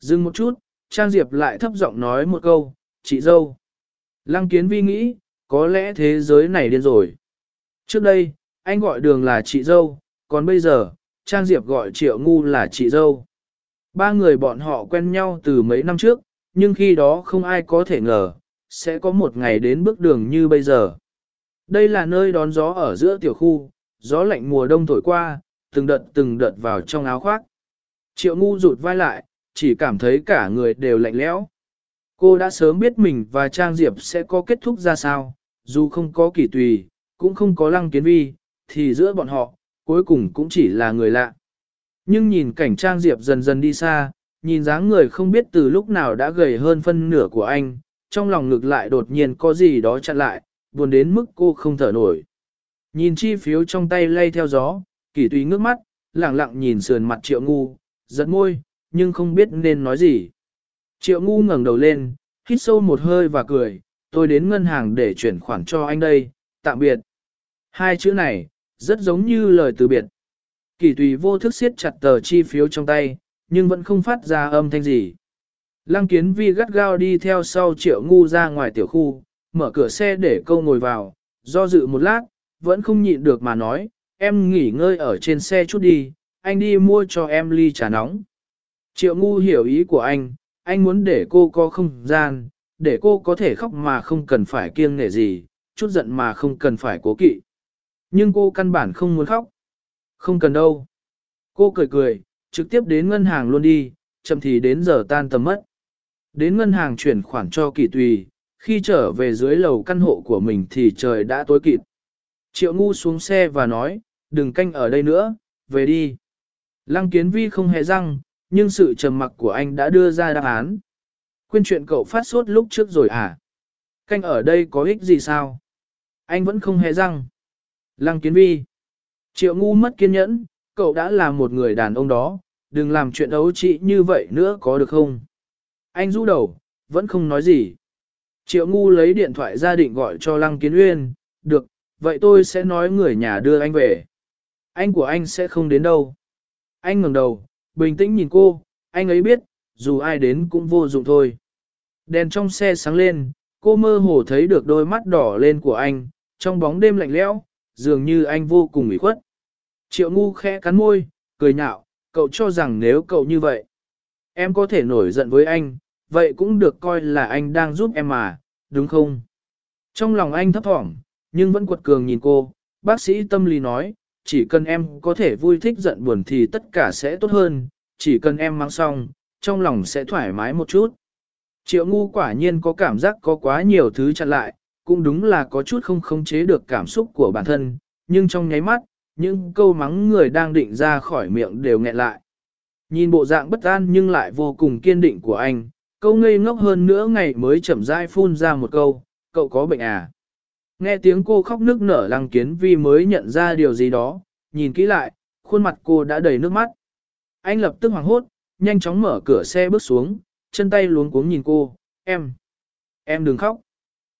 Dừng một chút, Trang Diệp lại thấp giọng nói một câu, chị dâu. Lăng kiến vi nghĩ, có lẽ thế giới này điên rồi. Trước đây, anh gọi đường là chị dâu, còn bây giờ, Trang Diệp gọi triệu ngu là chị dâu. Ba người bọn họ quen nhau từ mấy năm trước, nhưng khi đó không ai có thể ngờ, sẽ có một ngày đến bước đường như bây giờ. Đây là nơi đón gió ở giữa tiểu khu, gió lạnh mùa đông thổi qua, từng đợt từng đợt vào trong áo khoác. Triệu ngu rụt vai lại, chỉ cảm thấy cả người đều lạnh lẽo. Cô đã sớm biết mình và Trang Diệp sẽ có kết thúc ra sao, dù không có kỳ tùy, cũng không có lăng kiến vi, thì giữa bọn họ, cuối cùng cũng chỉ là người lạ. Nhưng nhìn cảnh Trang Diệp dần dần đi xa, nhìn dáng người không biết từ lúc nào đã gầy hơn phân nửa của anh, trong lòng ngực lại đột nhiên có gì đó chặn lại, buồn đến mức cô không thở nổi. Nhìn chi phiếu trong tay lay theo gió, kỳ tùy ngước mắt, lặng lặng nhìn sườn mặt triệu ngu, giận môi, nhưng không biết nên nói gì. Triệu ngu ngẩng đầu lên, hít sâu một hơi và cười, tôi đến ngân hàng để chuyển khoản cho anh đây, tạm biệt. Hai chữ này, rất giống như lời từ biệt. Kỳ tùy vô thức siết chặt tờ chi phiếu trong tay, nhưng vẫn không phát ra âm thanh gì. Lăng kiến vi gắt gao đi theo sau triệu ngu ra ngoài tiểu khu, mở cửa xe để câu ngồi vào, do dự một lát, vẫn không nhịn được mà nói, em nghỉ ngơi ở trên xe chút đi, anh đi mua cho em ly trà nóng. Triệu ngu hiểu ý của anh, anh muốn để cô có không gian, để cô có thể khóc mà không cần phải kiêng nể gì, chút giận mà không cần phải cố kỵ. Nhưng cô căn bản không muốn khóc. Không cần đâu. Cô cười cười, trực tiếp đến ngân hàng luôn đi, chậm thì đến giờ tan tầm mất. Đến ngân hàng chuyển khoản cho kỳ tùy, khi trở về dưới lầu căn hộ của mình thì trời đã tối kịt. Triệu ngu xuống xe và nói, đừng canh ở đây nữa, về đi. Lăng kiến vi không hề răng, nhưng sự trầm mặc của anh đã đưa ra đáp án. Quên chuyện cậu phát sốt lúc trước rồi à? Canh ở đây có ích gì sao? Anh vẫn không hề răng. Lăng kiến vi. Triệu ngu mất kiên nhẫn, cậu đã là một người đàn ông đó, đừng làm chuyện ấu trị như vậy nữa có được không? Anh rũ đầu, vẫn không nói gì. Triệu ngu lấy điện thoại ra định gọi cho Lăng Kiến Uyên, được, vậy tôi sẽ nói người nhà đưa anh về. Anh của anh sẽ không đến đâu. Anh ngẩng đầu, bình tĩnh nhìn cô, anh ấy biết, dù ai đến cũng vô dụng thôi. Đèn trong xe sáng lên, cô mơ hồ thấy được đôi mắt đỏ lên của anh, trong bóng đêm lạnh lẽo, dường như anh vô cùng ủy khuất. Triệu ngu khẽ cắn môi, cười nhạo, cậu cho rằng nếu cậu như vậy, em có thể nổi giận với anh, vậy cũng được coi là anh đang giúp em mà, đúng không? Trong lòng anh thấp thỏm, nhưng vẫn quật cường nhìn cô, bác sĩ tâm lý nói, chỉ cần em có thể vui thích giận buồn thì tất cả sẽ tốt hơn, chỉ cần em mang xong, trong lòng sẽ thoải mái một chút. Triệu ngu quả nhiên có cảm giác có quá nhiều thứ chặn lại, cũng đúng là có chút không khống chế được cảm xúc của bản thân, nhưng trong nháy mắt, những câu mắng người đang định ra khỏi miệng đều nghẹn lại. Nhìn bộ dạng bất an nhưng lại vô cùng kiên định của anh, câu ngây ngốc hơn nữa ngày mới chậm rãi phun ra một câu, cậu có bệnh à? Nghe tiếng cô khóc nước nở lăng kiến vi mới nhận ra điều gì đó, nhìn kỹ lại, khuôn mặt cô đã đầy nước mắt. Anh lập tức hoảng hốt, nhanh chóng mở cửa xe bước xuống, chân tay luống cuống nhìn cô, em, em đừng khóc.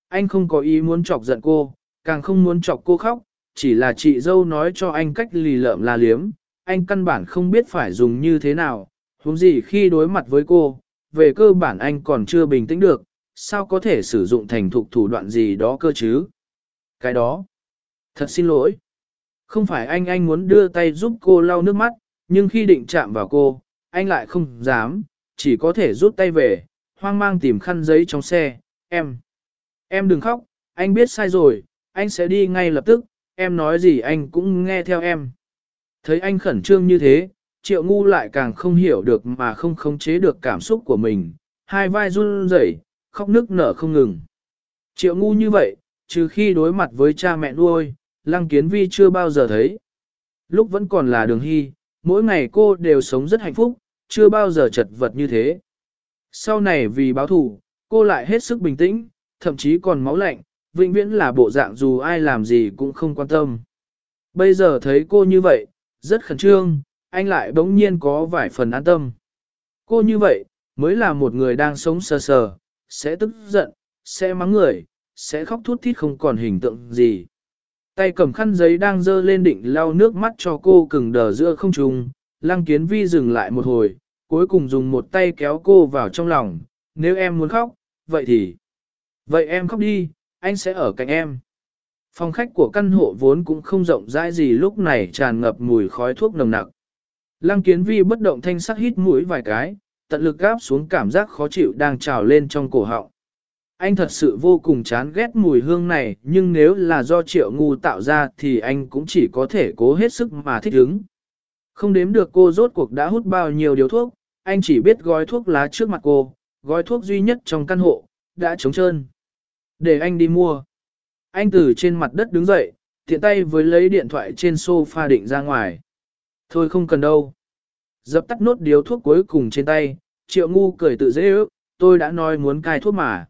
Anh không có ý muốn chọc giận cô, càng không muốn chọc cô khóc, chỉ là chị dâu nói cho anh cách lì lợm la liếm, anh căn bản không biết phải dùng như thế nào, huống gì khi đối mặt với cô, về cơ bản anh còn chưa bình tĩnh được, sao có thể sử dụng thành thục thủ đoạn gì đó cơ chứ? Cái đó, thật xin lỗi. Không phải anh anh muốn đưa tay giúp cô lau nước mắt, nhưng khi định chạm vào cô, anh lại không dám, chỉ có thể rút tay về, hoang mang tìm khăn giấy trong xe, em. Em đừng khóc, anh biết sai rồi, anh sẽ đi ngay lập tức, em nói gì anh cũng nghe theo em. Thấy anh khẩn trương như thế, triệu ngu lại càng không hiểu được mà không khống chế được cảm xúc của mình, hai vai run rẩy, khóc nức nở không ngừng. Triệu ngu như vậy, trừ khi đối mặt với cha mẹ nuôi, lăng kiến vi chưa bao giờ thấy. Lúc vẫn còn là đường hy, mỗi ngày cô đều sống rất hạnh phúc, chưa bao giờ chật vật như thế. Sau này vì báo thù, cô lại hết sức bình tĩnh, thậm chí còn máu lạnh, vĩnh viễn là bộ dạng dù ai làm gì cũng không quan tâm. Bây giờ thấy cô như vậy, rất khẩn trương, anh lại bỗng nhiên có vài phần an tâm. Cô như vậy, mới là một người đang sống sờ sờ, sẽ tức giận, sẽ mắng người, sẽ khóc thút thít không còn hình tượng gì. Tay cầm khăn giấy đang dơ lên định lau nước mắt cho cô cứng đờ giữa không trung, lăng kiến vi dừng lại một hồi, cuối cùng dùng một tay kéo cô vào trong lòng, nếu em muốn khóc, vậy thì... Vậy em khóc đi, anh sẽ ở cạnh em. Phòng khách của căn hộ vốn cũng không rộng rãi gì lúc này tràn ngập mùi khói thuốc nồng nặc. Lăng kiến vi bất động thanh sắc hít mũi vài cái, tận lực gáp xuống cảm giác khó chịu đang trào lên trong cổ họng. Anh thật sự vô cùng chán ghét mùi hương này, nhưng nếu là do triệu ngu tạo ra thì anh cũng chỉ có thể cố hết sức mà thích ứng. Không đếm được cô rốt cuộc đã hút bao nhiêu điếu thuốc, anh chỉ biết gói thuốc lá trước mặt cô, gói thuốc duy nhất trong căn hộ, đã trống trơn. Để anh đi mua. Anh từ trên mặt đất đứng dậy, tiện tay với lấy điện thoại trên sofa định ra ngoài. Thôi không cần đâu. Dập tắt nốt điếu thuốc cuối cùng trên tay, triệu ngu cười tự dễ ước, tôi đã nói muốn cai thuốc mà.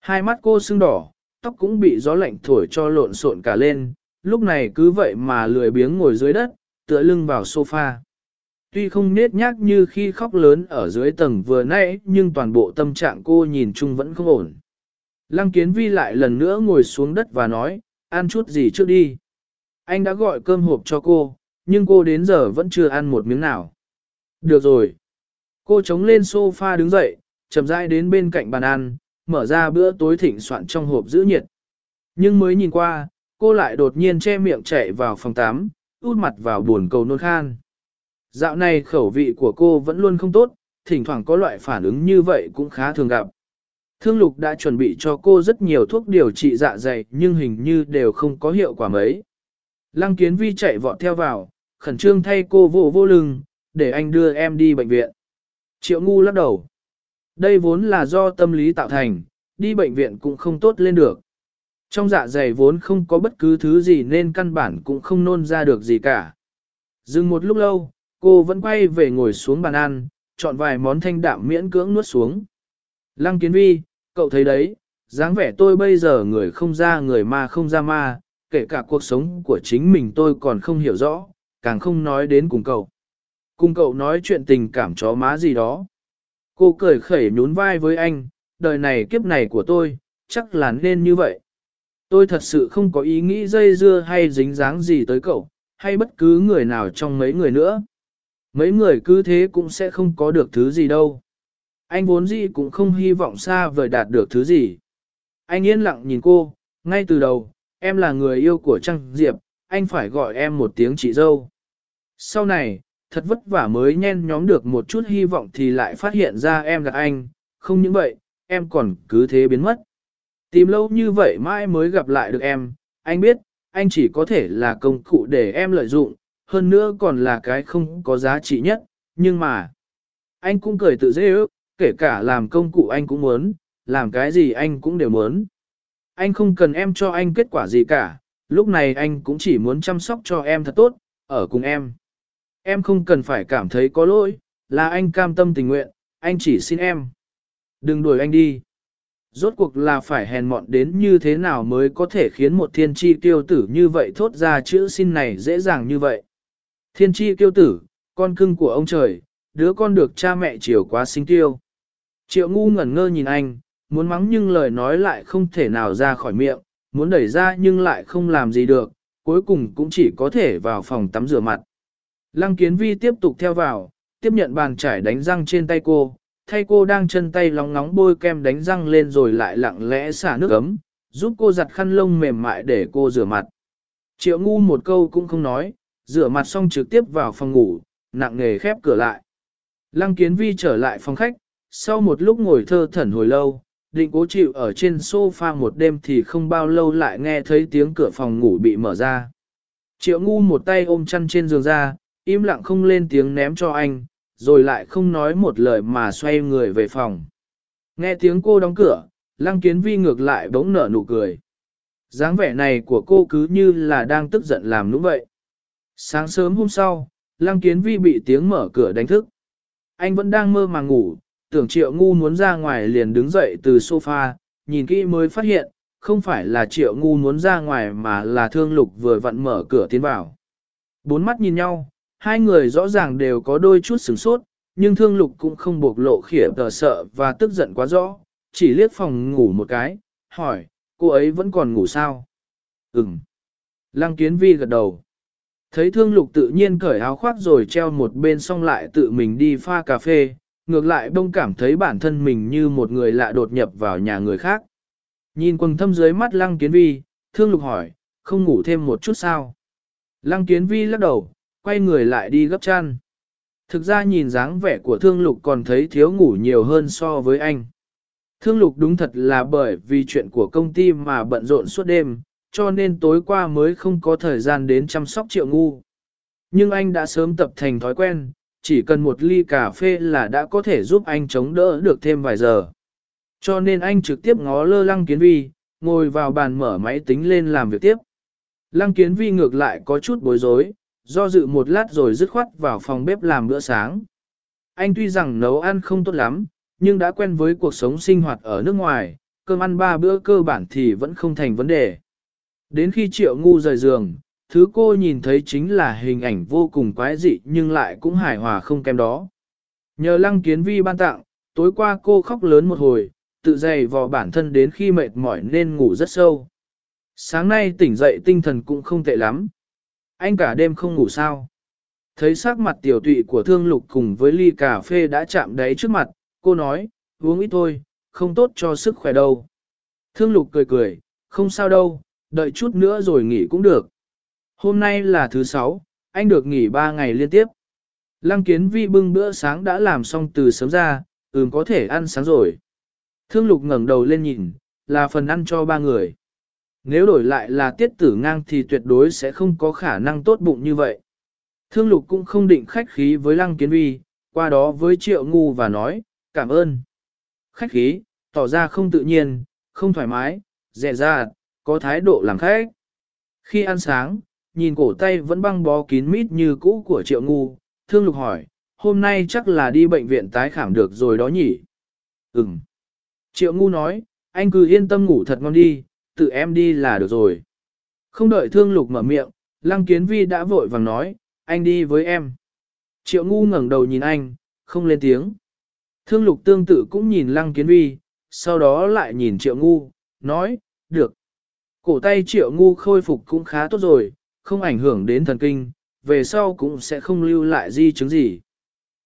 Hai mắt cô sưng đỏ, tóc cũng bị gió lạnh thổi cho lộn xộn cả lên, lúc này cứ vậy mà lười biếng ngồi dưới đất, tựa lưng vào sofa. Tuy không nết nhác như khi khóc lớn ở dưới tầng vừa nãy, nhưng toàn bộ tâm trạng cô nhìn chung vẫn không ổn. Lăng kiến vi lại lần nữa ngồi xuống đất và nói, ăn chút gì trước đi. Anh đã gọi cơm hộp cho cô, nhưng cô đến giờ vẫn chưa ăn một miếng nào. Được rồi. Cô chống lên sofa đứng dậy, chậm rãi đến bên cạnh bàn ăn, mở ra bữa tối thịnh soạn trong hộp giữ nhiệt. Nhưng mới nhìn qua, cô lại đột nhiên che miệng chạy vào phòng tắm, út mặt vào buồn cầu nôn khan. Dạo này khẩu vị của cô vẫn luôn không tốt, thỉnh thoảng có loại phản ứng như vậy cũng khá thường gặp. Thương lục đã chuẩn bị cho cô rất nhiều thuốc điều trị dạ dày nhưng hình như đều không có hiệu quả mấy. Lăng kiến vi chạy vọt theo vào, khẩn trương thay cô vô vô lưng, để anh đưa em đi bệnh viện. Triệu ngu lắc đầu. Đây vốn là do tâm lý tạo thành, đi bệnh viện cũng không tốt lên được. Trong dạ dày vốn không có bất cứ thứ gì nên căn bản cũng không nôn ra được gì cả. Dừng một lúc lâu, cô vẫn quay về ngồi xuống bàn ăn, chọn vài món thanh đạm miễn cưỡng nuốt xuống. Lăng kiến vi, cậu thấy đấy, dáng vẻ tôi bây giờ người không ra người ma không ra ma, kể cả cuộc sống của chính mình tôi còn không hiểu rõ, càng không nói đến cùng cậu. Cùng cậu nói chuyện tình cảm chó má gì đó. Cô cười khẩy nhún vai với anh, đời này kiếp này của tôi, chắc là nên như vậy. Tôi thật sự không có ý nghĩ dây dưa hay dính dáng gì tới cậu, hay bất cứ người nào trong mấy người nữa. Mấy người cứ thế cũng sẽ không có được thứ gì đâu. Anh vốn gì cũng không hy vọng xa vời đạt được thứ gì. Anh yên lặng nhìn cô, ngay từ đầu, em là người yêu của Trăng Diệp, anh phải gọi em một tiếng chị dâu. Sau này, thật vất vả mới nhen nhóm được một chút hy vọng thì lại phát hiện ra em gặp anh, không những vậy, em còn cứ thế biến mất. Tìm lâu như vậy mãi mới gặp lại được em, anh biết, anh chỉ có thể là công cụ để em lợi dụng, hơn nữa còn là cái không có giá trị nhất, nhưng mà, anh cũng cười tự dễ ước, kể cả làm công cụ anh cũng muốn, làm cái gì anh cũng đều muốn. Anh không cần em cho anh kết quả gì cả, lúc này anh cũng chỉ muốn chăm sóc cho em thật tốt, ở cùng em. Em không cần phải cảm thấy có lỗi, là anh cam tâm tình nguyện, anh chỉ xin em. Đừng đuổi anh đi. Rốt cuộc là phải hèn mọn đến như thế nào mới có thể khiến một thiên tri tiêu tử như vậy thốt ra chữ xin này dễ dàng như vậy. Thiên tri tiêu tử, con cưng của ông trời, đứa con được cha mẹ chiều quá sinh tiêu. Triệu ngu ngẩn ngơ nhìn anh, muốn mắng nhưng lời nói lại không thể nào ra khỏi miệng, muốn đẩy ra nhưng lại không làm gì được, cuối cùng cũng chỉ có thể vào phòng tắm rửa mặt. Lăng kiến vi tiếp tục theo vào, tiếp nhận bàn chải đánh răng trên tay cô, thay cô đang chân tay lóng nóng bôi kem đánh răng lên rồi lại lặng lẽ xả nước ấm, giúp cô giặt khăn lông mềm mại để cô rửa mặt. Triệu ngu một câu cũng không nói, rửa mặt xong trực tiếp vào phòng ngủ, nặng nghề khép cửa lại. Lăng kiến vi trở lại phòng khách, sau một lúc ngồi thơ thẩn hồi lâu, định cố chịu ở trên sofa một đêm thì không bao lâu lại nghe thấy tiếng cửa phòng ngủ bị mở ra. Triệu ngu một tay ôm chăn trên giường ra, im lặng không lên tiếng ném cho anh, rồi lại không nói một lời mà xoay người về phòng. Nghe tiếng cô đóng cửa, lăng kiến vi ngược lại bỗng nở nụ cười. dáng vẻ này của cô cứ như là đang tức giận làm nũng vậy. Sáng sớm hôm sau, lăng kiến vi bị tiếng mở cửa đánh thức. Anh vẫn đang mơ màng ngủ, tưởng triệu ngu muốn ra ngoài liền đứng dậy từ sofa, nhìn kỹ mới phát hiện, không phải là triệu ngu muốn ra ngoài mà là thương lục vừa vặn mở cửa tiến vào. Bốn mắt nhìn nhau, hai người rõ ràng đều có đôi chút sửng sốt, nhưng thương lục cũng không bộc lộ khỉa tờ sợ và tức giận quá rõ, chỉ liếc phòng ngủ một cái, hỏi, cô ấy vẫn còn ngủ sao? Ừm. Lăng kiến vi gật đầu. Thấy thương lục tự nhiên cởi áo khoác rồi treo một bên xong lại tự mình đi pha cà phê, ngược lại bông cảm thấy bản thân mình như một người lạ đột nhập vào nhà người khác. Nhìn quần thâm dưới mắt lăng kiến vi, thương lục hỏi, không ngủ thêm một chút sao? Lăng kiến vi lắc đầu, quay người lại đi gấp chăn. Thực ra nhìn dáng vẻ của thương lục còn thấy thiếu ngủ nhiều hơn so với anh. Thương lục đúng thật là bởi vì chuyện của công ty mà bận rộn suốt đêm, cho nên tối qua mới không có thời gian đến chăm sóc triệu ngu. Nhưng anh đã sớm tập thành thói quen, chỉ cần một ly cà phê là đã có thể giúp anh chống đỡ được thêm vài giờ. Cho nên anh trực tiếp ngó lơ lăng kiến vi, ngồi vào bàn mở máy tính lên làm việc tiếp. Lăng kiến vi ngược lại có chút bối rối, do dự một lát rồi dứt khoát vào phòng bếp làm bữa sáng. Anh tuy rằng nấu ăn không tốt lắm, nhưng đã quen với cuộc sống sinh hoạt ở nước ngoài, cơm ăn ba bữa cơ bản thì vẫn không thành vấn đề. Đến khi triệu ngu rời giường, thứ cô nhìn thấy chính là hình ảnh vô cùng quái dị nhưng lại cũng hài hòa không kém đó. Nhờ lăng kiến vi ban tặng, tối qua cô khóc lớn một hồi, tự dày vò bản thân đến khi mệt mỏi nên ngủ rất sâu. Sáng nay tỉnh dậy tinh thần cũng không tệ lắm. Anh cả đêm không ngủ sao. Thấy sắc mặt tiểu tụy của thương lục cùng với ly cà phê đã chạm đáy trước mặt, cô nói, uống ít thôi, không tốt cho sức khỏe đâu. Thương lục cười cười, không sao đâu, đợi chút nữa rồi nghỉ cũng được. Hôm nay là thứ sáu, anh được nghỉ ba ngày liên tiếp. Lăng kiến vi bưng bữa sáng đã làm xong từ sớm ra, ừm có thể ăn sáng rồi. Thương lục ngẩng đầu lên nhìn, là phần ăn cho ba người. Nếu đổi lại là tiết tử ngang thì tuyệt đối sẽ không có khả năng tốt bụng như vậy. Thương lục cũng không định khách khí với lăng kiến vi, qua đó với triệu ngu và nói, cảm ơn. Khách khí, tỏ ra không tự nhiên, không thoải mái, dè ra, có thái độ làm khách. Khi ăn sáng, nhìn cổ tay vẫn băng bó kín mít như cũ của triệu ngu, thương lục hỏi, hôm nay chắc là đi bệnh viện tái khảm được rồi đó nhỉ? Ừm. Triệu ngu nói, anh cứ yên tâm ngủ thật ngon đi, tự em đi là được rồi. Không đợi thương lục mở miệng, lăng kiến vi đã vội vàng nói, anh đi với em. Triệu ngu ngẩng đầu nhìn anh, không lên tiếng. Thương lục tương tự cũng nhìn lăng kiến vi, sau đó lại nhìn triệu ngu, nói, được. Cổ tay triệu ngu khôi phục cũng khá tốt rồi, không ảnh hưởng đến thần kinh, về sau cũng sẽ không lưu lại di chứng gì.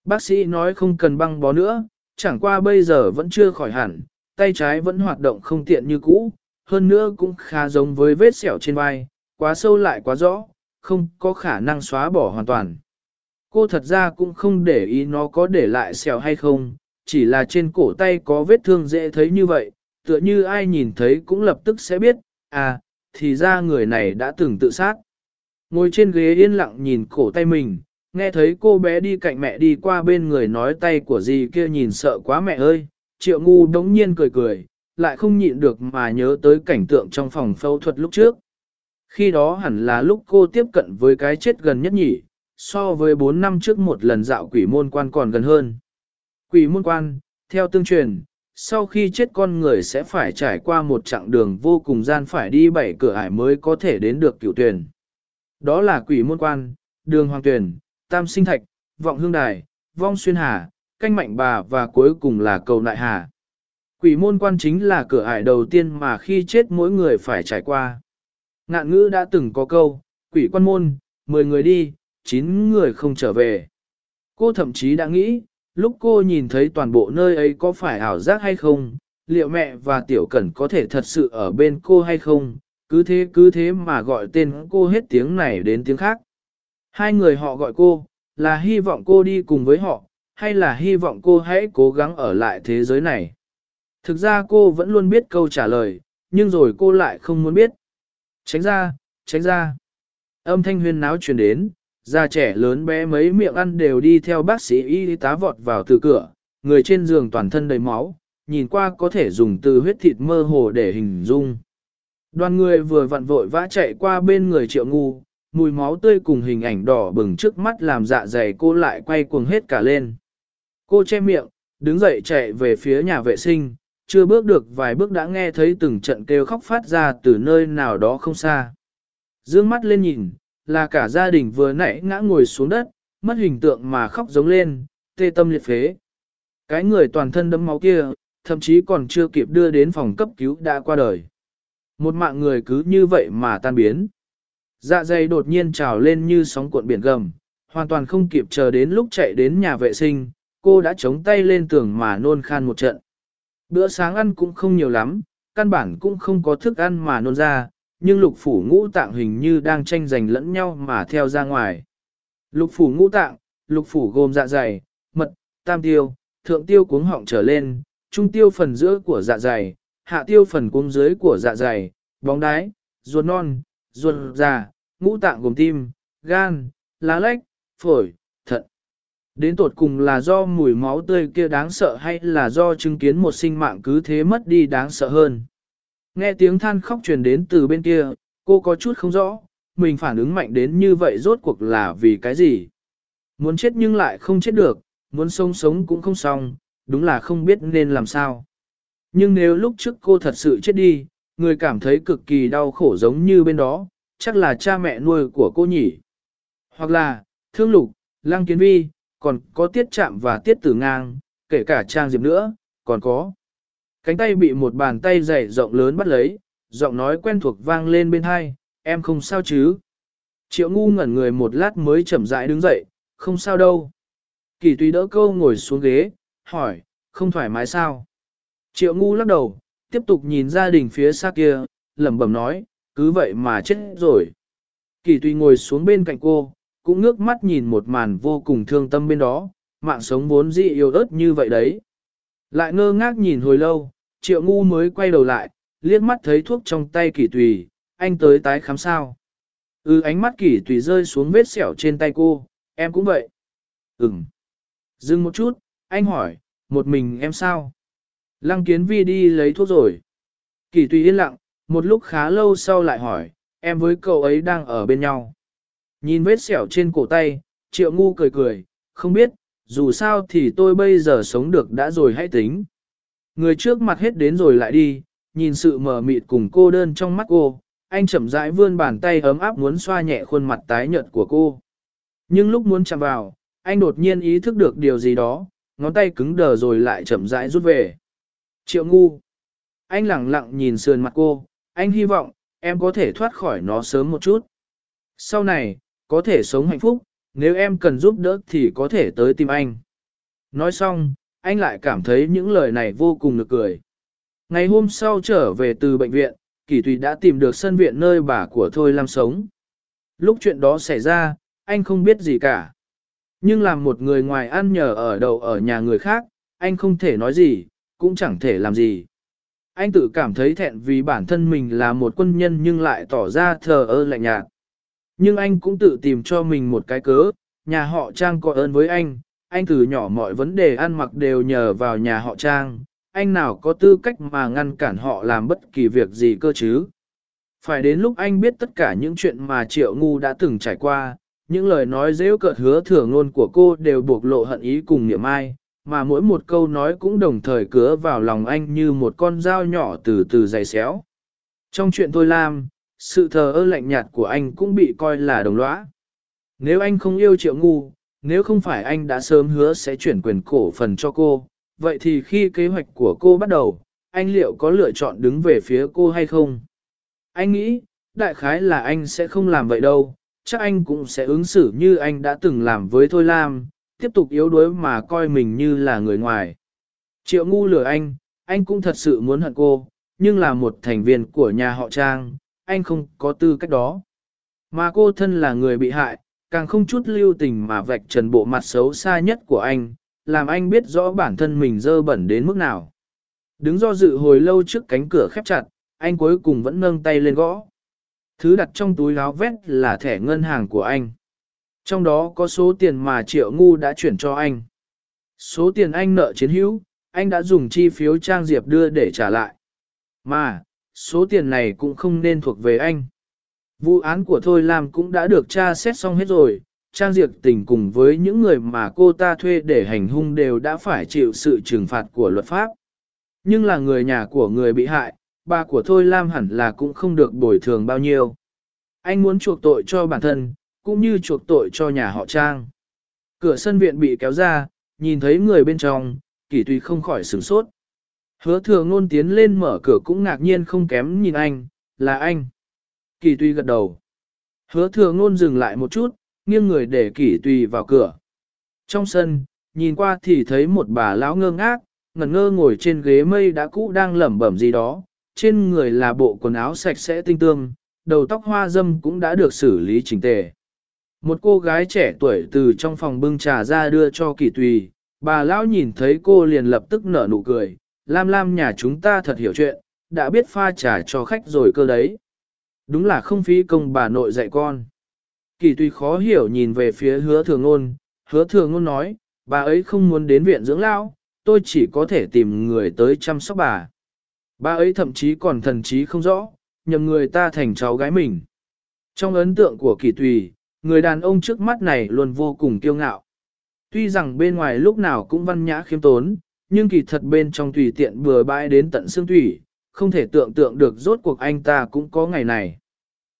Bác sĩ nói không cần băng bó nữa, chẳng qua bây giờ vẫn chưa khỏi hẳn, tay trái vẫn hoạt động không tiện như cũ, hơn nữa cũng khá giống với vết sẹo trên vai, quá sâu lại quá rõ, không có khả năng xóa bỏ hoàn toàn. Cô thật ra cũng không để ý nó có để lại sẹo hay không, chỉ là trên cổ tay có vết thương dễ thấy như vậy, tựa như ai nhìn thấy cũng lập tức sẽ biết, à, thì ra người này đã từng tự sát. Ngồi trên ghế yên lặng nhìn cổ tay mình, nghe thấy cô bé đi cạnh mẹ đi qua bên người nói tay của gì kia nhìn sợ quá mẹ ơi, triệu ngu đống nhiên cười cười, lại không nhịn được mà nhớ tới cảnh tượng trong phòng phẫu thuật lúc trước. Khi đó hẳn là lúc cô tiếp cận với cái chết gần nhất nhỉ, so với 4 năm trước một lần dạo quỷ môn quan còn gần hơn. Quỷ môn quan, theo tương truyền, sau khi chết con người sẽ phải trải qua một chặng đường vô cùng gian phải đi bảy cửa ải mới có thể đến được cửu tuyển. Đó là quỷ môn quan, đường hoàng tuyển, tam sinh thạch, vọng hương đài, vong xuyên hà, canh mạnh bà và cuối cùng là cầu nại hà. Quỷ môn quan chính là cửa ải đầu tiên mà khi chết mỗi người phải trải qua. Ngạn ngữ đã từng có câu, quỷ quan môn, 10 người đi, 9 người không trở về. Cô thậm chí đã nghĩ, lúc cô nhìn thấy toàn bộ nơi ấy có phải ảo giác hay không, liệu mẹ và tiểu cẩn có thể thật sự ở bên cô hay không, cứ thế cứ thế mà gọi tên cô hết tiếng này đến tiếng khác. Hai người họ gọi cô, là hy vọng cô đi cùng với họ, hay là hy vọng cô hãy cố gắng ở lại thế giới này. Thực ra cô vẫn luôn biết câu trả lời, nhưng rồi cô lại không muốn biết. Tránh ra, tránh ra. Âm thanh huyên náo truyền đến, già trẻ lớn bé mấy miệng ăn đều đi theo bác sĩ y tá vọt vào từ cửa, người trên giường toàn thân đầy máu, nhìn qua có thể dùng từ huyết thịt mơ hồ để hình dung. Đoàn người vừa vặn vội vã chạy qua bên người triệu ngu, mùi máu tươi cùng hình ảnh đỏ bừng trước mắt làm dạ dày cô lại quay cuồng hết cả lên. Cô che miệng, đứng dậy chạy về phía nhà vệ sinh, chưa bước được vài bước đã nghe thấy từng trận kêu khóc phát ra từ nơi nào đó không xa. Dương mắt lên nhìn, là cả gia đình vừa nãy ngã ngồi xuống đất, mất hình tượng mà khóc giống lên, tê tâm liệt phế. Cái người toàn thân đẫm máu kia, thậm chí còn chưa kịp đưa đến phòng cấp cứu đã qua đời. Một mạng người cứ như vậy mà tan biến. Dạ dày đột nhiên trào lên như sóng cuộn biển gầm, hoàn toàn không kịp chờ đến lúc chạy đến nhà vệ sinh, cô đã chống tay lên tường mà nôn khan một trận. Bữa sáng ăn cũng không nhiều lắm, căn bản cũng không có thức ăn mà nôn ra, nhưng lục phủ ngũ tạng hình như đang tranh giành lẫn nhau mà theo ra ngoài. Lục phủ ngũ tạng, lục phủ gồm dạ dày, mật, tam tiêu, thượng tiêu cuống họng trở lên, trung tiêu phần giữa của dạ dày, hạ tiêu phần cuống dưới của dạ dày, bóng đái, ruột non, ruột già, ngũ tạng gồm tim, gan, lá lách, phổi. Đến tột cùng là do mùi máu tươi kia đáng sợ hay là do chứng kiến một sinh mạng cứ thế mất đi đáng sợ hơn. Nghe tiếng than khóc truyền đến từ bên kia, cô có chút không rõ, mình phản ứng mạnh đến như vậy rốt cuộc là vì cái gì. Muốn chết nhưng lại không chết được, muốn sống sống cũng không xong, đúng là không biết nên làm sao. Nhưng nếu lúc trước cô thật sự chết đi, người cảm thấy cực kỳ đau khổ giống như bên đó, chắc là cha mẹ nuôi của cô nhỉ. Hoặc là, thương lục, lăng kiến vi, còn có tiết chạm và tiết tử ngang, kể cả trang diệp nữa, còn có. Cánh tay bị một bàn tay dày rộng lớn bắt lấy, giọng nói quen thuộc vang lên bên hai, em không sao chứ. Triệu ngu ngẩn người một lát mới chậm rãi đứng dậy, không sao đâu. Kỳ tùy đỡ câu ngồi xuống ghế, hỏi, không thoải mái sao? Triệu ngu lắc đầu, tiếp tục nhìn gia đình phía xa kia, lẩm bẩm nói, cứ vậy mà chết rồi. Kỳ tùy ngồi xuống bên cạnh cô, cũng ngước mắt nhìn một màn vô cùng thương tâm bên đó, mạng sống vốn dị yêu ớt như vậy đấy. Lại ngơ ngác nhìn hồi lâu, triệu ngu mới quay đầu lại, liếc mắt thấy thuốc trong tay kỳ tùy, anh tới tái khám sao. Ừ ánh mắt kỳ tùy rơi xuống vết sẹo trên tay cô, em cũng vậy. Ừm. Dừng một chút, anh hỏi, một mình em sao? Lăng kiến vi đi lấy thuốc rồi. Kỳ tùy yên lặng, một lúc khá lâu sau lại hỏi, em với cậu ấy đang ở bên nhau. Nhìn vết sẹo trên cổ tay, triệu ngu cười cười, không biết, dù sao thì tôi bây giờ sống được đã rồi hãy tính. Người trước mặt hết đến rồi lại đi, nhìn sự mờ mịt cùng cô đơn trong mắt cô, anh chậm rãi vươn bàn tay ấm áp muốn xoa nhẹ khuôn mặt tái nhợt của cô. Nhưng lúc muốn chạm vào, anh đột nhiên ý thức được điều gì đó, ngón tay cứng đờ rồi lại chậm rãi rút về. Triệu ngu. Anh lặng lặng nhìn sườn mặt cô, anh hy vọng, em có thể thoát khỏi nó sớm một chút. Sau này, có thể sống hạnh phúc, nếu em cần giúp đỡ thì có thể tới tìm anh. Nói xong, anh lại cảm thấy những lời này vô cùng nực cười. Ngày hôm sau trở về từ bệnh viện, Kỳ Tùy đã tìm được sân viện nơi bà của Thôi Lam sống. Lúc chuyện đó xảy ra, anh không biết gì cả. Nhưng làm một người ngoài ăn nhờ ở đầu ở nhà người khác, anh không thể nói gì, cũng chẳng thể làm gì. Anh tự cảm thấy thẹn vì bản thân mình là một quân nhân nhưng lại tỏ ra thờ ơ lạnh nhạt. Nhưng anh cũng tự tìm cho mình một cái cớ, nhà họ Trang có ơn với anh, anh từ nhỏ mọi vấn đề ăn mặc đều nhờ vào nhà họ Trang, anh nào có tư cách mà ngăn cản họ làm bất kỳ việc gì cơ chứ. Phải đến lúc anh biết tất cả những chuyện mà Triệu Ngu đã từng trải qua, những lời nói dễ cợt hứa thừa ngôn của cô đều buộc lộ hận ý cùng niệm ai, mà mỗi một câu nói cũng đồng thời cứa vào lòng anh như một con dao nhỏ từ từ dày xéo. Trong chuyện tôi làm, sự thờ ơ lạnh nhạt của anh cũng bị coi là đồng lõa. Nếu anh không yêu triệu ngu, nếu không phải anh đã sớm hứa sẽ chuyển quyền cổ phần cho cô, vậy thì khi kế hoạch của cô bắt đầu, anh liệu có lựa chọn đứng về phía cô hay không? Anh nghĩ, đại khái là anh sẽ không làm vậy đâu, chắc anh cũng sẽ ứng xử như anh đã từng làm với Thôi Lam, tiếp tục yếu đuối mà coi mình như là người ngoài. Triệu ngu lừa anh, anh cũng thật sự muốn hận cô, nhưng là một thành viên của nhà họ Trang, anh không có tư cách đó. Mà cô thân là người bị hại, càng không chút lưu tình mà vạch trần bộ mặt xấu xa nhất của anh, làm anh biết rõ bản thân mình dơ bẩn đến mức nào. Đứng do dự hồi lâu trước cánh cửa khép chặt, anh cuối cùng vẫn nâng tay lên gõ. Thứ đặt trong túi áo vét là thẻ ngân hàng của anh. Trong đó có số tiền mà Triệu Ngu đã chuyển cho anh. Số tiền anh nợ chiến hữu, anh đã dùng chi phiếu trang diệp đưa để trả lại. Mà, số tiền này cũng không nên thuộc về anh. Vụ án của Thôi Lam cũng đã được tra xét xong hết rồi, Trang Diệp tình cùng với những người mà cô ta thuê để hành hung đều đã phải chịu sự trừng phạt của luật pháp. Nhưng là người nhà của người bị hại, bà của Thôi Lam hẳn là cũng không được bồi thường bao nhiêu. Anh muốn chuộc tội cho bản thân, cũng như chuộc tội cho nhà họ Trang. Cửa sân viện bị kéo ra, nhìn thấy người bên trong, kỷ tùy không khỏi sửng sốt. Hứa thừa ngôn tiến lên mở cửa cũng ngạc nhiên không kém nhìn anh, là anh. Kỳ tuy gật đầu. Hứa thừa ngôn dừng lại một chút, nghiêng người để kỷ tùy vào cửa. Trong sân, nhìn qua thì thấy một bà lão ngơ ngác, ngẩn ngơ ngồi trên ghế mây đã cũ đang lẩm bẩm gì đó, trên người là bộ quần áo sạch sẽ tinh tương, đầu tóc hoa dâm cũng đã được xử lý chỉnh tề. Một cô gái trẻ tuổi từ trong phòng bưng trà ra đưa cho kỳ tùy, bà lão nhìn thấy cô liền lập tức nở nụ cười, Lam Lam nhà chúng ta thật hiểu chuyện, đã biết pha trà cho khách rồi cơ đấy. Đúng là không phí công bà nội dạy con. Kỳ tùy khó hiểu nhìn về phía hứa thường ngôn, hứa thường ngôn nói, bà ấy không muốn đến viện dưỡng lão, tôi chỉ có thể tìm người tới chăm sóc bà. Bà ấy thậm chí còn thần trí không rõ, nhầm người ta thành cháu gái mình. Trong ấn tượng của kỳ tùy, người đàn ông trước mắt này luôn vô cùng kiêu ngạo. Tuy rằng bên ngoài lúc nào cũng văn nhã khiêm tốn, nhưng kỳ thật bên trong tùy tiện bừa bãi đến tận xương thủy, không thể tưởng tượng được rốt cuộc anh ta cũng có ngày này.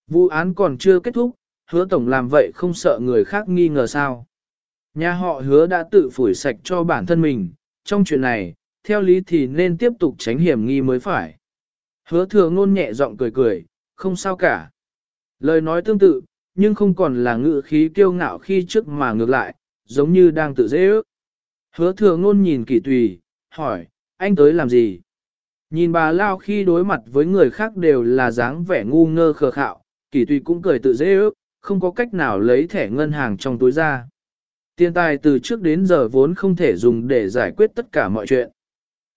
Vụ án còn chưa kết thúc, hứa tổng làm vậy không sợ người khác nghi ngờ sao. Nhà họ hứa đã tự phủi sạch cho bản thân mình, trong chuyện này, theo lý thì nên tiếp tục tránh hiểm nghi mới phải. Hứa thừa ngôn nhẹ giọng cười cười, không sao cả. Lời nói tương tự, nhưng không còn là ngữ khí kiêu ngạo khi trước mà ngược lại, giống như đang tự dễ ước. Hứa thừa ngôn nhìn kỷ tùy, hỏi, anh tới làm gì? Nhìn bà Lao khi đối mặt với người khác đều là dáng vẻ ngu ngơ khờ khạo, kỳ tùy cũng cười tự dễ ước, không có cách nào lấy thẻ ngân hàng trong túi ra. Tiền tài từ trước đến giờ vốn không thể dùng để giải quyết tất cả mọi chuyện.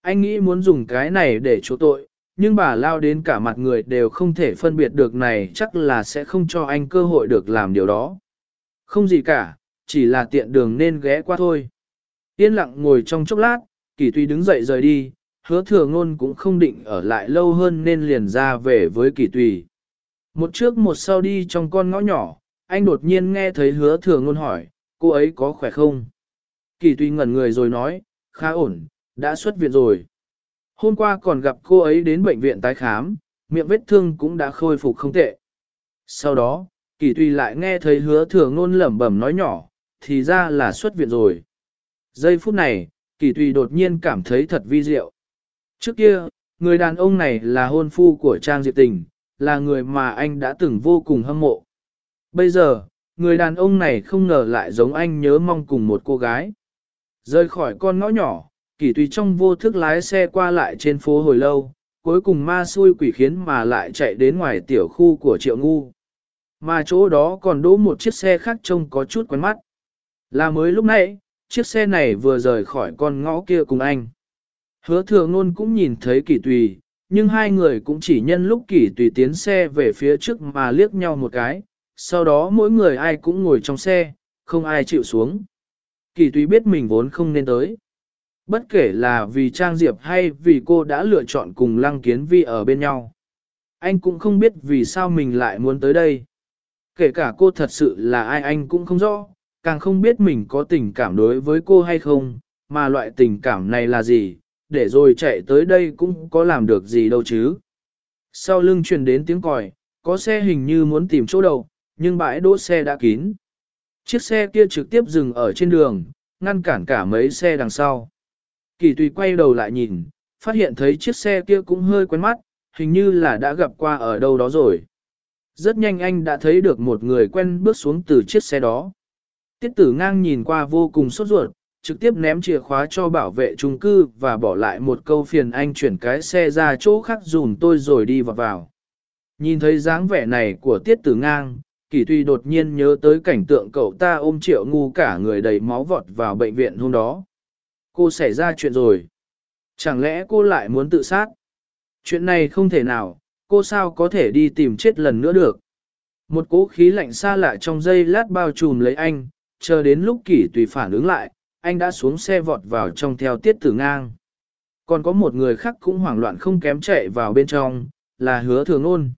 Anh nghĩ muốn dùng cái này để chỗ tội, nhưng bà lao đến cả mặt người đều không thể phân biệt được này chắc là sẽ không cho anh cơ hội được làm điều đó. Không gì cả, chỉ là tiện đường nên ghé qua thôi. Yên lặng ngồi trong chốc lát, kỳ tùy đứng dậy rời đi, hứa thừa ngôn cũng không định ở lại lâu hơn nên liền ra về với kỳ tùy. Một trước một sau đi trong con ngõ nhỏ, anh đột nhiên nghe thấy hứa thừa ngôn hỏi, cô ấy có khỏe không? Kỳ tùy ngẩn người rồi nói, khá ổn, đã xuất viện rồi. Hôm qua còn gặp cô ấy đến bệnh viện tái khám, miệng vết thương cũng đã khôi phục không tệ. Sau đó, kỳ tùy lại nghe thấy hứa thừa ngôn lẩm bẩm nói nhỏ, thì ra là xuất viện rồi. Giây phút này, kỳ tùy đột nhiên cảm thấy thật vi diệu. Trước kia, người đàn ông này là hôn phu của Trang Diệp Tình, là người mà anh đã từng vô cùng hâm mộ. Bây giờ, người đàn ông này không ngờ lại giống anh nhớ mong cùng một cô gái. Rời khỏi con ngõ nhỏ, kỳ tùy trong vô thức lái xe qua lại trên phố hồi lâu, cuối cùng ma xui quỷ khiến mà lại chạy đến ngoài tiểu khu của triệu ngu. Mà chỗ đó còn đỗ một chiếc xe khác trông có chút quen mắt. Là mới lúc nãy, chiếc xe này vừa rời khỏi con ngõ kia cùng anh. Hứa thừa ngôn cũng nhìn thấy kỳ tùy, nhưng hai người cũng chỉ nhân lúc kỳ tùy tiến xe về phía trước mà liếc nhau một cái, sau đó mỗi người ai cũng ngồi trong xe, không ai chịu xuống. Kỳ tùy biết mình vốn không nên tới. Bất kể là vì Trang Diệp hay vì cô đã lựa chọn cùng Lăng Kiến Vi ở bên nhau. Anh cũng không biết vì sao mình lại muốn tới đây. Kể cả cô thật sự là ai anh cũng không rõ, càng không biết mình có tình cảm đối với cô hay không, mà loại tình cảm này là gì, để rồi chạy tới đây cũng có làm được gì đâu chứ. Sau lưng truyền đến tiếng còi, có xe hình như muốn tìm chỗ đầu, nhưng bãi đỗ xe đã kín. Chiếc xe kia trực tiếp dừng ở trên đường, ngăn cản cả mấy xe đằng sau. Kỳ tùy quay đầu lại nhìn, phát hiện thấy chiếc xe kia cũng hơi quen mắt, hình như là đã gặp qua ở đâu đó rồi. Rất nhanh anh đã thấy được một người quen bước xuống từ chiếc xe đó. Tiết tử ngang nhìn qua vô cùng sốt ruột, trực tiếp ném chìa khóa cho bảo vệ trung cư và bỏ lại một câu phiền anh chuyển cái xe ra chỗ khác dùm tôi rồi đi vào vào. Nhìn thấy dáng vẻ này của tiết tử ngang, kỳ tuy đột nhiên nhớ tới cảnh tượng cậu ta ôm triệu ngu cả người đầy máu vọt vào bệnh viện hôm đó. Cô xảy ra chuyện rồi. Chẳng lẽ cô lại muốn tự sát? Chuyện này không thể nào, cô sao có thể đi tìm chết lần nữa được. Một cỗ khí lạnh xa lạ trong giây lát bao trùm lấy anh, chờ đến lúc kỷ tùy phản ứng lại, anh đã xuống xe vọt vào trong theo tiết tử ngang. Còn có một người khác cũng hoảng loạn không kém chạy vào bên trong, là hứa thường ôn.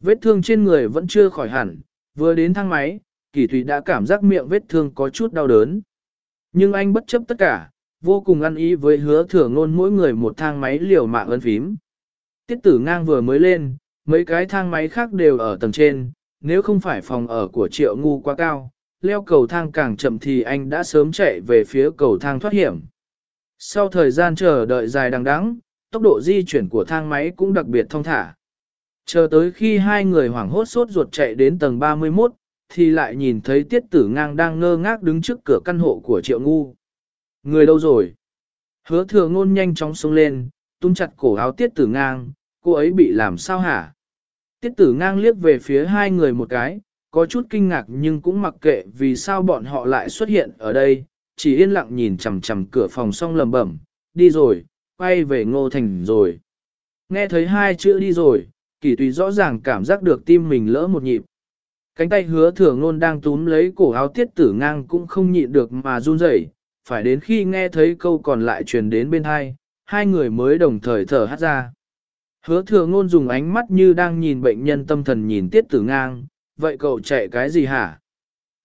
Vết thương trên người vẫn chưa khỏi hẳn, vừa đến thang máy, kỷ tùy đã cảm giác miệng vết thương có chút đau đớn. Nhưng anh bất chấp tất cả, vô cùng ăn ý với hứa thừa ngôn mỗi người một thang máy liều mạng ấn phím. Tiết tử ngang vừa mới lên, mấy cái thang máy khác đều ở tầng trên, nếu không phải phòng ở của triệu ngu quá cao, leo cầu thang càng chậm thì anh đã sớm chạy về phía cầu thang thoát hiểm. Sau thời gian chờ đợi dài đằng đẵng, tốc độ di chuyển của thang máy cũng đặc biệt thông thả. Chờ tới khi hai người hoảng hốt sốt ruột chạy đến tầng 31, thì lại nhìn thấy tiết tử ngang đang ngơ ngác đứng trước cửa căn hộ của triệu ngu. Người đâu rồi? Hứa thừa ngôn nhanh chóng xuống lên, tung chặt cổ áo tiết tử ngang, cô ấy bị làm sao hả? Tiết tử ngang liếc về phía hai người một cái, có chút kinh ngạc nhưng cũng mặc kệ vì sao bọn họ lại xuất hiện ở đây, chỉ yên lặng nhìn chằm chằm cửa phòng xong lầm bẩm, đi rồi, quay về ngô thành rồi. Nghe thấy hai chữ đi rồi, kỳ tùy rõ ràng cảm giác được tim mình lỡ một nhịp. Cánh tay hứa thừa ngôn đang túm lấy cổ áo tiết tử ngang cũng không nhịn được mà run rẩy, phải đến khi nghe thấy câu còn lại truyền đến bên hai, hai người mới đồng thời thở hát ra. Hứa thừa ngôn dùng ánh mắt như đang nhìn bệnh nhân tâm thần nhìn tiết tử ngang, vậy cậu chạy cái gì hả?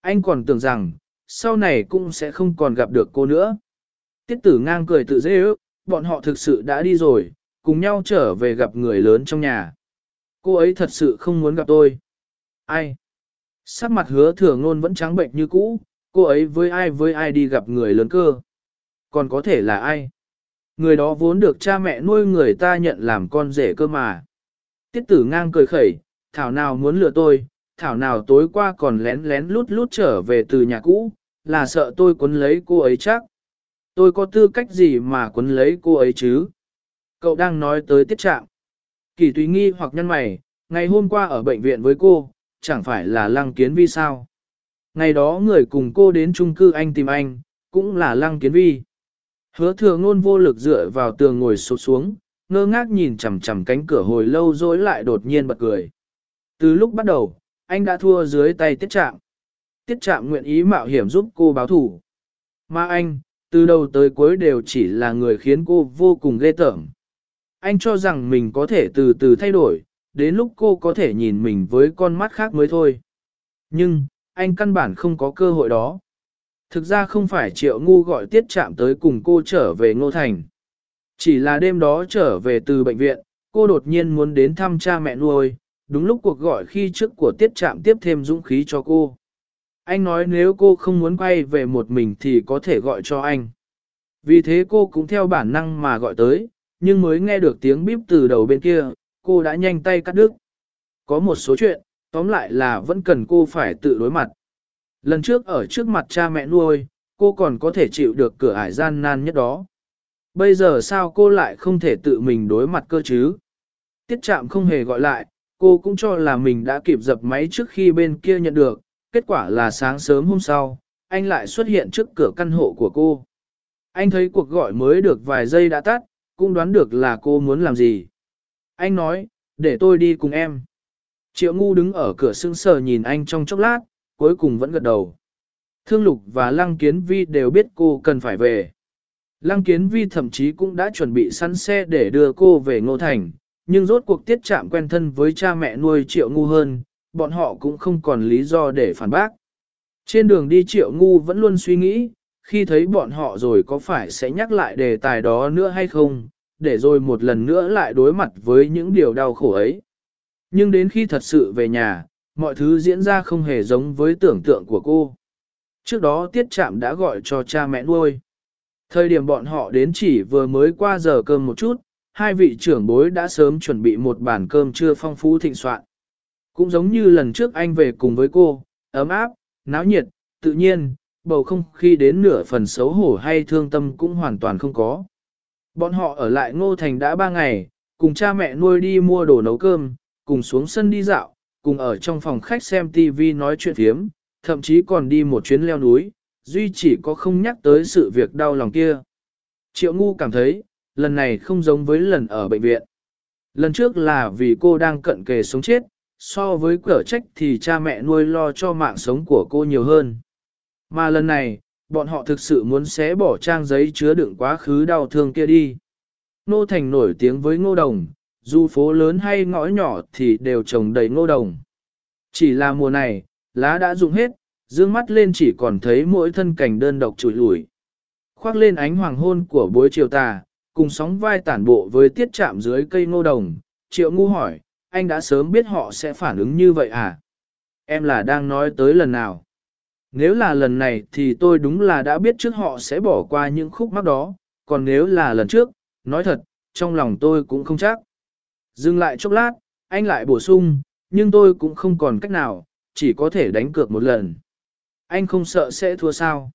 Anh còn tưởng rằng, sau này cũng sẽ không còn gặp được cô nữa. Tiết tử ngang cười tự dễ ước, bọn họ thực sự đã đi rồi, cùng nhau trở về gặp người lớn trong nhà. Cô ấy thật sự không muốn gặp tôi. Ai? Sắc mặt hứa thừa ngôn vẫn trắng bệnh như cũ, cô ấy với ai với ai đi gặp người lớn cơ. Còn có thể là ai? Người đó vốn được cha mẹ nuôi người ta nhận làm con rể cơ mà. Tiết tử ngang cười khẩy, thảo nào muốn lừa tôi, thảo nào tối qua còn lén lén lút lút trở về từ nhà cũ, là sợ tôi quấn lấy cô ấy chắc. Tôi có tư cách gì mà quấn lấy cô ấy chứ? Cậu đang nói tới tiết trạng. Kỳ tùy nghi hoặc nhân mày, ngày hôm qua ở bệnh viện với cô, chẳng phải là lăng kiến vi sao? Ngày đó người cùng cô đến chung cư anh tìm anh, cũng là lăng kiến vi. Hứa thừa ngôn vô lực dựa vào tường ngồi sụp xuống, ngơ ngác nhìn chằm chằm cánh cửa hồi lâu rồi lại đột nhiên bật cười. Từ lúc bắt đầu, anh đã thua dưới tay tiết trạm. Tiết trạm nguyện ý mạo hiểm giúp cô báo thủ. Mà anh, từ đầu tới cuối đều chỉ là người khiến cô vô cùng ghê tởm. Anh cho rằng mình có thể từ từ thay đổi, đến lúc cô có thể nhìn mình với con mắt khác mới thôi. Nhưng, anh căn bản không có cơ hội đó. Thực ra không phải triệu ngu gọi tiết Trạm tới cùng cô trở về Ngô Thành. Chỉ là đêm đó trở về từ bệnh viện, cô đột nhiên muốn đến thăm cha mẹ nuôi, đúng lúc cuộc gọi khi trước của tiết chạm tiếp thêm dũng khí cho cô. Anh nói nếu cô không muốn quay về một mình thì có thể gọi cho anh. Vì thế cô cũng theo bản năng mà gọi tới, nhưng mới nghe được tiếng bíp từ đầu bên kia, cô đã nhanh tay cắt đứt. Có một số chuyện, tóm lại là vẫn cần cô phải tự đối mặt. Lần trước ở trước mặt cha mẹ nuôi, cô còn có thể chịu được cửa ải gian nan nhất đó. Bây giờ sao cô lại không thể tự mình đối mặt cơ chứ? Tiết chạm không hề gọi lại, cô cũng cho là mình đã kịp dập máy trước khi bên kia nhận được, kết quả là sáng sớm hôm sau, anh lại xuất hiện trước cửa căn hộ của cô. Anh thấy cuộc gọi mới được vài giây đã tắt, cũng đoán được là cô muốn làm gì. Anh nói, để tôi đi cùng em. Triệu ngu đứng ở cửa sưng sờ nhìn anh trong chốc lát, cuối cùng vẫn gật đầu. Thương Lục và Lăng Kiến Vi đều biết cô cần phải về. Lăng Kiến Vi thậm chí cũng đã chuẩn bị sẵn xe để đưa cô về Ngô Thành, nhưng rốt cuộc tiết chạm quen thân với cha mẹ nuôi Triệu Ngu hơn, bọn họ cũng không còn lý do để phản bác. Trên đường đi Triệu Ngu vẫn luôn suy nghĩ, khi thấy bọn họ rồi có phải sẽ nhắc lại đề tài đó nữa hay không, để rồi một lần nữa lại đối mặt với những điều đau khổ ấy. Nhưng đến khi thật sự về nhà, mọi thứ diễn ra không hề giống với tưởng tượng của cô. Trước đó Tiết Trạm đã gọi cho cha mẹ nuôi. Thời điểm bọn họ đến chỉ vừa mới qua giờ cơm một chút, hai vị trưởng bối đã sớm chuẩn bị một bàn cơm trưa phong phú thịnh soạn. Cũng giống như lần trước anh về cùng với cô, ấm áp, náo nhiệt, tự nhiên, bầu không khí đến nửa phần xấu hổ hay thương tâm cũng hoàn toàn không có. Bọn họ ở lại Ngô Thành đã ba ngày, cùng cha mẹ nuôi đi mua đồ nấu cơm, cùng xuống sân đi dạo, cùng ở trong phòng khách xem TV nói chuyện thiếm, thậm chí còn đi một chuyến leo núi, duy chỉ có không nhắc tới sự việc đau lòng kia. Triệu ngu cảm thấy, lần này không giống với lần ở bệnh viện. Lần trước là vì cô đang cận kề sống chết, so với cửa trách thì cha mẹ nuôi lo cho mạng sống của cô nhiều hơn. Mà lần này, bọn họ thực sự muốn xé bỏ trang giấy chứa đựng quá khứ đau thương kia đi. Nô Thành nổi tiếng với ngô đồng, dù phố lớn hay ngõ nhỏ thì đều trồng đầy ngô đồng. Chỉ là mùa này, lá đã rụng hết, dương mắt lên chỉ còn thấy mỗi thân cảnh đơn độc trụi lủi. Khoác lên ánh hoàng hôn của bối chiều tà, cùng sóng vai tản bộ với tiết chạm dưới cây ngô đồng, triệu ngu hỏi, anh đã sớm biết họ sẽ phản ứng như vậy à? Em là đang nói tới lần nào? Nếu là lần này thì tôi đúng là đã biết trước họ sẽ bỏ qua những khúc mắc đó, còn nếu là lần trước, nói thật, trong lòng tôi cũng không chắc. Dừng lại chốc lát, anh lại bổ sung, nhưng tôi cũng không còn cách nào, chỉ có thể đánh cược một lần. Anh không sợ sẽ thua sao?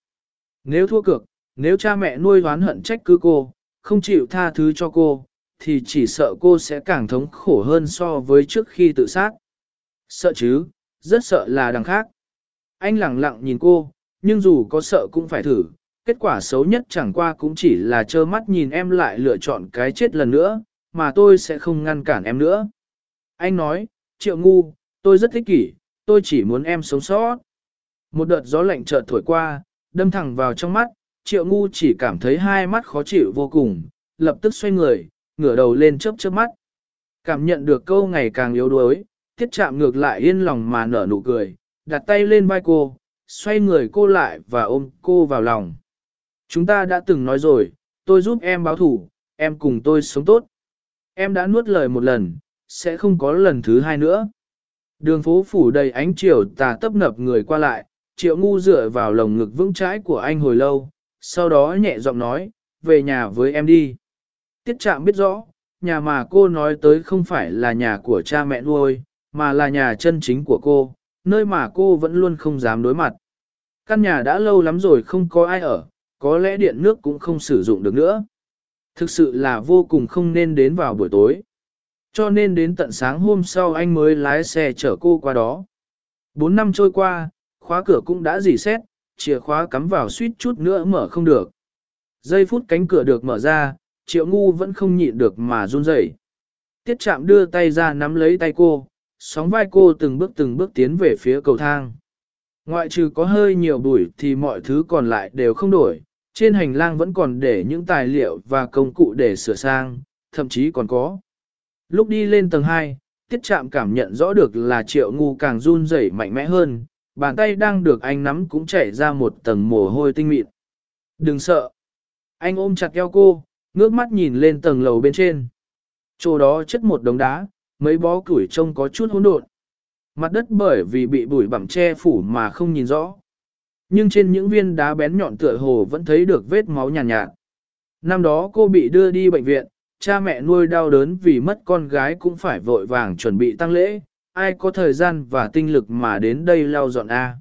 Nếu thua cược, nếu cha mẹ nuôi oán hận trách cứ cô, không chịu tha thứ cho cô, thì chỉ sợ cô sẽ càng thống khổ hơn so với trước khi tự sát. Sợ chứ, rất sợ là đằng khác. Anh lặng lặng nhìn cô, nhưng dù có sợ cũng phải thử, kết quả xấu nhất chẳng qua cũng chỉ là trơ mắt nhìn em lại lựa chọn cái chết lần nữa, mà tôi sẽ không ngăn cản em nữa. Anh nói, triệu ngu, tôi rất thích kỷ, tôi chỉ muốn em sống sót. Một đợt gió lạnh chợt thổi qua, đâm thẳng vào trong mắt, triệu ngu chỉ cảm thấy hai mắt khó chịu vô cùng, lập tức xoay người, ngửa đầu lên chớp chớp mắt. Cảm nhận được câu ngày càng yếu đuối, thiết chạm ngược lại yên lòng mà nở nụ cười, đặt tay lên vai cô, xoay người cô lại và ôm cô vào lòng. Chúng ta đã từng nói rồi, tôi giúp em báo thủ, em cùng tôi sống tốt. Em đã nuốt lời một lần, sẽ không có lần thứ hai nữa. Đường phố phủ đầy ánh chiều tà tấp nập người qua lại, triệu ngu dựa vào lồng ngực vững chãi của anh hồi lâu, sau đó nhẹ giọng nói, về nhà với em đi. Tiết trạm biết rõ, nhà mà cô nói tới không phải là nhà của cha mẹ nuôi, mà là nhà chân chính của cô, nơi mà cô vẫn luôn không dám đối mặt. Căn nhà đã lâu lắm rồi không có ai ở, có lẽ điện nước cũng không sử dụng được nữa. Thực sự là vô cùng không nên đến vào buổi tối. Cho nên đến tận sáng hôm sau anh mới lái xe chở cô qua đó. Bốn năm trôi qua, khóa cửa cũng đã dì xét, chìa khóa cắm vào suýt chút nữa mở không được. Giây phút cánh cửa được mở ra, triệu ngu vẫn không nhịn được mà run rẩy. Tiết chạm đưa tay ra nắm lấy tay cô, sóng vai cô từng bước từng bước tiến về phía cầu thang. Ngoại trừ có hơi nhiều bụi thì mọi thứ còn lại đều không đổi, trên hành lang vẫn còn để những tài liệu và công cụ để sửa sang, thậm chí còn có. Lúc đi lên tầng 2, tiết chạm cảm nhận rõ được là triệu ngu càng run rẩy mạnh mẽ hơn, bàn tay đang được anh nắm cũng chảy ra một tầng mồ hôi tinh mịn. Đừng sợ. Anh ôm chặt eo cô, ngước mắt nhìn lên tầng lầu bên trên. Chỗ đó chất một đống đá, mấy bó củi trông có chút hỗn độn. Mặt đất bởi vì bị bụi bặm che phủ mà không nhìn rõ. Nhưng trên những viên đá bén nhọn tựa hồ vẫn thấy được vết máu nhàn nhạt, nhạt. Năm đó cô bị đưa đi bệnh viện, cha mẹ nuôi đau đớn vì mất con gái cũng phải vội vàng chuẩn bị tăng lễ, ai có thời gian và tinh lực mà đến đây lau dọn A.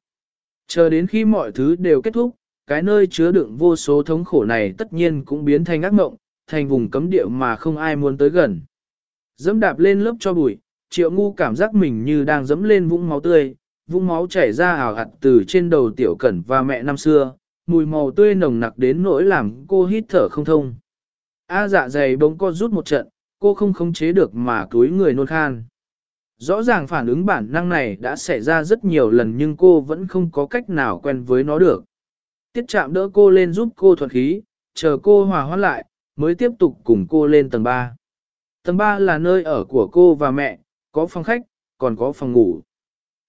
Chờ đến khi mọi thứ đều kết thúc, cái nơi chứa đựng vô số thống khổ này tất nhiên cũng biến thành ác mộng, thành vùng cấm địa mà không ai muốn tới gần. Dẫm đạp lên lớp cho bụi, triệu ngu cảm giác mình như đang dẫm lên vũng máu tươi, vũng máu chảy ra ảo hạt từ trên đầu tiểu cẩn và mẹ năm xưa, mùi màu tươi nồng nặc đến nỗi làm cô hít thở không thông. A dạ dày bỗng co rút một trận, cô không khống chế được mà túi người nôn khan. Rõ ràng phản ứng bản năng này đã xảy ra rất nhiều lần nhưng cô vẫn không có cách nào quen với nó được. Tiết chạm đỡ cô lên giúp cô thuật khí, chờ cô hòa hoãn lại, mới tiếp tục cùng cô lên tầng 3. Tầng 3 là nơi ở của cô và mẹ, có phòng khách, còn có phòng ngủ.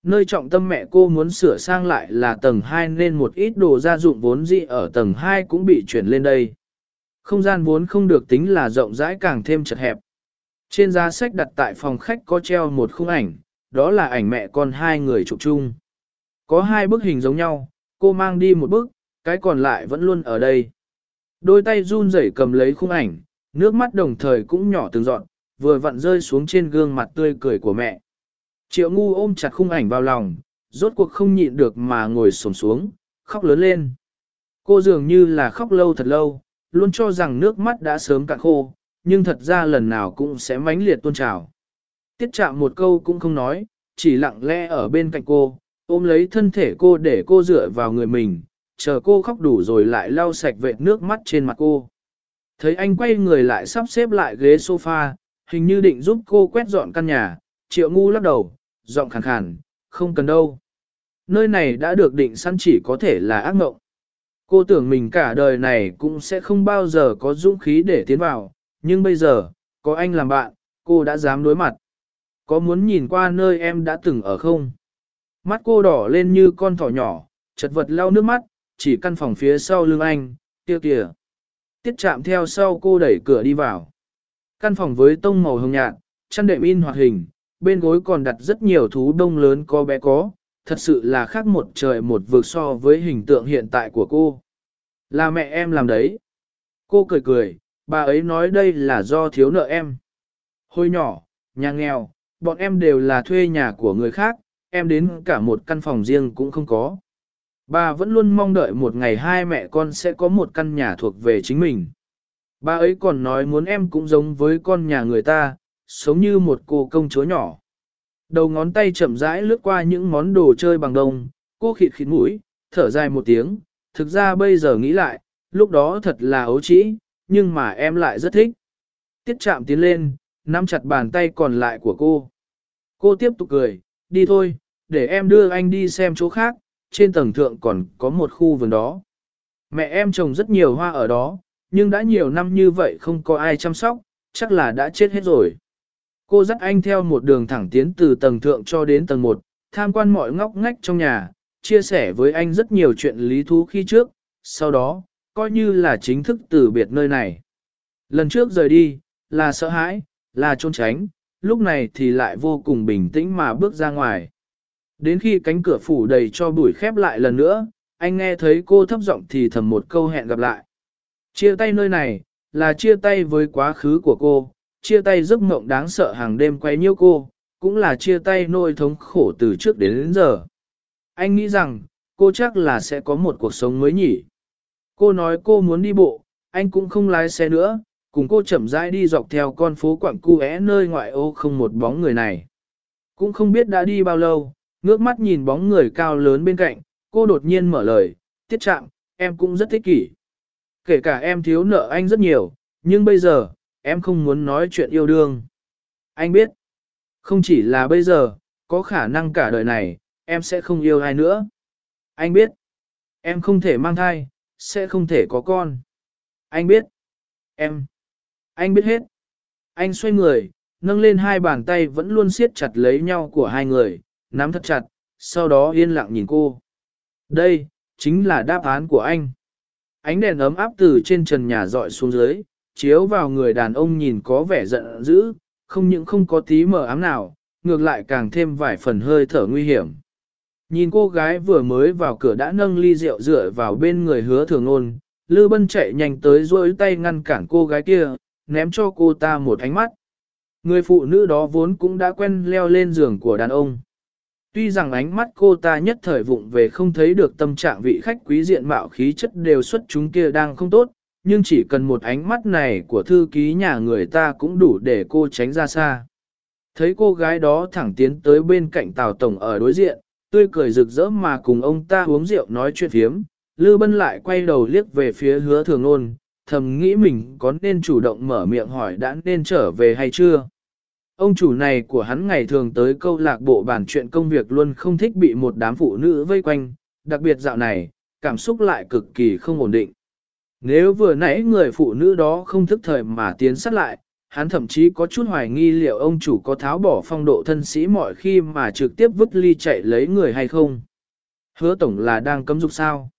Nơi trọng tâm mẹ cô muốn sửa sang lại là tầng 2 nên một ít đồ gia dụng vốn dĩ ở tầng 2 cũng bị chuyển lên đây. Không gian vốn không được tính là rộng rãi càng thêm chật hẹp. Trên giá sách đặt tại phòng khách có treo một khung ảnh, đó là ảnh mẹ con hai người chụp chung. Có hai bức hình giống nhau, cô mang đi một bức, cái còn lại vẫn luôn ở đây. Đôi tay run rẩy cầm lấy khung ảnh, nước mắt đồng thời cũng nhỏ từng giọt, vừa vặn rơi xuống trên gương mặt tươi cười của mẹ. Triệu ngu ôm chặt khung ảnh vào lòng, rốt cuộc không nhịn được mà ngồi sổm xuống, khóc lớn lên. Cô dường như là khóc lâu thật lâu, luôn cho rằng nước mắt đã sớm cạn khô, nhưng thật ra lần nào cũng sẽ mãnh liệt tôn trào. Tiết chạm một câu cũng không nói, chỉ lặng lẽ ở bên cạnh cô, ôm lấy thân thể cô để cô dựa vào người mình, chờ cô khóc đủ rồi lại lau sạch vệt nước mắt trên mặt cô. Thấy anh quay người lại sắp xếp lại ghế sofa, hình như định giúp cô quét dọn căn nhà, triệu ngu lắc đầu, giọng khàn khàn, không cần đâu. Nơi này đã được định sẵn chỉ có thể là ác mộng. Cô tưởng mình cả đời này cũng sẽ không bao giờ có dũng khí để tiến vào, nhưng bây giờ, có anh làm bạn, cô đã dám đối mặt. Có muốn nhìn qua nơi em đã từng ở không? Mắt cô đỏ lên như con thỏ nhỏ, chật vật lau nước mắt, chỉ căn phòng phía sau lưng anh, kia kìa. Tiết chạm theo sau cô đẩy cửa đi vào. Căn phòng với tông màu hồng nhạt, chăn đệm in hoạt hình, bên gối còn đặt rất nhiều thú đông lớn có bé có, thật sự là khác một trời một vực so với hình tượng hiện tại của cô. Là mẹ em làm đấy. Cô cười cười, bà ấy nói đây là do thiếu nợ em. Hồi nhỏ, nhà nghèo, bọn em đều là thuê nhà của người khác, em đến cả một căn phòng riêng cũng không có. Bà vẫn luôn mong đợi một ngày hai mẹ con sẽ có một căn nhà thuộc về chính mình. Bà ấy còn nói muốn em cũng giống với con nhà người ta, sống như một cô công chúa nhỏ. Đầu ngón tay chậm rãi lướt qua những món đồ chơi bằng đồng, cô khịt khịt mũi, thở dài một tiếng, thực ra bây giờ nghĩ lại, lúc đó thật là ấu trĩ, nhưng mà em lại rất thích. Tiết chạm tiến lên, nắm chặt bàn tay còn lại của cô. Cô tiếp tục cười, đi thôi, để em đưa anh đi xem chỗ khác, trên tầng thượng còn có một khu vườn đó. Mẹ em trồng rất nhiều hoa ở đó, nhưng đã nhiều năm như vậy không có ai chăm sóc, chắc là đã chết hết rồi. Cô dắt anh theo một đường thẳng tiến từ tầng thượng cho đến tầng 1, tham quan mọi ngóc ngách trong nhà, chia sẻ với anh rất nhiều chuyện lý thú khi trước, sau đó, coi như là chính thức từ biệt nơi này. Lần trước rời đi, là sợ hãi, là trốn tránh, lúc này thì lại vô cùng bình tĩnh mà bước ra ngoài. Đến khi cánh cửa phủ đầy cho bụi khép lại lần nữa, anh nghe thấy cô thấp giọng thì thầm một câu hẹn gặp lại. Chia tay nơi này, là chia tay với quá khứ của cô, chia tay giấc mộng đáng sợ hàng đêm quay nhiêu cô, cũng là chia tay nỗi thống khổ từ trước đến, đến giờ. Anh nghĩ rằng, cô chắc là sẽ có một cuộc sống mới nhỉ. Cô nói cô muốn đi bộ, anh cũng không lái xe nữa, cùng cô chậm rãi đi dọc theo con phố quặng cu é nơi ngoại ô không một bóng người này. Cũng không biết đã đi bao lâu, ngước mắt nhìn bóng người cao lớn bên cạnh, cô đột nhiên mở lời, tiết trạng, em cũng rất thích kỷ. Kể cả em thiếu nợ anh rất nhiều, nhưng bây giờ, em không muốn nói chuyện yêu đương. Anh biết, không chỉ là bây giờ, có khả năng cả đời này, em sẽ không yêu ai nữa. Anh biết, em không thể mang thai, sẽ không thể có con. Anh biết, em, anh biết hết. Anh xoay người, nâng lên hai bàn tay vẫn luôn siết chặt lấy nhau của hai người, nắm thật chặt, sau đó yên lặng nhìn cô. Đây, chính là đáp án của anh. Ánh đèn ấm áp từ trên trần nhà dọi xuống dưới, chiếu vào người đàn ông nhìn có vẻ giận dữ, không những không có tí mờ ám nào, ngược lại càng thêm vài phần hơi thở nguy hiểm. Nhìn cô gái vừa mới vào cửa đã nâng ly rượu dựa vào bên người hứa thường ôn, Lư Bân chạy nhanh tới rôi tay ngăn cản cô gái kia, ném cho cô ta một ánh mắt. Người phụ nữ đó vốn cũng đã quen leo lên giường của đàn ông. Tuy rằng ánh mắt cô ta nhất thời vụng về không thấy được tâm trạng vị khách quý diện mạo khí chất đều xuất chúng kia đang không tốt, nhưng chỉ cần một ánh mắt này của thư ký nhà người ta cũng đủ để cô tránh ra xa. Thấy cô gái đó thẳng tiến tới bên cạnh Tào Tổng ở đối diện, tươi cười rực rỡ mà cùng ông ta uống rượu nói chuyện phiếm, Lư Bân lại quay đầu liếc về phía hứa thường ôn, thầm nghĩ mình có nên chủ động mở miệng hỏi đã nên trở về hay chưa. Ông chủ này của hắn ngày thường tới câu lạc bộ bàn chuyện công việc luôn không thích bị một đám phụ nữ vây quanh, đặc biệt dạo này, cảm xúc lại cực kỳ không ổn định. Nếu vừa nãy người phụ nữ đó không thức thời mà tiến sát lại, hắn thậm chí có chút hoài nghi liệu ông chủ có tháo bỏ phong độ thân sĩ mọi khi mà trực tiếp vứt ly chạy lấy người hay không. Hứa tổng là đang cấm dục sao.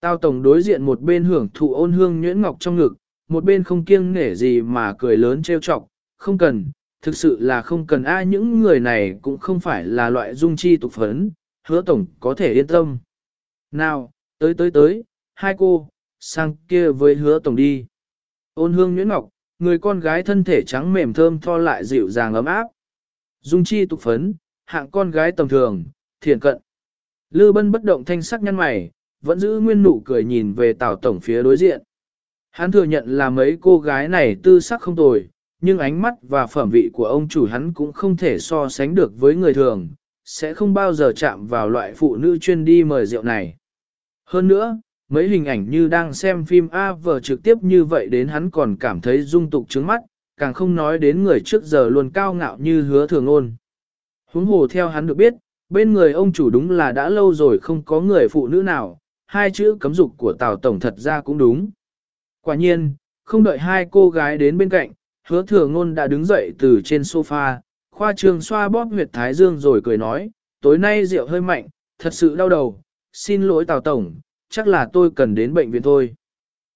Tao tổng đối diện một bên hưởng thụ ôn hương nhuyễn ngọc trong ngực, một bên không kiêng nể gì mà cười lớn trêu chọc, không cần, thực sự là không cần ai những người này cũng không phải là loại dung chi tục phấn, hứa tổng có thể yên tâm. Nào, tới tới tới, hai cô, sang kia với hứa tổng đi. Ôn hương nhuyễn ngọc, người con gái thân thể trắng mềm thơm tho lại dịu dàng ấm áp. Dung chi tục phấn, hạng con gái tầm thường, thiền cận. Lư bân bất động thanh sắc nhăn mày, vẫn giữ nguyên nụ cười nhìn về tào tổng phía đối diện. Hắn thừa nhận là mấy cô gái này tư sắc không tồi, nhưng ánh mắt và phẩm vị của ông chủ hắn cũng không thể so sánh được với người thường, sẽ không bao giờ chạm vào loại phụ nữ chuyên đi mời rượu này. Hơn nữa, mấy hình ảnh như đang xem phim A vờ trực tiếp như vậy đến hắn còn cảm thấy dung tục trứng mắt, càng không nói đến người trước giờ luôn cao ngạo như hứa thường ôn. Huống hồ theo hắn được biết, bên người ông chủ đúng là đã lâu rồi không có người phụ nữ nào, hai chữ cấm dục của Tào Tổng thật ra cũng đúng. Quả nhiên, không đợi hai cô gái đến bên cạnh, hứa thừa ngôn đã đứng dậy từ trên sofa, khoa trường xoa bóp huyệt thái dương rồi cười nói, tối nay rượu hơi mạnh, thật sự đau đầu, xin lỗi Tào Tổng, chắc là tôi cần đến bệnh viện thôi.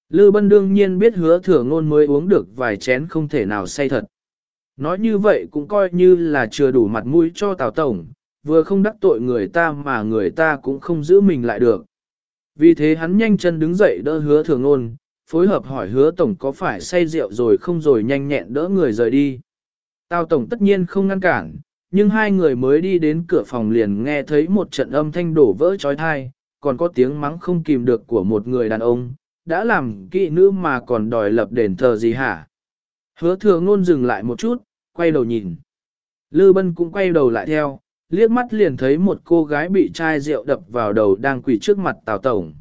Lư Bân đương nhiên biết hứa thừa ngôn mới uống được vài chén không thể nào say thật. Nói như vậy cũng coi như là chưa đủ mặt mũi cho Tào Tổng, vừa không đắc tội người ta mà người ta cũng không giữ mình lại được. Vì thế hắn nhanh chân đứng dậy đỡ hứa thừa ngôn, phối hợp hỏi hứa tổng có phải say rượu rồi không rồi nhanh nhẹn đỡ người rời đi. Tào tổng tất nhiên không ngăn cản, nhưng hai người mới đi đến cửa phòng liền nghe thấy một trận âm thanh đổ vỡ trói thai, còn có tiếng mắng không kìm được của một người đàn ông, đã làm kỵ nữ mà còn đòi lập đền thờ gì hả? Hứa thừa ngôn dừng lại một chút, quay đầu nhìn. Lư Bân cũng quay đầu lại theo, liếc mắt liền thấy một cô gái bị chai rượu đập vào đầu đang quỳ trước mặt Tào Tổng.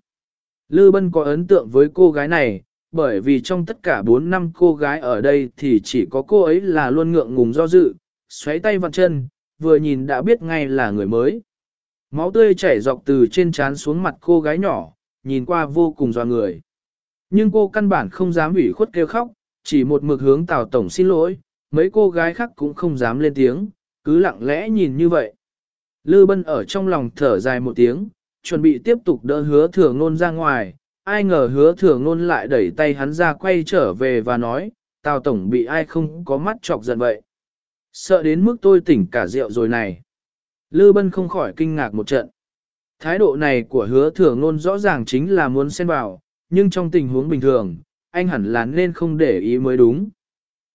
Lư Bân có ấn tượng với cô gái này, bởi vì trong tất cả 4 năm cô gái ở đây thì chỉ có cô ấy là luôn ngượng ngùng do dự, xoáy tay vặn chân, vừa nhìn đã biết ngay là người mới. Máu tươi chảy dọc từ trên trán xuống mặt cô gái nhỏ, nhìn qua vô cùng doa người. Nhưng cô căn bản không dám ủy khuất kêu khóc, chỉ một mực hướng Tào Tổng xin lỗi, mấy cô gái khác cũng không dám lên tiếng, cứ lặng lẽ nhìn như vậy. Lư Bân ở trong lòng thở dài một tiếng, chuẩn bị tiếp tục đỡ hứa thừa ngôn ra ngoài, ai ngờ hứa thừa ngôn lại đẩy tay hắn ra quay trở về và nói, Tào Tổng bị ai không có mắt chọc giận vậy. Sợ đến mức tôi tỉnh cả rượu rồi này. Lư Bân không khỏi kinh ngạc một trận. Thái độ này của hứa thừa ngôn rõ ràng chính là muốn xen vào, nhưng trong tình huống bình thường, anh hẳn là nên không để ý mới đúng.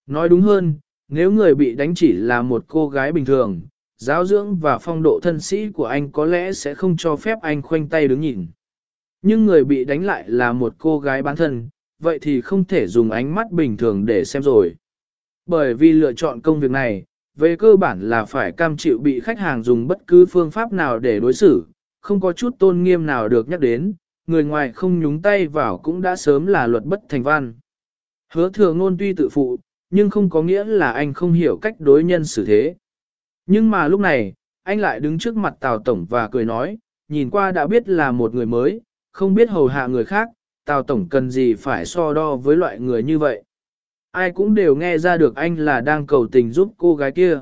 Nói đúng hơn, nếu người bị đánh chỉ là một cô gái bình thường, giáo dưỡng và phong độ thân sĩ của anh có lẽ sẽ không cho phép anh khoanh tay đứng nhìn. Nhưng người bị đánh lại là một cô gái bán thân, vậy thì không thể dùng ánh mắt bình thường để xem rồi. Bởi vì lựa chọn công việc này, về cơ bản là phải cam chịu bị khách hàng dùng bất cứ phương pháp nào để đối xử, không có chút tôn nghiêm nào được nhắc đến, người ngoài không nhúng tay vào cũng đã sớm là luật bất thành văn. Hứa thừa ngôn tuy tự phụ, nhưng không có nghĩa là anh không hiểu cách đối nhân xử thế. Nhưng mà lúc này, anh lại đứng trước mặt Tào Tổng và cười nói, nhìn qua đã biết là một người mới, không biết hầu hạ người khác, Tào Tổng cần gì phải so đo với loại người như vậy. Ai cũng đều nghe ra được anh là đang cầu tình giúp cô gái kia.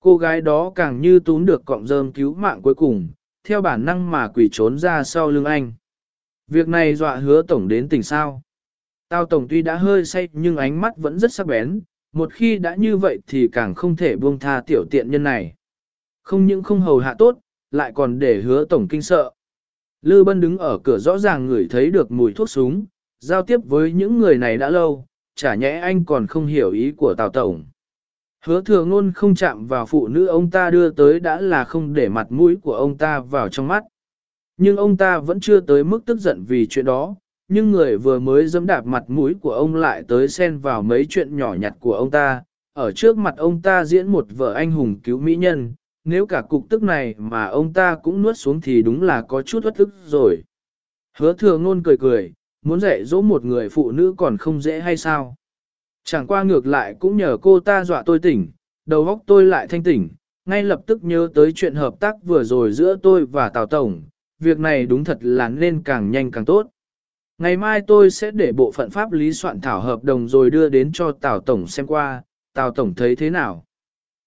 Cô gái đó càng như túm được cọng rơm cứu mạng cuối cùng, theo bản năng mà quỷ trốn ra sau lưng anh. Việc này dọa hứa Tổng đến tỉnh sao. Tao Tổng tuy đã hơi say nhưng ánh mắt vẫn rất sắc bén, một khi đã như vậy thì càng không thể buông tha tiểu tiện nhân này. Không những không hầu hạ tốt, lại còn để hứa Tổng kinh sợ. Lư Bân đứng ở cửa rõ ràng ngửi thấy được mùi thuốc súng, giao tiếp với những người này đã lâu, chả nhẽ anh còn không hiểu ý của Tào Tổng. Hứa thừa ngôn không chạm vào phụ nữ ông ta đưa tới đã là không để mặt mũi của ông ta vào trong mắt. Nhưng ông ta vẫn chưa tới mức tức giận vì chuyện đó, nhưng người vừa mới dẫm đạp mặt mũi của ông lại tới xen vào mấy chuyện nhỏ nhặt của ông ta. Ở trước mặt ông ta diễn một vợ anh hùng cứu mỹ nhân, nếu cả cục tức này mà ông ta cũng nuốt xuống thì đúng là có chút bất tức rồi. Hứa thừa ngôn cười cười, muốn dạy dỗ một người phụ nữ còn không dễ hay sao? Chẳng qua ngược lại cũng nhờ cô ta dọa tôi tỉnh, đầu óc tôi lại thanh tỉnh, ngay lập tức nhớ tới chuyện hợp tác vừa rồi giữa tôi và Tào Tổng, việc này đúng thật là nên càng nhanh càng tốt. Ngày mai tôi sẽ để bộ phận pháp lý soạn thảo hợp đồng rồi đưa đến cho Tào Tổng xem qua, Tào Tổng thấy thế nào.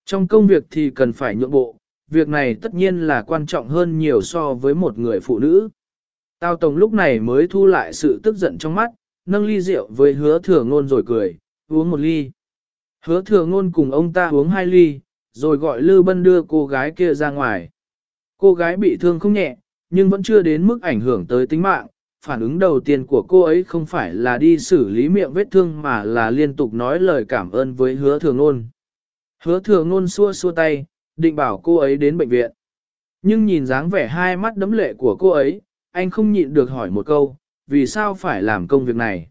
Trong công việc thì cần phải nhượng bộ, việc này tất nhiên là quan trọng hơn nhiều so với một người phụ nữ. Tao Tổng lúc này mới thu lại sự tức giận trong mắt, nâng ly rượu với hứa thừa ngôn rồi cười, uống một ly. Hứa thừa ngôn cùng ông ta uống hai ly, rồi gọi Lư Bân đưa cô gái kia ra ngoài. Cô gái bị thương không nhẹ, nhưng vẫn chưa đến mức ảnh hưởng tới tính mạng. Phản ứng đầu tiên của cô ấy không phải là đi xử lý miệng vết thương mà là liên tục nói lời cảm ơn với hứa thường ngôn. Hứa thường ngôn xua xua tay, định bảo cô ấy đến bệnh viện. Nhưng nhìn dáng vẻ hai mắt đấm lệ của cô ấy, anh không nhịn được hỏi một câu, vì sao phải làm công việc này.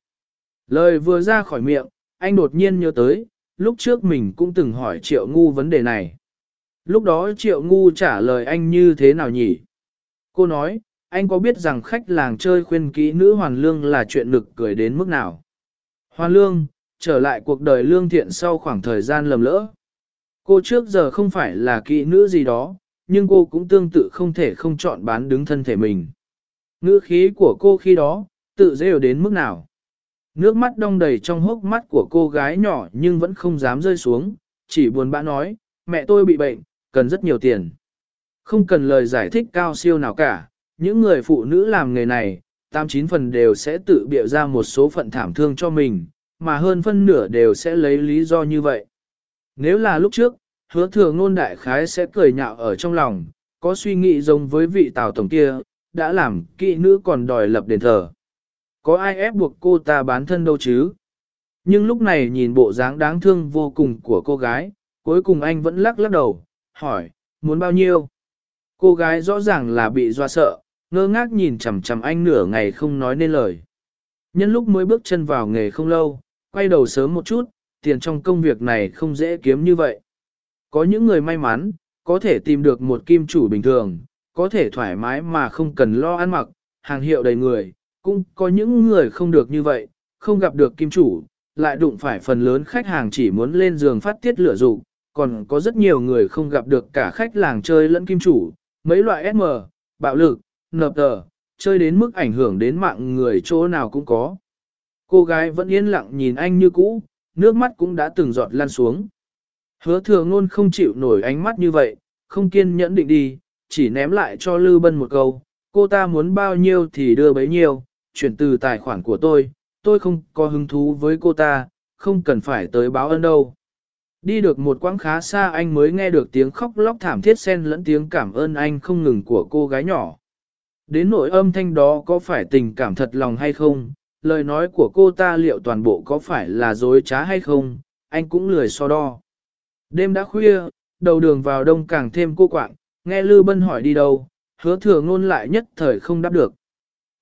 Lời vừa ra khỏi miệng, anh đột nhiên nhớ tới, lúc trước mình cũng từng hỏi Triệu Ngu vấn đề này. Lúc đó Triệu Ngu trả lời anh như thế nào nhỉ? Cô nói, anh có biết rằng khách làng chơi khuyên kỹ nữ hoàn lương là chuyện nực cười đến mức nào? Hoàn lương, trở lại cuộc đời lương thiện sau khoảng thời gian lầm lỡ. Cô trước giờ không phải là kỹ nữ gì đó, nhưng cô cũng tương tự không thể không chọn bán đứng thân thể mình. Ngữ khí của cô khi đó, tự rêu đến mức nào? Nước mắt đong đầy trong hốc mắt của cô gái nhỏ nhưng vẫn không dám rơi xuống, chỉ buồn bã nói, mẹ tôi bị bệnh, cần rất nhiều tiền. Không cần lời giải thích cao siêu nào cả, những người phụ nữ làm nghề này, 89 phần đều sẽ tự bịa ra một số phận thảm thương cho mình, mà hơn phân nửa đều sẽ lấy lý do như vậy. Nếu là lúc trước, hứa thừa ngôn đại khái sẽ cười nhạo ở trong lòng, có suy nghĩ giống với vị tào tổng kia, đã làm kỵ nữ còn đòi lập đền thờ. Có ai ép buộc cô ta bán thân đâu chứ? Nhưng lúc này nhìn bộ dáng đáng thương vô cùng của cô gái, cuối cùng anh vẫn lắc lắc đầu, hỏi, muốn bao nhiêu? Cô gái rõ ràng là bị doa sợ, ngơ ngác nhìn chằm chằm anh nửa ngày không nói nên lời. Nhân lúc mới bước chân vào nghề không lâu, quay đầu sớm một chút, tiền trong công việc này không dễ kiếm như vậy. Có những người may mắn, có thể tìm được một kim chủ bình thường, có thể thoải mái mà không cần lo ăn mặc, hàng hiệu đầy người, cũng có những người không được như vậy, không gặp được kim chủ, lại đụng phải phần lớn khách hàng chỉ muốn lên giường phát tiết lửa dục còn có rất nhiều người không gặp được cả khách làng chơi lẫn kim chủ, mấy loại SM, bạo lực, nợp tờ, chơi đến mức ảnh hưởng đến mạng người chỗ nào cũng có. Cô gái vẫn yên lặng nhìn anh như cũ, nước mắt cũng đã từng giọt lan xuống. Hứa thừa ngôn không chịu nổi ánh mắt như vậy, không kiên nhẫn định đi, chỉ ném lại cho Lư Bân một câu, cô ta muốn bao nhiêu thì đưa bấy nhiêu, chuyển từ tài khoản của tôi, tôi không có hứng thú với cô ta, không cần phải tới báo ơn đâu. Đi được một quãng khá xa anh mới nghe được tiếng khóc lóc thảm thiết xen lẫn tiếng cảm ơn anh không ngừng của cô gái nhỏ. Đến nỗi âm thanh đó có phải tình cảm thật lòng hay không, lời nói của cô ta liệu toàn bộ có phải là dối trá hay không, anh cũng lười so đo. Đêm đã khuya, đầu đường vào đông càng thêm cô quạng, nghe Lư Bân hỏi đi đâu, hứa thừa ngôn lại nhất thời không đáp được.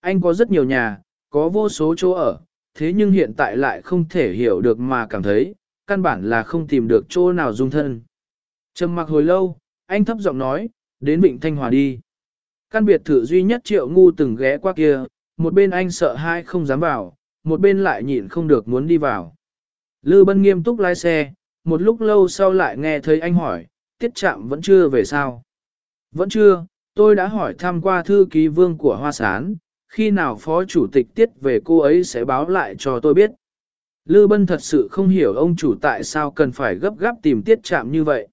Anh có rất nhiều nhà, có vô số chỗ ở, thế nhưng hiện tại lại không thể hiểu được mà cảm thấy, căn bản là không tìm được chỗ nào dung thân. Trầm mặc hồi lâu, anh thấp giọng nói, đến Vịnh Thanh Hòa đi. Căn biệt thự duy nhất triệu ngu từng ghé qua kia, một bên anh sợ hai không dám vào, một bên lại nhịn không được muốn đi vào. Lư Bân nghiêm túc lái xe, một lúc lâu sau lại nghe thấy anh hỏi, tiết trạm vẫn chưa về sao? Vẫn chưa, tôi đã hỏi thăm qua thư ký vương của Hoa Sán, khi nào phó chủ tịch tiết về cô ấy sẽ báo lại cho tôi biết. Lư Bân thật sự không hiểu ông chủ tại sao cần phải gấp gáp tìm tiết chạm như vậy.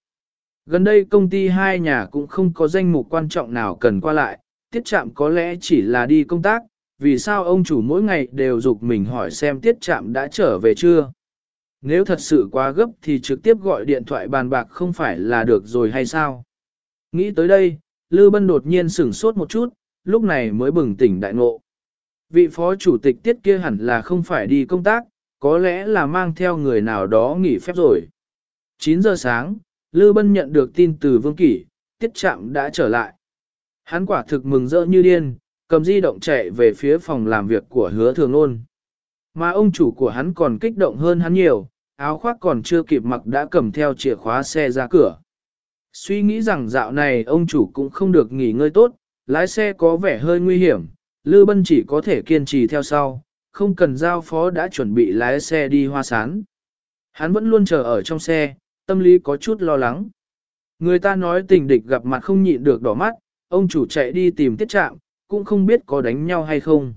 Gần đây công ty hai nhà cũng không có danh mục quan trọng nào cần qua lại, tiết chạm có lẽ chỉ là đi công tác, vì sao ông chủ mỗi ngày đều dục mình hỏi xem tiết chạm đã trở về chưa. Nếu thật sự quá gấp thì trực tiếp gọi điện thoại bàn bạc không phải là được rồi hay sao? Nghĩ tới đây, Lư Bân đột nhiên sửng sốt một chút, lúc này mới bừng tỉnh đại ngộ. Vị phó chủ tịch tiết kia hẳn là không phải đi công tác, có lẽ là mang theo người nào đó nghỉ phép rồi. 9 giờ sáng, Lư Bân nhận được tin từ Vương Kỷ, tiết trạm đã trở lại. Hắn quả thực mừng rỡ như điên, cầm di động chạy về phía phòng làm việc của hứa thường ôn. Mà ông chủ của hắn còn kích động hơn hắn nhiều, áo khoác còn chưa kịp mặc đã cầm theo chìa khóa xe ra cửa. Suy nghĩ rằng dạo này ông chủ cũng không được nghỉ ngơi tốt, lái xe có vẻ hơi nguy hiểm, Lư Bân chỉ có thể kiên trì theo sau, không cần giao phó đã chuẩn bị lái xe đi hoa sán. Hắn vẫn luôn chờ ở trong xe, tâm lý có chút lo lắng. Người ta nói tình địch gặp mặt không nhịn được đỏ mắt, ông chủ chạy đi tìm tiết trạm, cũng không biết có đánh nhau hay không.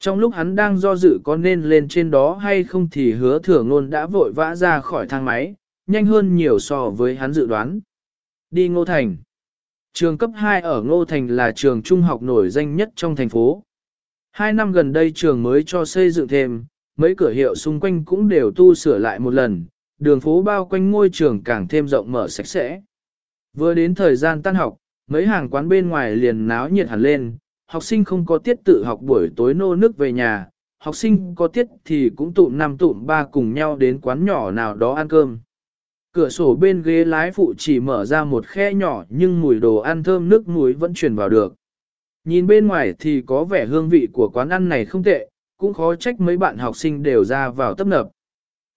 Trong lúc hắn đang do dự có nên lên trên đó hay không thì hứa thừa ngôn đã vội vã ra khỏi thang máy, nhanh hơn nhiều so với hắn dự đoán. Đi Ngô Thành Trường cấp 2 ở Ngô Thành là trường trung học nổi danh nhất trong thành phố. Hai năm gần đây trường mới cho xây dựng thêm, mấy cửa hiệu xung quanh cũng đều tu sửa lại một lần, đường phố bao quanh ngôi trường càng thêm rộng mở sạch sẽ. Vừa đến thời gian tan học, mấy hàng quán bên ngoài liền náo nhiệt hẳn lên, học sinh không có tiết tự học buổi tối nô nước về nhà, học sinh có tiết thì cũng tụm năm tụm ba cùng nhau đến quán nhỏ nào đó ăn cơm. Cửa sổ bên ghế lái phụ chỉ mở ra một khe nhỏ nhưng mùi đồ ăn thơm nước muối vẫn truyền vào được. Nhìn bên ngoài thì có vẻ hương vị của quán ăn này không tệ, cũng khó trách mấy bạn học sinh đều ra vào tấp nập.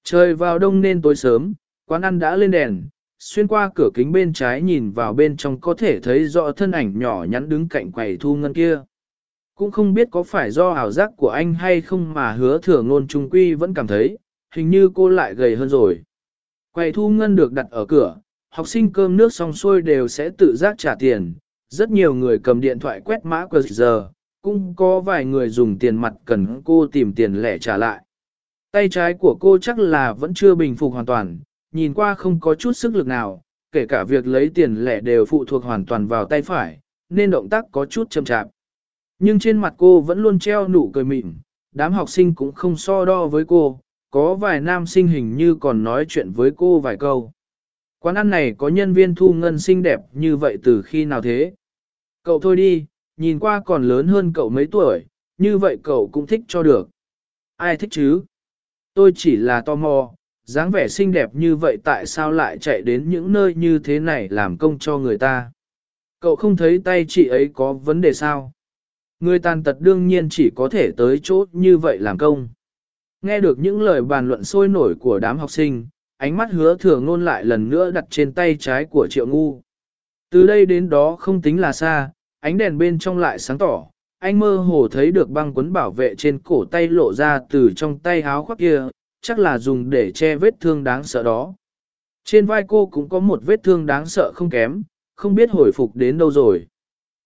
Trời vào đông nên tối sớm, quán ăn đã lên đèn, xuyên qua cửa kính bên trái nhìn vào bên trong có thể thấy rõ thân ảnh nhỏ nhắn đứng cạnh quầy thu ngân kia. Cũng không biết có phải do ảo giác của anh hay không mà hứa thừa ngôn trung quy vẫn cảm thấy, hình như cô lại gầy hơn rồi. Quầy thu ngân được đặt ở cửa, học sinh cơm nước xong xuôi đều sẽ tự giác trả tiền, rất nhiều người cầm điện thoại quét mã QR, cũng có vài người dùng tiền mặt cần cô tìm tiền lẻ trả lại. Tay trái của cô chắc là vẫn chưa bình phục hoàn toàn, nhìn qua không có chút sức lực nào, kể cả việc lấy tiền lẻ đều phụ thuộc hoàn toàn vào tay phải, nên động tác có chút chậm chạp. Nhưng trên mặt cô vẫn luôn treo nụ cười mịn, đám học sinh cũng không so đo với cô, có vài nam sinh hình như còn nói chuyện với cô vài câu. Quán ăn này có nhân viên thu ngân xinh đẹp như vậy từ khi nào thế? Cậu thôi đi, nhìn qua còn lớn hơn cậu mấy tuổi, như vậy cậu cũng thích cho được. Ai thích chứ? Tôi chỉ là tò mò, dáng vẻ xinh đẹp như vậy tại sao lại chạy đến những nơi như thế này làm công cho người ta. Cậu không thấy tay chị ấy có vấn đề sao? Người tàn tật đương nhiên chỉ có thể tới chỗ như vậy làm công. Nghe được những lời bàn luận sôi nổi của đám học sinh, ánh mắt hứa thừa ngôn lại lần nữa đặt trên tay trái của triệu ngu. Từ đây đến đó không tính là xa, ánh đèn bên trong lại sáng tỏ, anh mơ hồ thấy được băng quấn bảo vệ trên cổ tay lộ ra từ trong tay áo khoác kia, chắc là dùng để che vết thương đáng sợ đó. Trên vai cô cũng có một vết thương đáng sợ không kém, không biết hồi phục đến đâu rồi.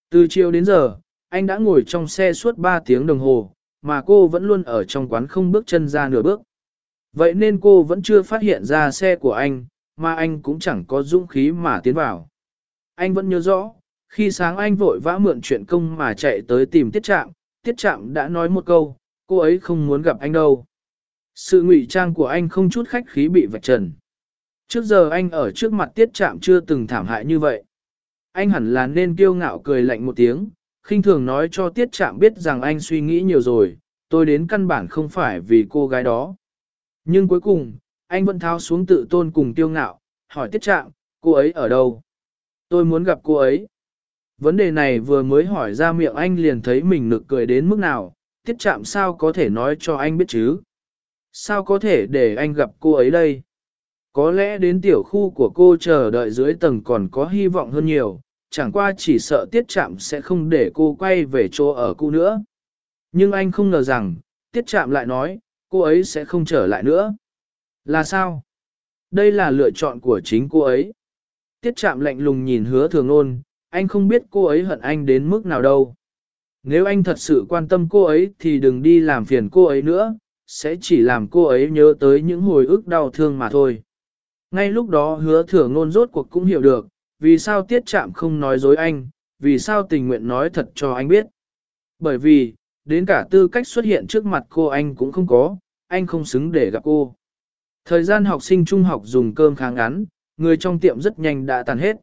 Từ chiều đến giờ, anh đã ngồi trong xe suốt 3 tiếng đồng hồ, mà cô vẫn luôn ở trong quán không bước chân ra nửa bước. Vậy nên cô vẫn chưa phát hiện ra xe của anh, mà anh cũng chẳng có dũng khí mà tiến vào. Anh vẫn nhớ rõ, khi sáng anh vội vã mượn chuyện công mà chạy tới tìm tiết trạm, tiết trạm đã nói một câu, cô ấy không muốn gặp anh đâu. Sự ngụy trang của anh không chút khách khí bị vạch trần. Trước giờ anh ở trước mặt tiết trạm chưa từng thảm hại như vậy. Anh hẳn là nên kiêu ngạo cười lạnh một tiếng, khinh thường nói cho tiết trạm biết rằng anh suy nghĩ nhiều rồi, tôi đến căn bản không phải vì cô gái đó. Nhưng cuối cùng, anh vẫn tháo xuống tự tôn cùng kiêu ngạo, hỏi tiết trạm, cô ấy ở đâu? Tôi muốn gặp cô ấy. Vấn đề này vừa mới hỏi ra miệng anh liền thấy mình nực cười đến mức nào, tiết Trạm sao có thể nói cho anh biết chứ? Sao có thể để anh gặp cô ấy đây? Có lẽ đến tiểu khu của cô chờ đợi dưới tầng còn có hy vọng hơn nhiều, chẳng qua chỉ sợ tiết chạm sẽ không để cô quay về chỗ ở cũ nữa. Nhưng anh không ngờ rằng, tiết chạm lại nói, cô ấy sẽ không trở lại nữa. Là sao? Đây là lựa chọn của chính cô ấy. Tiết chạm lạnh lùng nhìn hứa thường ôn, anh không biết cô ấy hận anh đến mức nào đâu. Nếu anh thật sự quan tâm cô ấy thì đừng đi làm phiền cô ấy nữa, sẽ chỉ làm cô ấy nhớ tới những hồi ức đau thương mà thôi. Ngay lúc đó hứa thừa ngôn rốt cuộc cũng hiểu được, vì sao tiết chạm không nói dối anh, vì sao tình nguyện nói thật cho anh biết. Bởi vì, đến cả tư cách xuất hiện trước mặt cô anh cũng không có, anh không xứng để gặp cô. Thời gian học sinh trung học dùng cơm khá ngắn, người trong tiệm rất nhanh đã tàn hết.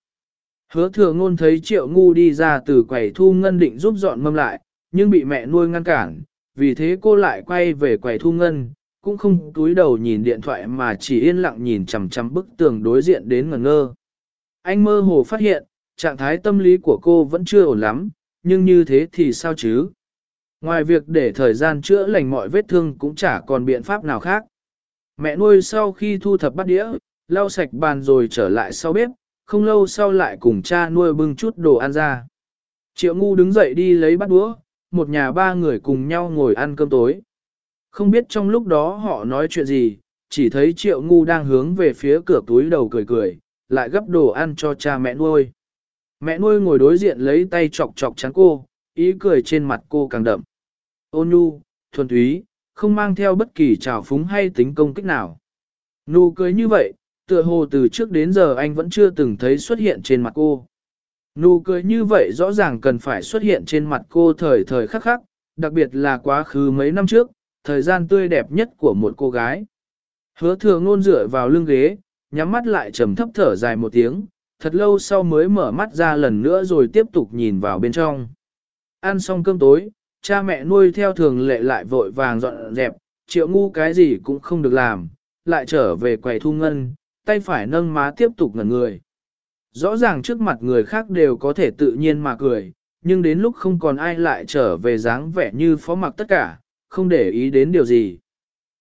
Hứa thừa ngôn thấy triệu ngu đi ra từ quầy thu ngân định giúp dọn mâm lại, nhưng bị mẹ nuôi ngăn cản, vì thế cô lại quay về quầy thu ngân, cũng không túi đầu nhìn điện thoại mà chỉ yên lặng nhìn chằm chằm bức tường đối diện đến ngẩn ngơ. Anh mơ hồ phát hiện, trạng thái tâm lý của cô vẫn chưa ổn lắm, nhưng như thế thì sao chứ? Ngoài việc để thời gian chữa lành mọi vết thương cũng chả còn biện pháp nào khác. Mẹ nuôi sau khi thu thập bát đĩa, lau sạch bàn rồi trở lại sau bếp, không lâu sau lại cùng cha nuôi bưng chút đồ ăn ra. Triệu ngu đứng dậy đi lấy bát đũa, một nhà ba người cùng nhau ngồi ăn cơm tối. Không biết trong lúc đó họ nói chuyện gì, chỉ thấy triệu ngu đang hướng về phía cửa túi đầu cười cười, lại gấp đồ ăn cho cha mẹ nuôi. Mẹ nuôi ngồi đối diện lấy tay chọc chọc chắn cô, ý cười trên mặt cô càng đậm. Ôn nhu, thuần túy, không mang theo bất kỳ trào phúng hay tính công kích nào. Nụ cười như vậy, tựa hồ từ trước đến giờ anh vẫn chưa từng thấy xuất hiện trên mặt cô. Nụ cười như vậy rõ ràng cần phải xuất hiện trên mặt cô thời thời khắc khắc, đặc biệt là quá khứ mấy năm trước, thời gian tươi đẹp nhất của một cô gái. Hứa thừa ngôn dựa vào lưng ghế, nhắm mắt lại trầm thấp thở dài một tiếng, thật lâu sau mới mở mắt ra lần nữa rồi tiếp tục nhìn vào bên trong. Ăn xong cơm tối, cha mẹ nuôi theo thường lệ lại vội vàng dọn dẹp, triệu ngu cái gì cũng không được làm, lại trở về quầy thu ngân, tay phải nâng má tiếp tục ngẩn người. Rõ ràng trước mặt người khác đều có thể tự nhiên mà cười, nhưng đến lúc không còn ai lại trở về dáng vẻ như phó mặc tất cả, không để ý đến điều gì.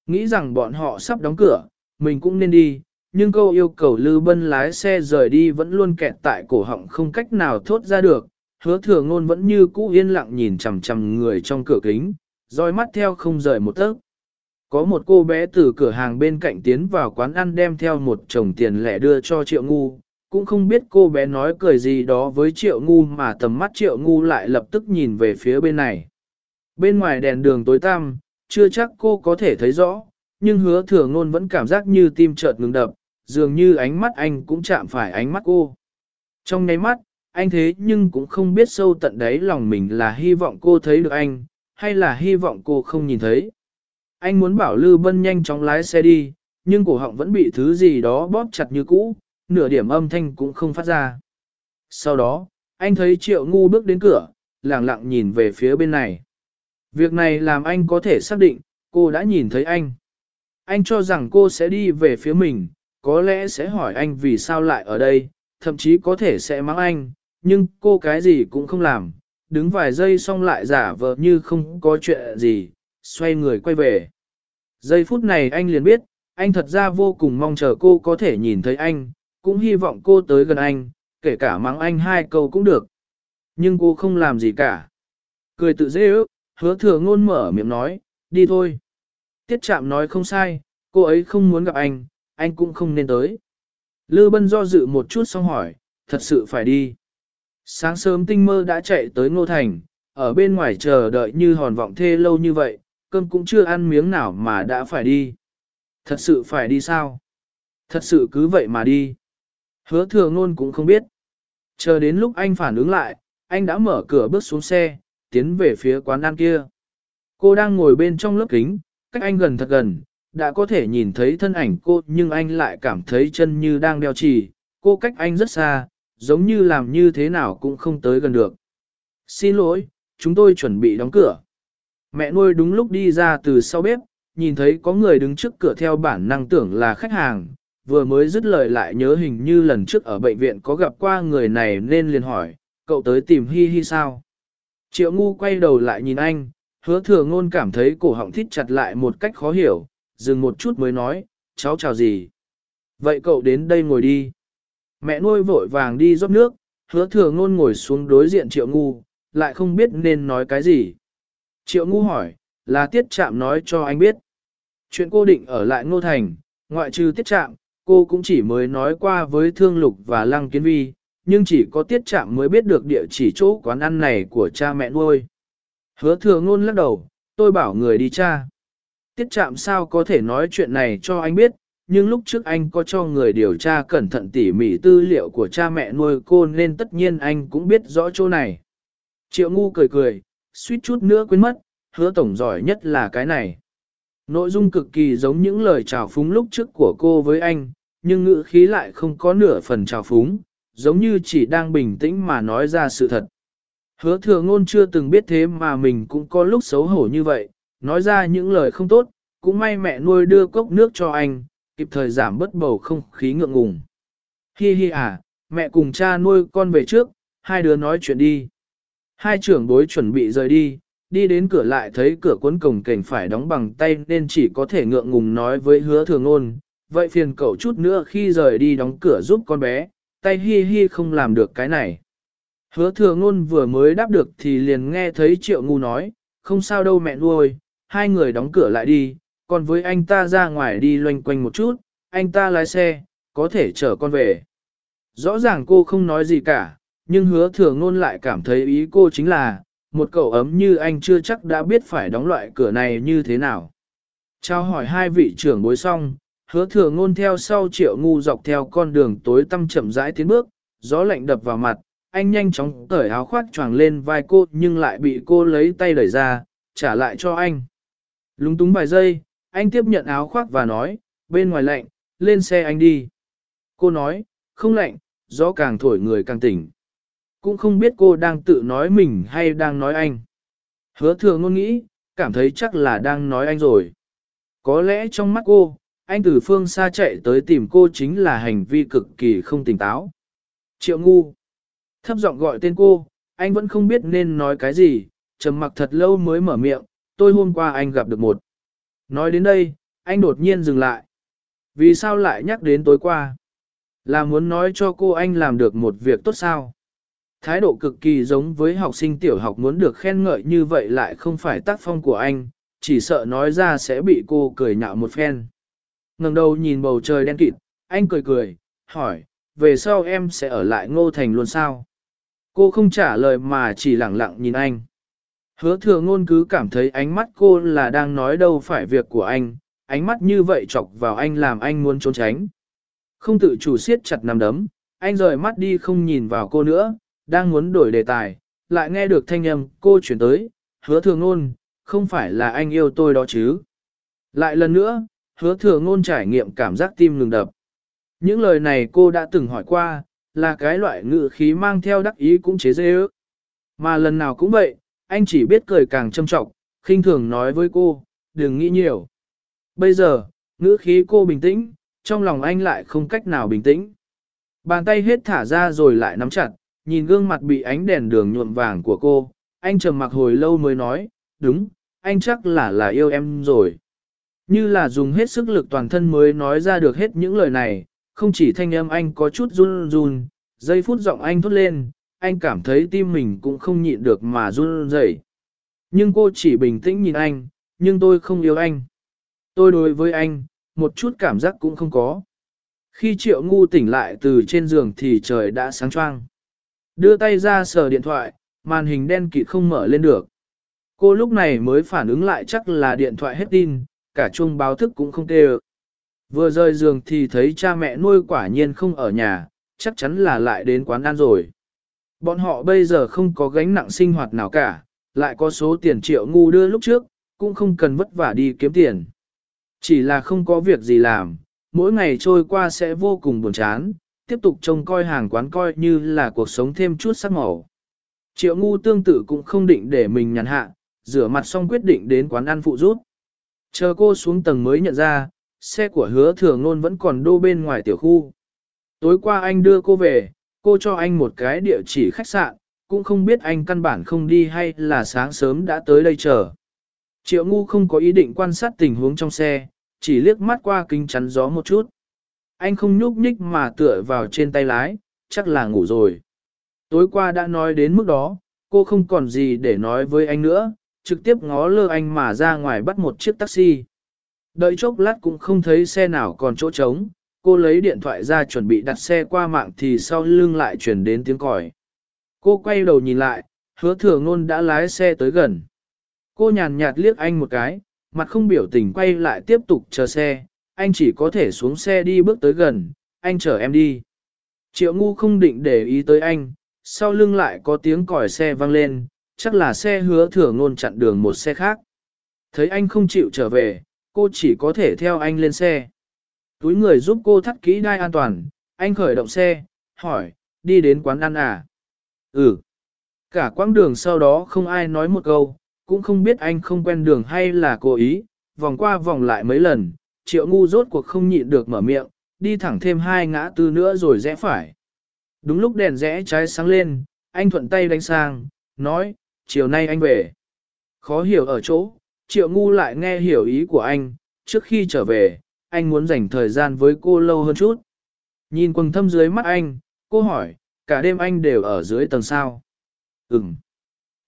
Nghĩ rằng bọn họ sắp đóng cửa, mình cũng nên đi, nhưng câu yêu cầu Lư Bân lái xe rời đi vẫn luôn kẹt tại cổ họng không cách nào thốt ra được, hứa thừa ngôn vẫn như cũ yên lặng nhìn chằm chằm người trong cửa kính, roi mắt theo không rời một tấc. Có một cô bé từ cửa hàng bên cạnh tiến vào quán ăn đem theo một chồng tiền lẻ đưa cho triệu ngu, cũng không biết cô bé nói cười gì đó với triệu ngu mà tầm mắt triệu ngu lại lập tức nhìn về phía bên này. Bên ngoài đèn đường tối tăm, chưa chắc cô có thể thấy rõ, nhưng hứa thừa ngôn vẫn cảm giác như tim chợt ngừng đập, dường như ánh mắt anh cũng chạm phải ánh mắt cô. Trong nháy mắt, anh thế nhưng cũng không biết sâu tận đáy lòng mình là hy vọng cô thấy được anh, hay là hy vọng cô không nhìn thấy. Anh muốn bảo Lư Bân nhanh chóng lái xe đi, nhưng cổ họng vẫn bị thứ gì đó bóp chặt như cũ, nửa điểm âm thanh cũng không phát ra. Sau đó, anh thấy Triệu Ngu bước đến cửa, lặng lặng nhìn về phía bên này. Việc này làm anh có thể xác định, cô đã nhìn thấy anh. Anh cho rằng cô sẽ đi về phía mình, có lẽ sẽ hỏi anh vì sao lại ở đây, thậm chí có thể sẽ mắng anh, nhưng cô cái gì cũng không làm, đứng vài giây xong lại giả vờ như không có chuyện gì, xoay người quay về. Giây phút này anh liền biết, anh thật ra vô cùng mong chờ cô có thể nhìn thấy anh, cũng hy vọng cô tới gần anh, kể cả mắng anh hai câu cũng được. Nhưng cô không làm gì cả. Cười tự dễ ước, hứa thừa ngôn mở miệng nói, đi thôi. Tiết chạm nói không sai, cô ấy không muốn gặp anh, anh cũng không nên tới. Lư Bân do dự một chút xong hỏi, thật sự phải đi. Sáng sớm tinh mơ đã chạy tới Ngô Thành, ở bên ngoài chờ đợi như hòn vọng thê lâu như vậy, cơm cũng chưa ăn miếng nào mà đã phải đi. Thật sự phải đi sao? Thật sự cứ vậy mà đi. Hứa thừa ngôn cũng không biết. Chờ đến lúc anh phản ứng lại, anh đã mở cửa bước xuống xe, tiến về phía quán ăn kia. Cô đang ngồi bên trong lớp kính, cách anh gần thật gần, đã có thể nhìn thấy thân ảnh cô nhưng anh lại cảm thấy chân như đang đeo trì, cô cách anh rất xa, giống như làm như thế nào cũng không tới gần được. Xin lỗi, chúng tôi chuẩn bị đóng cửa. Mẹ nuôi đúng lúc đi ra từ sau bếp, nhìn thấy có người đứng trước cửa theo bản năng tưởng là khách hàng, vừa mới dứt lời lại nhớ hình như lần trước ở bệnh viện có gặp qua người này nên liền hỏi, cậu tới tìm Hi Hi sao? Triệu ngu quay đầu lại nhìn anh, hứa thừa ngôn cảm thấy cổ họng thít chặt lại một cách khó hiểu, dừng một chút mới nói, cháu chào gì? Vậy cậu đến đây ngồi đi. Mẹ nuôi vội vàng đi rót nước, hứa thừa ngôn ngồi xuống đối diện triệu ngu, lại không biết nên nói cái gì. Triệu ngu hỏi, là tiết Trạm nói cho anh biết. Chuyện cô định ở lại ngô thành, ngoại trừ tiết Trạm cô cũng chỉ mới nói qua với thương lục và lăng kiến vi, nhưng chỉ có tiết Trạm mới biết được địa chỉ chỗ quán ăn này của cha mẹ nuôi. Hứa thừa ngôn lắc đầu, tôi bảo người đi cha. Tiết chạm sao có thể nói chuyện này cho anh biết, nhưng lúc trước anh có cho người điều tra cẩn thận tỉ mỉ tư liệu của cha mẹ nuôi cô nên tất nhiên anh cũng biết rõ chỗ này. Triệu ngu cười cười, suýt chút nữa quên mất, hứa tổng giỏi nhất là cái này. Nội dung cực kỳ giống những lời chào phúng lúc trước của cô với anh, nhưng ngữ khí lại không có nửa phần chào phúng, giống như chỉ đang bình tĩnh mà nói ra sự thật. Hứa thừa ngôn chưa từng biết thế mà mình cũng có lúc xấu hổ như vậy, nói ra những lời không tốt, cũng may mẹ nuôi đưa cốc nước cho anh, kịp thời giảm bớt bầu không khí ngượng ngùng. Hi hi à, mẹ cùng cha nuôi con về trước, hai đứa nói chuyện đi. Hai trưởng bối chuẩn bị rời đi, đi đến cửa lại thấy cửa cuốn cổng cảnh phải đóng bằng tay nên chỉ có thể ngượng ngùng nói với hứa thường ôn. Vậy phiền cậu chút nữa khi rời đi đóng cửa giúp con bé, tay hi hi không làm được cái này. Hứa thừa ngôn vừa mới đáp được thì liền nghe thấy triệu ngu nói, không sao đâu mẹ nuôi, hai người đóng cửa lại đi, còn với anh ta ra ngoài đi loanh quanh một chút, anh ta lái xe, có thể chở con về. Rõ ràng cô không nói gì cả, nhưng hứa thừa ngôn lại cảm thấy ý cô chính là, một cậu ấm như anh chưa chắc đã biết phải đóng loại cửa này như thế nào. Trao hỏi hai vị trưởng bối xong, hứa thừa ngôn theo sau triệu ngu dọc theo con đường tối tăm chậm rãi tiến bước, gió lạnh đập vào mặt, anh nhanh chóng cởi áo khoác choàng lên vai cô nhưng lại bị cô lấy tay đẩy ra, trả lại cho anh. Lúng túng vài giây, anh tiếp nhận áo khoác và nói, bên ngoài lạnh, lên xe anh đi. Cô nói, không lạnh, gió càng thổi người càng tỉnh. Cũng không biết cô đang tự nói mình hay đang nói anh. Hứa thừa ngôn nghĩ, cảm thấy chắc là đang nói anh rồi. Có lẽ trong mắt cô, anh từ phương xa chạy tới tìm cô chính là hành vi cực kỳ không tỉnh táo. Triệu ngu. Thấp giọng gọi tên cô, anh vẫn không biết nên nói cái gì, trầm mặc thật lâu mới mở miệng, tôi hôm qua anh gặp được một. Nói đến đây, anh đột nhiên dừng lại. Vì sao lại nhắc đến tối qua? Là muốn nói cho cô anh làm được một việc tốt sao? Thái độ cực kỳ giống với học sinh tiểu học muốn được khen ngợi như vậy lại không phải tác phong của anh, chỉ sợ nói ra sẽ bị cô cười nhạo một phen. ngẩng đầu nhìn bầu trời đen kịt, anh cười cười, hỏi, về sau em sẽ ở lại ngô thành luôn sao? Cô không trả lời mà chỉ lặng lặng nhìn anh. Hứa thừa ngôn cứ cảm thấy ánh mắt cô là đang nói đâu phải việc của anh, ánh mắt như vậy chọc vào anh làm anh muốn trốn tránh. Không tự chủ siết chặt nằm đấm, anh rời mắt đi không nhìn vào cô nữa, đang muốn đổi đề tài, lại nghe được thanh âm cô chuyển tới, hứa thừa ngôn, không phải là anh yêu tôi đó chứ. Lại lần nữa, hứa thừa ngôn trải nghiệm cảm giác tim ngừng đập. Những lời này cô đã từng hỏi qua, là cái loại ngữ khí mang theo đắc ý cũng chế dê ước. Mà lần nào cũng vậy, anh chỉ biết cười càng châm trọng, khinh thường nói với cô, đừng nghĩ nhiều. Bây giờ, Ngữ khí cô bình tĩnh, trong lòng anh lại không cách nào bình tĩnh. Bàn tay hết thả ra rồi lại nắm chặt, nhìn gương mặt bị ánh đèn đường nhuộm vàng của cô, anh trầm mặc hồi lâu mới nói, đúng, anh chắc là là yêu em rồi. Như là dùng hết sức lực toàn thân mới nói ra được hết những lời này, không chỉ thanh âm anh có chút run run, giây phút giọng anh thốt lên, anh cảm thấy tim mình cũng không nhịn được mà run rẩy. Nhưng cô chỉ bình tĩnh nhìn anh, nhưng tôi không yêu anh. Tôi đối với anh, một chút cảm giác cũng không có. Khi triệu ngu tỉnh lại từ trên giường thì trời đã sáng choang. Đưa tay ra sờ điện thoại, màn hình đen kịt không mở lên được. Cô lúc này mới phản ứng lại chắc là điện thoại hết tin, cả chuông báo thức cũng không kêu. Vừa rời giường thì thấy cha mẹ nuôi quả nhiên không ở nhà, chắc chắn là lại đến quán ăn rồi. Bọn họ bây giờ không có gánh nặng sinh hoạt nào cả, lại có số tiền triệu ngu đưa lúc trước, cũng không cần vất vả đi kiếm tiền. Chỉ là không có việc gì làm, mỗi ngày trôi qua sẽ vô cùng buồn chán, tiếp tục trông coi hàng quán coi như là cuộc sống thêm chút sắc màu. Triệu ngu tương tự cũng không định để mình nhàn hạ, rửa mặt xong quyết định đến quán ăn phụ rút. Chờ cô xuống tầng mới nhận ra, xe của hứa thừa ngôn vẫn còn đô bên ngoài tiểu khu. Tối qua anh đưa cô về, cô cho anh một cái địa chỉ khách sạn, cũng không biết anh căn bản không đi hay là sáng sớm đã tới đây chờ. Triệu ngu không có ý định quan sát tình huống trong xe, chỉ liếc mắt qua kính chắn gió một chút. Anh không nhúc nhích mà tựa vào trên tay lái, chắc là ngủ rồi. Tối qua đã nói đến mức đó, cô không còn gì để nói với anh nữa, trực tiếp ngó lơ anh mà ra ngoài bắt một chiếc taxi. Đợi chốc lát cũng không thấy xe nào còn chỗ trống, cô lấy điện thoại ra chuẩn bị đặt xe qua mạng thì sau lưng lại chuyển đến tiếng còi. Cô quay đầu nhìn lại, hứa thừa ngôn đã lái xe tới gần. Cô nhàn nhạt liếc anh một cái, mặt không biểu tình quay lại tiếp tục chờ xe, anh chỉ có thể xuống xe đi bước tới gần, anh chở em đi. Triệu ngu không định để ý tới anh, sau lưng lại có tiếng còi xe vang lên, chắc là xe hứa thừa ngôn chặn đường một xe khác. Thấy anh không chịu trở về, cô chỉ có thể theo anh lên xe. Túi người giúp cô thắt kỹ đai an toàn, anh khởi động xe, hỏi, đi đến quán ăn à? Ừ. Cả quãng đường sau đó không ai nói một câu, cũng không biết anh không quen đường hay là cố ý, vòng qua vòng lại mấy lần, triệu ngu rốt cuộc không nhịn được mở miệng, đi thẳng thêm hai ngã tư nữa rồi rẽ phải. Đúng lúc đèn rẽ trái sáng lên, anh thuận tay đánh sang, nói, chiều nay anh về. Khó hiểu ở chỗ, triệu ngu lại nghe hiểu ý của anh, trước khi trở về, anh muốn dành thời gian với cô lâu hơn chút. Nhìn quần thâm dưới mắt anh, cô hỏi, cả đêm anh đều ở dưới tầng sao. Ừm.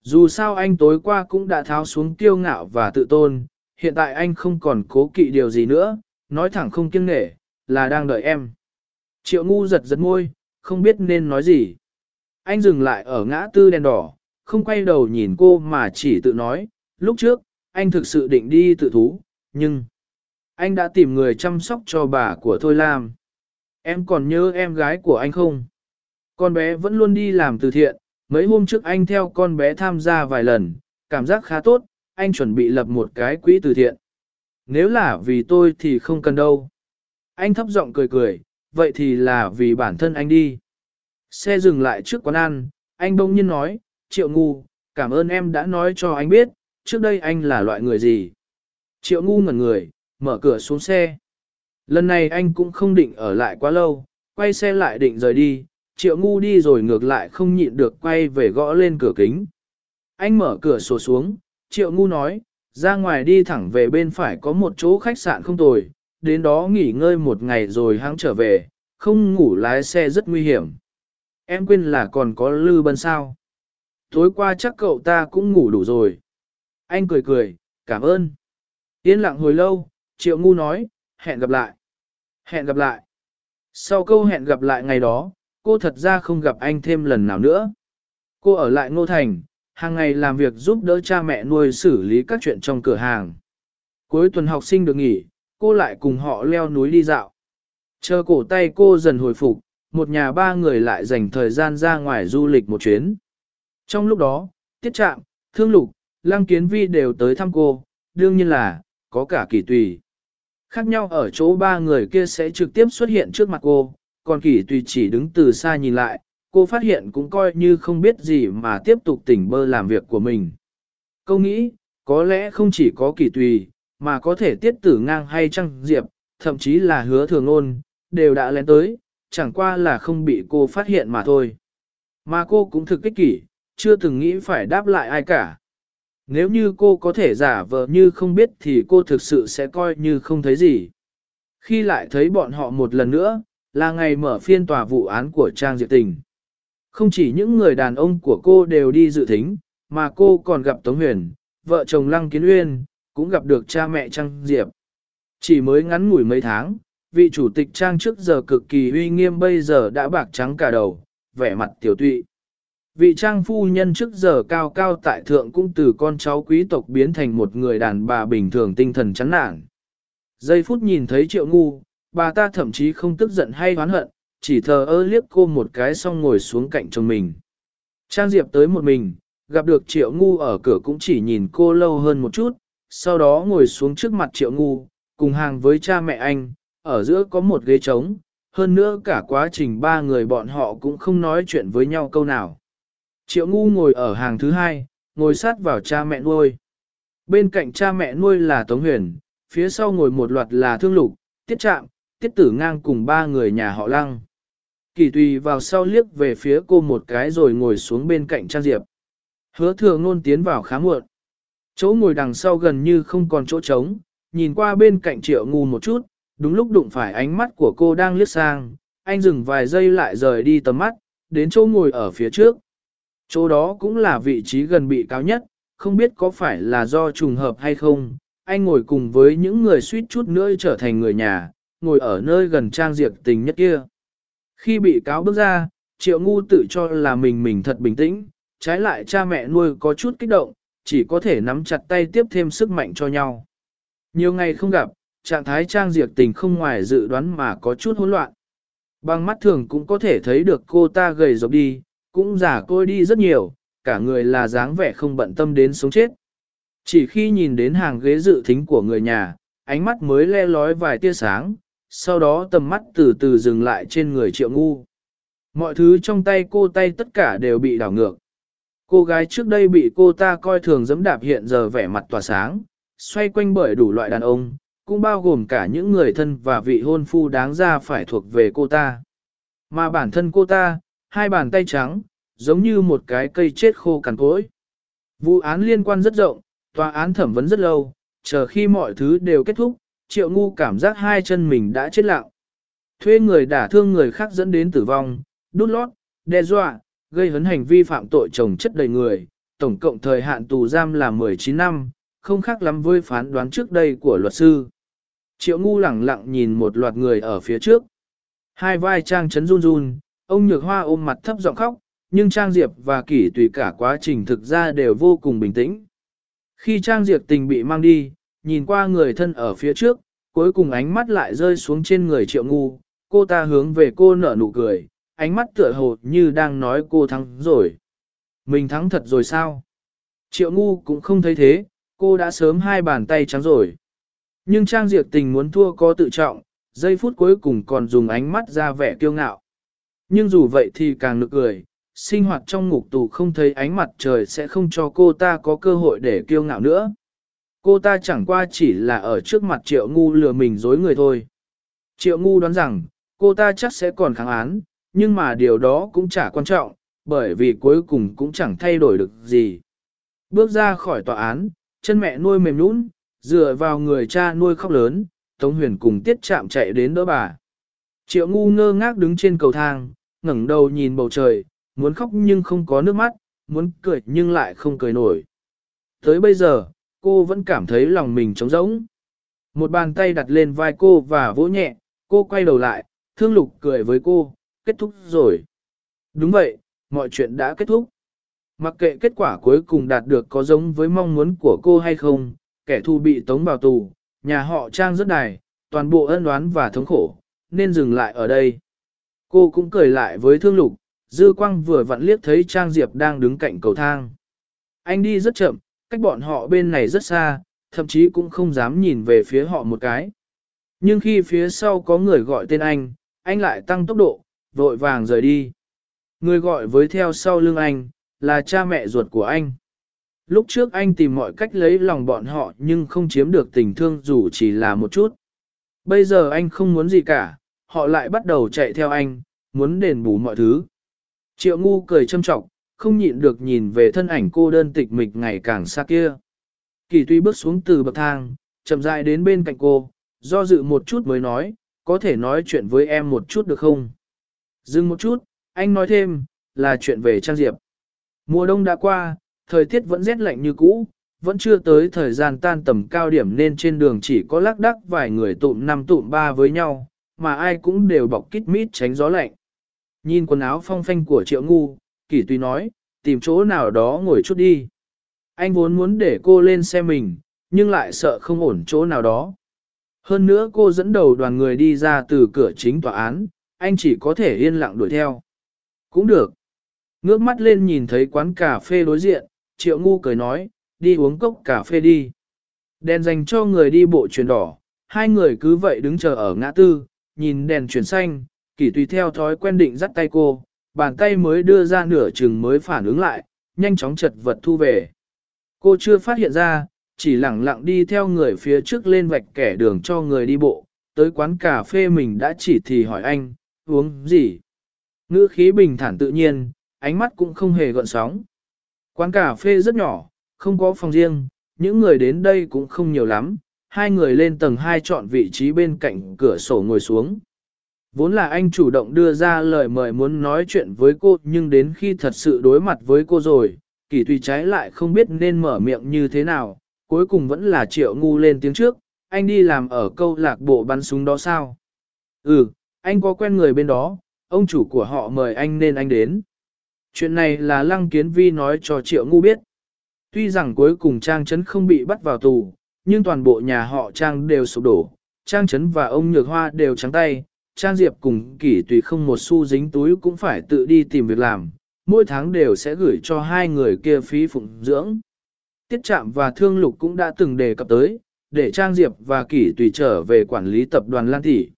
Dù sao anh tối qua cũng đã tháo xuống kiêu ngạo và tự tôn, hiện tại anh không còn cố kỵ điều gì nữa, nói thẳng không kiêng nể, là đang đợi em. Triệu ngu giật giật môi, không biết nên nói gì. Anh dừng lại ở ngã tư đèn đỏ, không quay đầu nhìn cô mà chỉ tự nói, lúc trước, anh thực sự định đi tự thú, nhưng... Anh đã tìm người chăm sóc cho bà của Thôi Lam. Em còn nhớ em gái của anh không? Con bé vẫn luôn đi làm từ thiện, mấy hôm trước anh theo con bé tham gia vài lần, cảm giác khá tốt, anh chuẩn bị lập một cái quỹ từ thiện. Nếu là vì tôi thì không cần đâu. Anh thấp giọng cười cười, vậy thì là vì bản thân anh đi. Xe dừng lại trước quán ăn, anh bỗng nhiên nói, Triệu Ngu, cảm ơn em đã nói cho anh biết, trước đây anh là loại người gì. Triệu Ngu ngẩn người, mở cửa xuống xe. Lần này anh cũng không định ở lại quá lâu, quay xe lại định rời đi, Triệu Ngu đi rồi ngược lại không nhịn được quay về gõ lên cửa kính. Anh mở cửa sổ xuống, Triệu Ngu nói, ra ngoài đi thẳng về bên phải có một chỗ khách sạn không tồi, đến đó nghỉ ngơi một ngày rồi hãng trở về, không ngủ lái xe rất nguy hiểm. Em quên là còn có lư bân sao. Tối qua chắc cậu ta cũng ngủ đủ rồi. Anh cười cười, cảm ơn. Yên lặng hồi lâu, Triệu Ngu nói, hẹn gặp lại. Hẹn gặp lại. Sau câu hẹn gặp lại ngày đó, cô thật ra không gặp anh thêm lần nào nữa. Cô ở lại Ngô Thành, hàng ngày làm việc giúp đỡ cha mẹ nuôi xử lý các chuyện trong cửa hàng. Cuối tuần học sinh được nghỉ, cô lại cùng họ leo núi đi dạo. Chờ cổ tay cô dần hồi phục, một nhà ba người lại dành thời gian ra ngoài du lịch một chuyến. Trong lúc đó, Tiết Trạm, Thương Lục, Lăng Kiến Vi đều tới thăm cô, đương nhiên là, có cả kỳ tùy. Khác nhau ở chỗ ba người kia sẽ trực tiếp xuất hiện trước mặt cô, còn kỳ tùy chỉ đứng từ xa nhìn lại, cô phát hiện cũng coi như không biết gì mà tiếp tục tỉnh bơ làm việc của mình. Câu nghĩ, có lẽ không chỉ có kỳ tùy, mà có thể tiết tử ngang hay trăng diệp, thậm chí là hứa thường ôn, đều đã lén tới, chẳng qua là không bị cô phát hiện mà thôi. Mà cô cũng thực kích kỷ, chưa từng nghĩ phải đáp lại ai cả. Nếu như cô có thể giả vờ như không biết thì cô thực sự sẽ coi như không thấy gì. Khi lại thấy bọn họ một lần nữa, là ngày mở phiên tòa vụ án của Trang Diệp Tình. Không chỉ những người đàn ông của cô đều đi dự thính, mà cô còn gặp Tống Huyền, vợ chồng Lăng Kiến Uyên, cũng gặp được cha mẹ Trang Diệp. Chỉ mới ngắn ngủi mấy tháng, vị chủ tịch Trang trước giờ cực kỳ uy nghiêm bây giờ đã bạc trắng cả đầu, vẻ mặt tiểu tụy. Vị Trang phu nhân trước giờ cao cao tại thượng cũng từ con cháu quý tộc biến thành một người đàn bà bình thường tinh thần chán nản. Giây phút nhìn thấy triệu ngu, bà ta thậm chí không tức giận hay oán hận, chỉ thờ ơ liếc cô một cái xong ngồi xuống cạnh chồng mình. Trang Diệp tới một mình, gặp được triệu ngu ở cửa cũng chỉ nhìn cô lâu hơn một chút, sau đó ngồi xuống trước mặt triệu ngu, cùng hàng với cha mẹ anh, ở giữa có một ghế trống, hơn nữa cả quá trình ba người bọn họ cũng không nói chuyện với nhau câu nào. Triệu ngu ngồi ở hàng thứ hai, ngồi sát vào cha mẹ nuôi. Bên cạnh cha mẹ nuôi là Tống Huyền, phía sau ngồi một loạt là Thương Lục, Tiết Trạm, Tiết Tử Ngang cùng ba người nhà họ Lăng. Kỳ tùy vào sau liếc về phía cô một cái rồi ngồi xuống bên cạnh Trang Diệp. Hứa thừa ngôn tiến vào khá muộn. Chỗ ngồi đằng sau gần như không còn chỗ trống, nhìn qua bên cạnh triệu ngu một chút, đúng lúc đụng phải ánh mắt của cô đang liếc sang, anh dừng vài giây lại rời đi tầm mắt, đến chỗ ngồi ở phía trước. Chỗ đó cũng là vị trí gần bị cáo nhất, không biết có phải là do trùng hợp hay không, anh ngồi cùng với những người suýt chút nữa trở thành người nhà, ngồi ở nơi gần trang diệt tình nhất kia. Khi bị cáo bước ra, triệu ngu tự cho là mình mình thật bình tĩnh, trái lại cha mẹ nuôi có chút kích động, chỉ có thể nắm chặt tay tiếp thêm sức mạnh cho nhau. Nhiều ngày không gặp, trạng thái trang diệt tình không ngoài dự đoán mà có chút hỗn loạn. Bằng mắt thường cũng có thể thấy được cô ta gầy rộc đi, cũng giả côi đi rất nhiều, cả người là dáng vẻ không bận tâm đến sống chết. Chỉ khi nhìn đến hàng ghế dự thính của người nhà, ánh mắt mới le lói vài tia sáng, sau đó tầm mắt từ từ dừng lại trên người triệu ngu. Mọi thứ trong tay cô tay tất cả đều bị đảo ngược. Cô gái trước đây bị cô ta coi thường dẫm đạp hiện giờ vẻ mặt tỏa sáng, xoay quanh bởi đủ loại đàn ông, cũng bao gồm cả những người thân và vị hôn phu đáng ra phải thuộc về cô ta. Mà bản thân cô ta, hai bàn tay trắng, giống như một cái cây chết khô cằn cỗi. Vụ án liên quan rất rộng, tòa án thẩm vấn rất lâu, chờ khi mọi thứ đều kết thúc, triệu ngu cảm giác hai chân mình đã chết lặng. Thuê người đả thương người khác dẫn đến tử vong, đút lót, đe dọa, gây hấn hành vi phạm tội chồng chất đầy người, tổng cộng thời hạn tù giam là 19 năm, không khác lắm với phán đoán trước đây của luật sư. Triệu ngu lẳng lặng nhìn một loạt người ở phía trước. Hai vai trang chấn run run, ông nhược hoa ôm mặt thấp giọng khóc, nhưng Trang Diệp và Kỷ tùy cả quá trình thực ra đều vô cùng bình tĩnh. Khi Trang Diệp tình bị mang đi, nhìn qua người thân ở phía trước, cuối cùng ánh mắt lại rơi xuống trên người triệu ngu, cô ta hướng về cô nở nụ cười, ánh mắt tựa hồ như đang nói cô thắng rồi. Mình thắng thật rồi sao? Triệu ngu cũng không thấy thế, cô đã sớm hai bàn tay trắng rồi. Nhưng Trang Diệp tình muốn thua có tự trọng, giây phút cuối cùng còn dùng ánh mắt ra vẻ kiêu ngạo. Nhưng dù vậy thì càng nực cười, sinh hoạt trong ngục tù không thấy ánh mặt trời sẽ không cho cô ta có cơ hội để kiêu ngạo nữa. Cô ta chẳng qua chỉ là ở trước mặt triệu ngu lừa mình dối người thôi. Triệu ngu đoán rằng, cô ta chắc sẽ còn kháng án, nhưng mà điều đó cũng chả quan trọng, bởi vì cuối cùng cũng chẳng thay đổi được gì. Bước ra khỏi tòa án, chân mẹ nuôi mềm nũng, dựa vào người cha nuôi khóc lớn, Tống Huyền cùng tiết chạm chạy đến đỡ bà. Triệu ngu ngơ ngác đứng trên cầu thang, ngẩng đầu nhìn bầu trời, muốn khóc nhưng không có nước mắt, muốn cười nhưng lại không cười nổi. Tới bây giờ, cô vẫn cảm thấy lòng mình trống rỗng. Một bàn tay đặt lên vai cô và vỗ nhẹ, cô quay đầu lại, thương lục cười với cô, kết thúc rồi. Đúng vậy, mọi chuyện đã kết thúc. Mặc kệ kết quả cuối cùng đạt được có giống với mong muốn của cô hay không, kẻ thù bị tống vào tù, nhà họ trang rất đài, toàn bộ ân đoán và thống khổ, nên dừng lại ở đây. Cô cũng cười lại với thương lục, dư quang vừa vặn liếc thấy Trang Diệp đang đứng cạnh cầu thang. Anh đi rất chậm, cách bọn họ bên này rất xa, thậm chí cũng không dám nhìn về phía họ một cái. Nhưng khi phía sau có người gọi tên anh, anh lại tăng tốc độ, vội vàng rời đi. Người gọi với theo sau lưng anh, là cha mẹ ruột của anh. Lúc trước anh tìm mọi cách lấy lòng bọn họ nhưng không chiếm được tình thương dù chỉ là một chút. Bây giờ anh không muốn gì cả, họ lại bắt đầu chạy theo anh, muốn đền bù mọi thứ. Triệu ngu cười châm trọng, không nhịn được nhìn về thân ảnh cô đơn tịch mịch ngày càng xa kia. Kỳ tuy bước xuống từ bậc thang, chậm rãi đến bên cạnh cô, do dự một chút mới nói, có thể nói chuyện với em một chút được không? Dừng một chút, anh nói thêm, là chuyện về Trang Diệp. Mùa đông đã qua, thời tiết vẫn rét lạnh như cũ, vẫn chưa tới thời gian tan tầm cao điểm nên trên đường chỉ có lác đác vài người tụm năm tụm ba với nhau, mà ai cũng đều bọc kít mít tránh gió lạnh. Nhìn quần áo phong phanh của triệu ngu, kỷ tùy nói, tìm chỗ nào đó ngồi chút đi. Anh vốn muốn để cô lên xe mình, nhưng lại sợ không ổn chỗ nào đó. Hơn nữa cô dẫn đầu đoàn người đi ra từ cửa chính tòa án, anh chỉ có thể yên lặng đuổi theo. Cũng được. Ngước mắt lên nhìn thấy quán cà phê đối diện, triệu ngu cười nói, đi uống cốc cà phê đi. Đèn dành cho người đi bộ chuyển đỏ, hai người cứ vậy đứng chờ ở ngã tư, nhìn đèn chuyển xanh, kỷ tùy theo thói quen định dắt tay cô, bàn tay mới đưa ra nửa chừng mới phản ứng lại, nhanh chóng chật vật thu về. Cô chưa phát hiện ra, chỉ lẳng lặng đi theo người phía trước lên vạch kẻ đường cho người đi bộ, tới quán cà phê mình đã chỉ thì hỏi anh, uống gì? Ngữ khí bình thản tự nhiên, ánh mắt cũng không hề gợn sóng. Quán cà phê rất nhỏ, không có phòng riêng, những người đến đây cũng không nhiều lắm, hai người lên tầng 2 chọn vị trí bên cạnh cửa sổ ngồi xuống. Vốn là anh chủ động đưa ra lời mời muốn nói chuyện với cô nhưng đến khi thật sự đối mặt với cô rồi, kỳ tùy trái lại không biết nên mở miệng như thế nào, cuối cùng vẫn là triệu ngu lên tiếng trước, anh đi làm ở câu lạc bộ bắn súng đó sao? Ừ, anh có quen người bên đó, ông chủ của họ mời anh nên anh đến. Chuyện này là Lăng Kiến Vi nói cho Triệu Ngu biết. Tuy rằng cuối cùng Trang Trấn không bị bắt vào tù, nhưng toàn bộ nhà họ Trang đều sụp đổ. Trang Trấn và ông Nhược Hoa đều trắng tay, Trang Diệp cùng kỷ tùy không một xu dính túi cũng phải tự đi tìm việc làm, mỗi tháng đều sẽ gửi cho hai người kia phí phụng dưỡng. Tiết Trạm và Thương Lục cũng đã từng đề cập tới, để Trang Diệp và kỷ tùy trở về quản lý tập đoàn Lan Thị.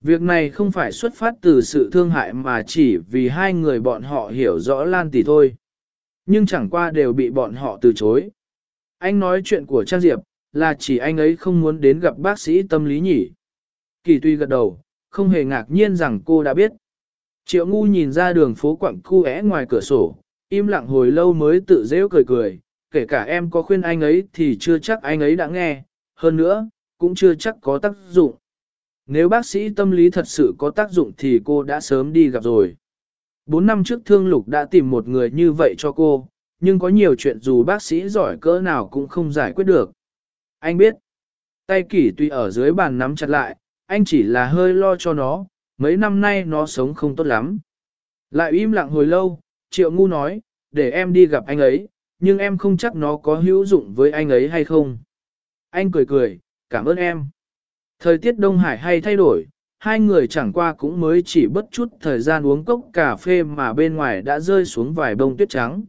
Việc này không phải xuất phát từ sự thương hại mà chỉ vì hai người bọn họ hiểu rõ Lan Tỷ thôi. Nhưng chẳng qua đều bị bọn họ từ chối. Anh nói chuyện của Trang Diệp, là chỉ anh ấy không muốn đến gặp bác sĩ tâm lý nhỉ. Kỳ tuy gật đầu, không hề ngạc nhiên rằng cô đã biết. Triệu ngu nhìn ra đường phố quặng khu é ngoài cửa sổ, im lặng hồi lâu mới tự dễ cười cười, kể cả em có khuyên anh ấy thì chưa chắc anh ấy đã nghe, hơn nữa, cũng chưa chắc có tác dụng. Nếu bác sĩ tâm lý thật sự có tác dụng thì cô đã sớm đi gặp rồi. Bốn năm trước Thương Lục đã tìm một người như vậy cho cô, nhưng có nhiều chuyện dù bác sĩ giỏi cỡ nào cũng không giải quyết được. Anh biết, tay kỷ tuy ở dưới bàn nắm chặt lại, anh chỉ là hơi lo cho nó, mấy năm nay nó sống không tốt lắm. Lại im lặng hồi lâu, Triệu Ngu nói, để em đi gặp anh ấy, nhưng em không chắc nó có hữu dụng với anh ấy hay không. Anh cười cười, cảm ơn em. Thời tiết Đông Hải hay thay đổi, hai người chẳng qua cũng mới chỉ bất chút thời gian uống cốc cà phê mà bên ngoài đã rơi xuống vài bông tuyết trắng.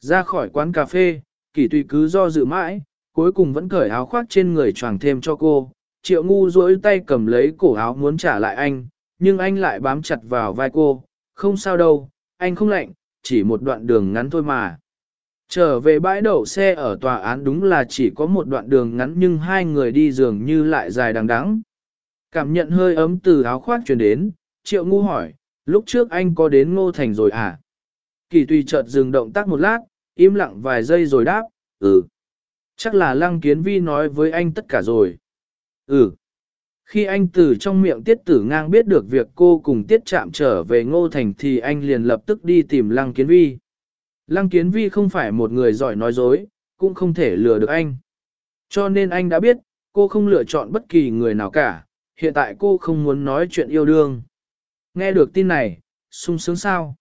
Ra khỏi quán cà phê, kỳ tùy cứ do dự mãi, cuối cùng vẫn cởi áo khoác trên người choàng thêm cho cô. Triệu ngu duỗi tay cầm lấy cổ áo muốn trả lại anh, nhưng anh lại bám chặt vào vai cô. Không sao đâu, anh không lạnh, chỉ một đoạn đường ngắn thôi mà. Trở về bãi đậu xe ở tòa án đúng là chỉ có một đoạn đường ngắn nhưng hai người đi dường như lại dài đằng đẵng. Cảm nhận hơi ấm từ áo khoác truyền đến, triệu ngu hỏi, lúc trước anh có đến ngô thành rồi à? Kỳ tùy chợt dừng động tác một lát, im lặng vài giây rồi đáp, ừ. Chắc là lăng kiến vi nói với anh tất cả rồi. Ừ. Khi anh từ trong miệng tiết tử ngang biết được việc cô cùng tiết chạm trở về ngô thành thì anh liền lập tức đi tìm lăng kiến vi. Lăng kiến vi không phải một người giỏi nói dối, cũng không thể lừa được anh. Cho nên anh đã biết, cô không lựa chọn bất kỳ người nào cả, hiện tại cô không muốn nói chuyện yêu đương. Nghe được tin này, sung sướng sao?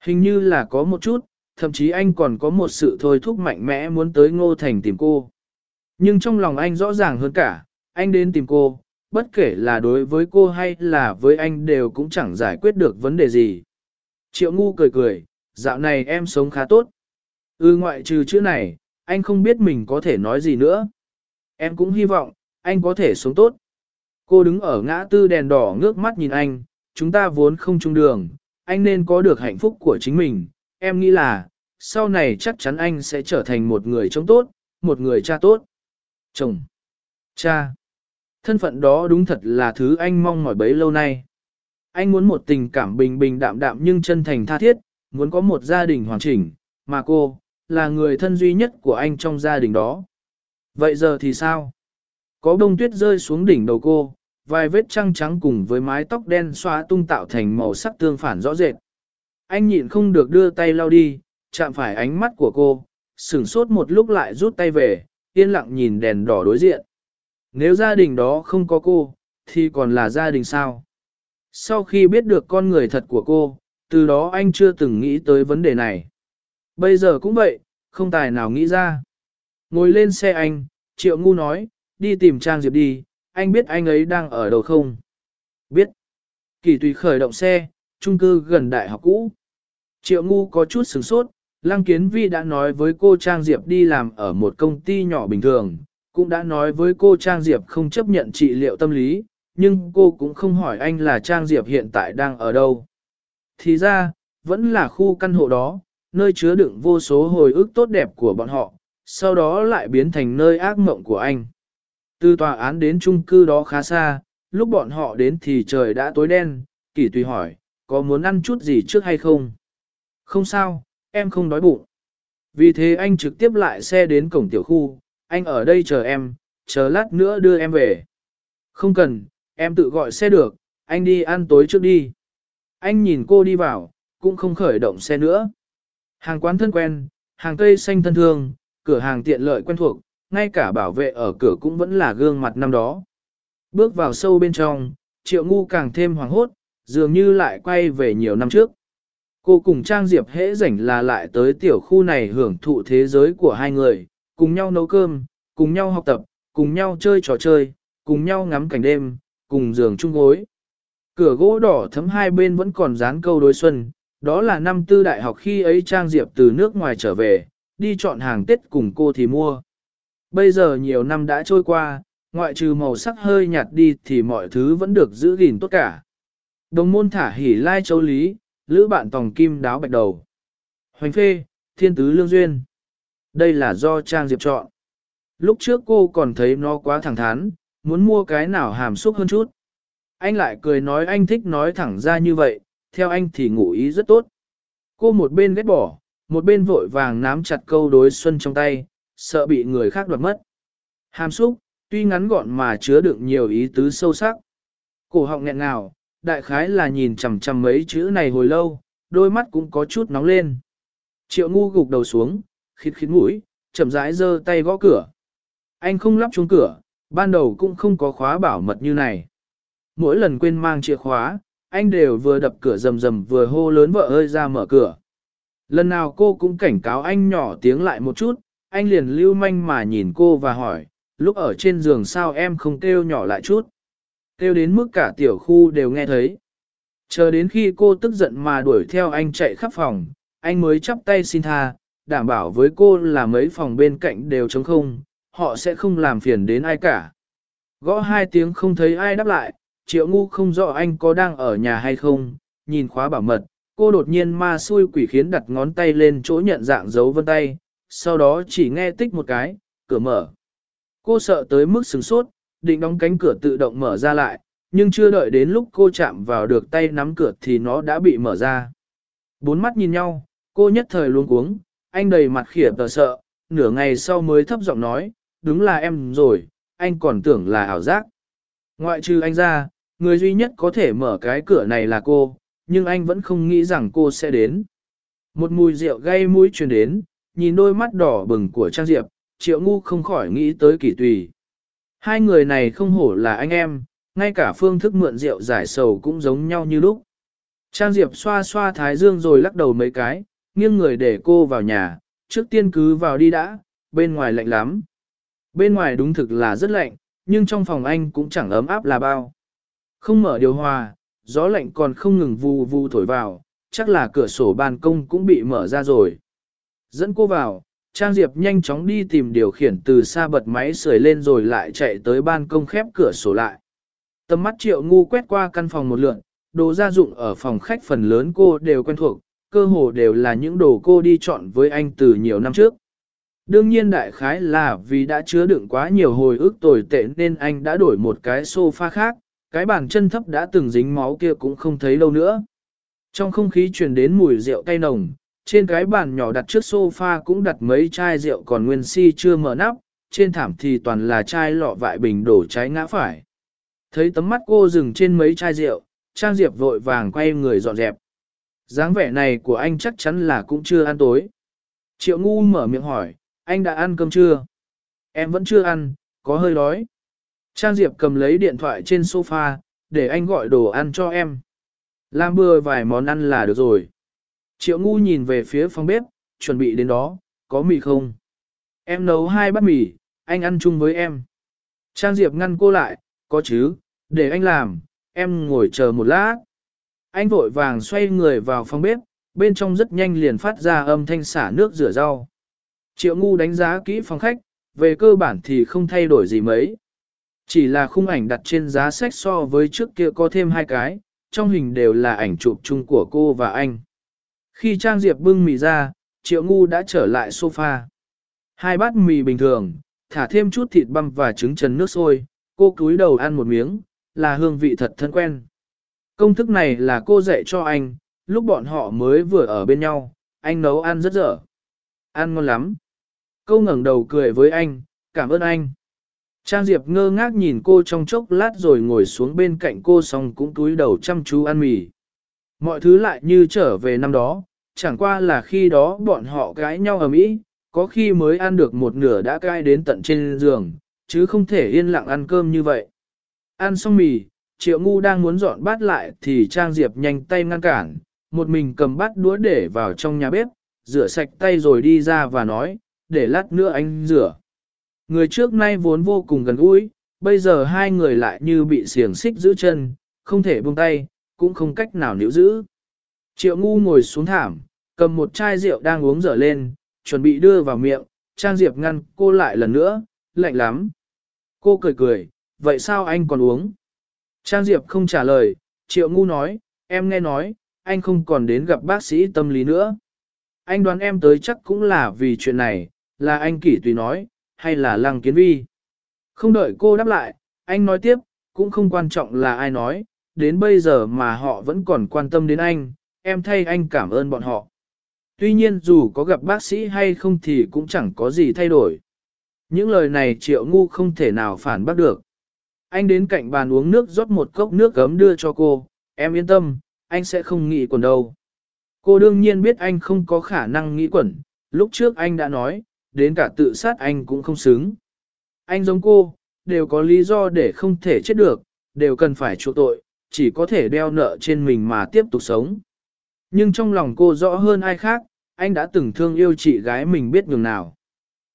Hình như là có một chút, thậm chí anh còn có một sự thôi thúc mạnh mẽ muốn tới Ngô Thành tìm cô. Nhưng trong lòng anh rõ ràng hơn cả, anh đến tìm cô, bất kể là đối với cô hay là với anh đều cũng chẳng giải quyết được vấn đề gì. Triệu ngu cười cười, dạo này em sống khá tốt. Ừ ngoại trừ chữ này, anh không biết mình có thể nói gì nữa. Em cũng hy vọng, anh có thể sống tốt. Cô đứng ở ngã tư đèn đỏ ngước mắt nhìn anh, chúng ta vốn không chung đường, anh nên có được hạnh phúc của chính mình. Em nghĩ là, sau này chắc chắn anh sẽ trở thành một người chồng tốt, một người cha tốt. Chồng. Cha. Thân phận đó đúng thật là thứ anh mong mỏi bấy lâu nay. Anh muốn một tình cảm bình bình đạm đạm nhưng chân thành tha thiết, muốn có một gia đình hoàn chỉnh, mà cô, là người thân duy nhất của anh trong gia đình đó. Vậy giờ thì sao? Có bông tuyết rơi xuống đỉnh đầu cô, vài vết trăng trắng cùng với mái tóc đen xóa tung tạo thành màu sắc tương phản rõ rệt. Anh nhịn không được đưa tay lau đi, chạm phải ánh mắt của cô, sửng sốt một lúc lại rút tay về, yên lặng nhìn đèn đỏ đối diện. Nếu gia đình đó không có cô, thì còn là gia đình sao? Sau khi biết được con người thật của cô, từ đó anh chưa từng nghĩ tới vấn đề này. Bây giờ cũng vậy, không tài nào nghĩ ra. Ngồi lên xe anh, Triệu Ngu nói, đi tìm Trang Diệp đi, anh biết anh ấy đang ở đâu không? Biết. Kỳ tùy khởi động xe, trung cư gần đại học cũ. Triệu Ngu có chút sửng sốt, Lăng Kiến Vi đã nói với cô Trang Diệp đi làm ở một công ty nhỏ bình thường, cũng đã nói với cô Trang Diệp không chấp nhận trị liệu tâm lý, nhưng cô cũng không hỏi anh là Trang Diệp hiện tại đang ở đâu. Thì ra, vẫn là khu căn hộ đó, nơi chứa đựng vô số hồi ức tốt đẹp của bọn họ, sau đó lại biến thành nơi ác mộng của anh. Từ tòa án đến chung cư đó khá xa, lúc bọn họ đến thì trời đã tối đen, Kỷ tùy hỏi, có muốn ăn chút gì trước hay không? Không sao, em không đói bụng. Vì thế anh trực tiếp lại xe đến cổng tiểu khu, anh ở đây chờ em, chờ lát nữa đưa em về. Không cần, em tự gọi xe được, anh đi ăn tối trước đi. Anh nhìn cô đi vào, cũng không khởi động xe nữa. Hàng quán thân quen, hàng cây xanh thân thương, cửa hàng tiện lợi quen thuộc, ngay cả bảo vệ ở cửa cũng vẫn là gương mặt năm đó. Bước vào sâu bên trong, triệu ngu càng thêm hoàng hốt, dường như lại quay về nhiều năm trước. Cô cùng Trang Diệp hễ rảnh là lại tới tiểu khu này hưởng thụ thế giới của hai người, cùng nhau nấu cơm, cùng nhau học tập, cùng nhau chơi trò chơi, cùng nhau ngắm cảnh đêm, cùng giường chung gối. Cửa gỗ đỏ thấm hai bên vẫn còn dán câu đối xuân, đó là năm tư đại học khi ấy Trang Diệp từ nước ngoài trở về, đi chọn hàng Tết cùng cô thì mua. Bây giờ nhiều năm đã trôi qua, ngoại trừ màu sắc hơi nhạt đi thì mọi thứ vẫn được giữ gìn tốt cả. Đồng môn thả hỉ lai châu lý, lữ bạn tòng kim đáo bạch đầu. Hoành phê, thiên tứ lương duyên. Đây là do Trang Diệp chọn. Lúc trước cô còn thấy nó quá thẳng thắn, muốn mua cái nào hàm xúc hơn chút. Anh lại cười nói anh thích nói thẳng ra như vậy, theo anh thì ngủ ý rất tốt. Cô một bên ghét bỏ, một bên vội vàng nắm chặt câu đối xuân trong tay, sợ bị người khác đoạt mất. Hàm xúc, tuy ngắn gọn mà chứa đựng nhiều ý tứ sâu sắc. Cổ họng nghẹn ngào, đại khái là nhìn chằm chằm mấy chữ này hồi lâu, đôi mắt cũng có chút nóng lên. Triệu ngu gục đầu xuống, khít khít mũi, chậm rãi giơ tay gõ cửa. Anh không lắp chuông cửa, ban đầu cũng không có khóa bảo mật như này. Mỗi lần quên mang chìa khóa, anh đều vừa đập cửa rầm rầm vừa hô lớn vợ ơi ra mở cửa. Lần nào cô cũng cảnh cáo anh nhỏ tiếng lại một chút, anh liền lưu manh mà nhìn cô và hỏi, lúc ở trên giường sao em không kêu nhỏ lại chút. Kêu đến mức cả tiểu khu đều nghe thấy. Chờ đến khi cô tức giận mà đuổi theo anh chạy khắp phòng, anh mới chắp tay xin tha, đảm bảo với cô là mấy phòng bên cạnh đều trống không, họ sẽ không làm phiền đến ai cả. Gõ hai tiếng không thấy ai đáp lại, triệu ngu không rõ anh có đang ở nhà hay không, nhìn khóa bảo mật, cô đột nhiên ma xui quỷ khiến đặt ngón tay lên chỗ nhận dạng dấu vân tay, sau đó chỉ nghe tích một cái, cửa mở. Cô sợ tới mức sừng sốt, định đóng cánh cửa tự động mở ra lại, nhưng chưa đợi đến lúc cô chạm vào được tay nắm cửa thì nó đã bị mở ra. Bốn mắt nhìn nhau, cô nhất thời luống cuống, anh đầy mặt khỉa tờ sợ, nửa ngày sau mới thấp giọng nói, đúng là em rồi, anh còn tưởng là ảo giác. Ngoại trừ anh ra, người duy nhất có thể mở cái cửa này là cô, nhưng anh vẫn không nghĩ rằng cô sẽ đến. Một mùi rượu gây mũi truyền đến, nhìn đôi mắt đỏ bừng của Trang Diệp, triệu ngu không khỏi nghĩ tới kỷ tùy. Hai người này không hổ là anh em, ngay cả phương thức mượn rượu giải sầu cũng giống nhau như lúc. Trang Diệp xoa xoa thái dương rồi lắc đầu mấy cái, nghiêng người để cô vào nhà, trước tiên cứ vào đi đã, bên ngoài lạnh lắm. Bên ngoài đúng thực là rất lạnh, nhưng trong phòng anh cũng chẳng ấm áp là bao. Không mở điều hòa, gió lạnh còn không ngừng vù vù thổi vào, chắc là cửa sổ ban công cũng bị mở ra rồi. Dẫn cô vào, Trang Diệp nhanh chóng đi tìm điều khiển từ xa bật máy sưởi lên rồi lại chạy tới ban công khép cửa sổ lại. Tầm mắt triệu ngu quét qua căn phòng một lượn, đồ gia dụng ở phòng khách phần lớn cô đều quen thuộc, cơ hồ đều là những đồ cô đi chọn với anh từ nhiều năm trước. Đương nhiên đại khái là vì đã chứa đựng quá nhiều hồi ức tồi tệ nên anh đã đổi một cái sofa khác, cái bàn chân thấp đã từng dính máu kia cũng không thấy đâu nữa. Trong không khí truyền đến mùi rượu cay nồng, trên cái bàn nhỏ đặt trước sofa cũng đặt mấy chai rượu còn nguyên si chưa mở nắp, trên thảm thì toàn là chai lọ vại bình đổ trái ngã phải. Thấy tấm mắt cô dừng trên mấy chai rượu, Trang Diệp vội vàng quay người dọn dẹp. dáng vẻ này của anh chắc chắn là cũng chưa ăn tối. Triệu ngu mở miệng hỏi, anh đã ăn cơm chưa? Em vẫn chưa ăn, có hơi đói. Trang Diệp cầm lấy điện thoại trên sofa, để anh gọi đồ ăn cho em. Làm bừa vài món ăn là được rồi. Triệu ngu nhìn về phía phòng bếp, chuẩn bị đến đó, có mì không? Em nấu hai bát mì, anh ăn chung với em. Trang Diệp ngăn cô lại, có chứ, để anh làm, em ngồi chờ một lát. Anh vội vàng xoay người vào phòng bếp, bên trong rất nhanh liền phát ra âm thanh xả nước rửa rau. Triệu ngu đánh giá kỹ phòng khách, về cơ bản thì không thay đổi gì mấy. Chỉ là khung ảnh đặt trên giá sách so với trước kia có thêm hai cái, trong hình đều là ảnh chụp chung của cô và anh. Khi Trang Diệp bưng mì ra, Triệu Ngu đã trở lại sofa. Hai bát mì bình thường, thả thêm chút thịt băm và trứng trần nước sôi, cô cúi đầu ăn một miếng, là hương vị thật thân quen. Công thức này là cô dạy cho anh, lúc bọn họ mới vừa ở bên nhau, anh nấu ăn rất dở. Ăn ngon lắm. Cô ngẩng đầu cười với anh, cảm ơn anh. Trang Diệp ngơ ngác nhìn cô trong chốc lát rồi ngồi xuống bên cạnh cô xong cũng cúi đầu chăm chú ăn mì. Mọi thứ lại như trở về năm đó, chẳng qua là khi đó bọn họ cãi nhau ở mỹ, có khi mới ăn được một nửa đã cai đến tận trên giường, chứ không thể yên lặng ăn cơm như vậy. Ăn xong mì, Triệu Ngu đang muốn dọn bát lại thì Trang Diệp nhanh tay ngăn cản, một mình cầm bát đũa để vào trong nhà bếp, rửa sạch tay rồi đi ra và nói, để lát nữa anh rửa. Người trước nay vốn vô cùng gần gũi, bây giờ hai người lại như bị xiềng xích giữ chân, không thể buông tay, cũng không cách nào níu giữ. Triệu ngu ngồi xuống thảm, cầm một chai rượu đang uống dở lên, chuẩn bị đưa vào miệng, Trang Diệp ngăn cô lại lần nữa, lạnh lắm. Cô cười cười, vậy sao anh còn uống? Trang Diệp không trả lời, Triệu ngu nói, em nghe nói, anh không còn đến gặp bác sĩ tâm lý nữa. Anh đoán em tới chắc cũng là vì chuyện này, là anh kỷ tùy nói, hay là lăng kiến vi. Không đợi cô đáp lại, anh nói tiếp, cũng không quan trọng là ai nói, đến bây giờ mà họ vẫn còn quan tâm đến anh, em thay anh cảm ơn bọn họ. Tuy nhiên dù có gặp bác sĩ hay không thì cũng chẳng có gì thay đổi. Những lời này triệu ngu không thể nào phản bác được. Anh đến cạnh bàn uống nước rót một cốc nước gấm đưa cho cô, em yên tâm, anh sẽ không nghĩ quẩn đâu. Cô đương nhiên biết anh không có khả năng nghĩ quẩn, lúc trước anh đã nói, đến cả tự sát anh cũng không xứng. Anh giống cô, đều có lý do để không thể chết được, đều cần phải chịu tội, chỉ có thể đeo nợ trên mình mà tiếp tục sống. Nhưng trong lòng cô rõ hơn ai khác, anh đã từng thương yêu chị gái mình biết nhường nào.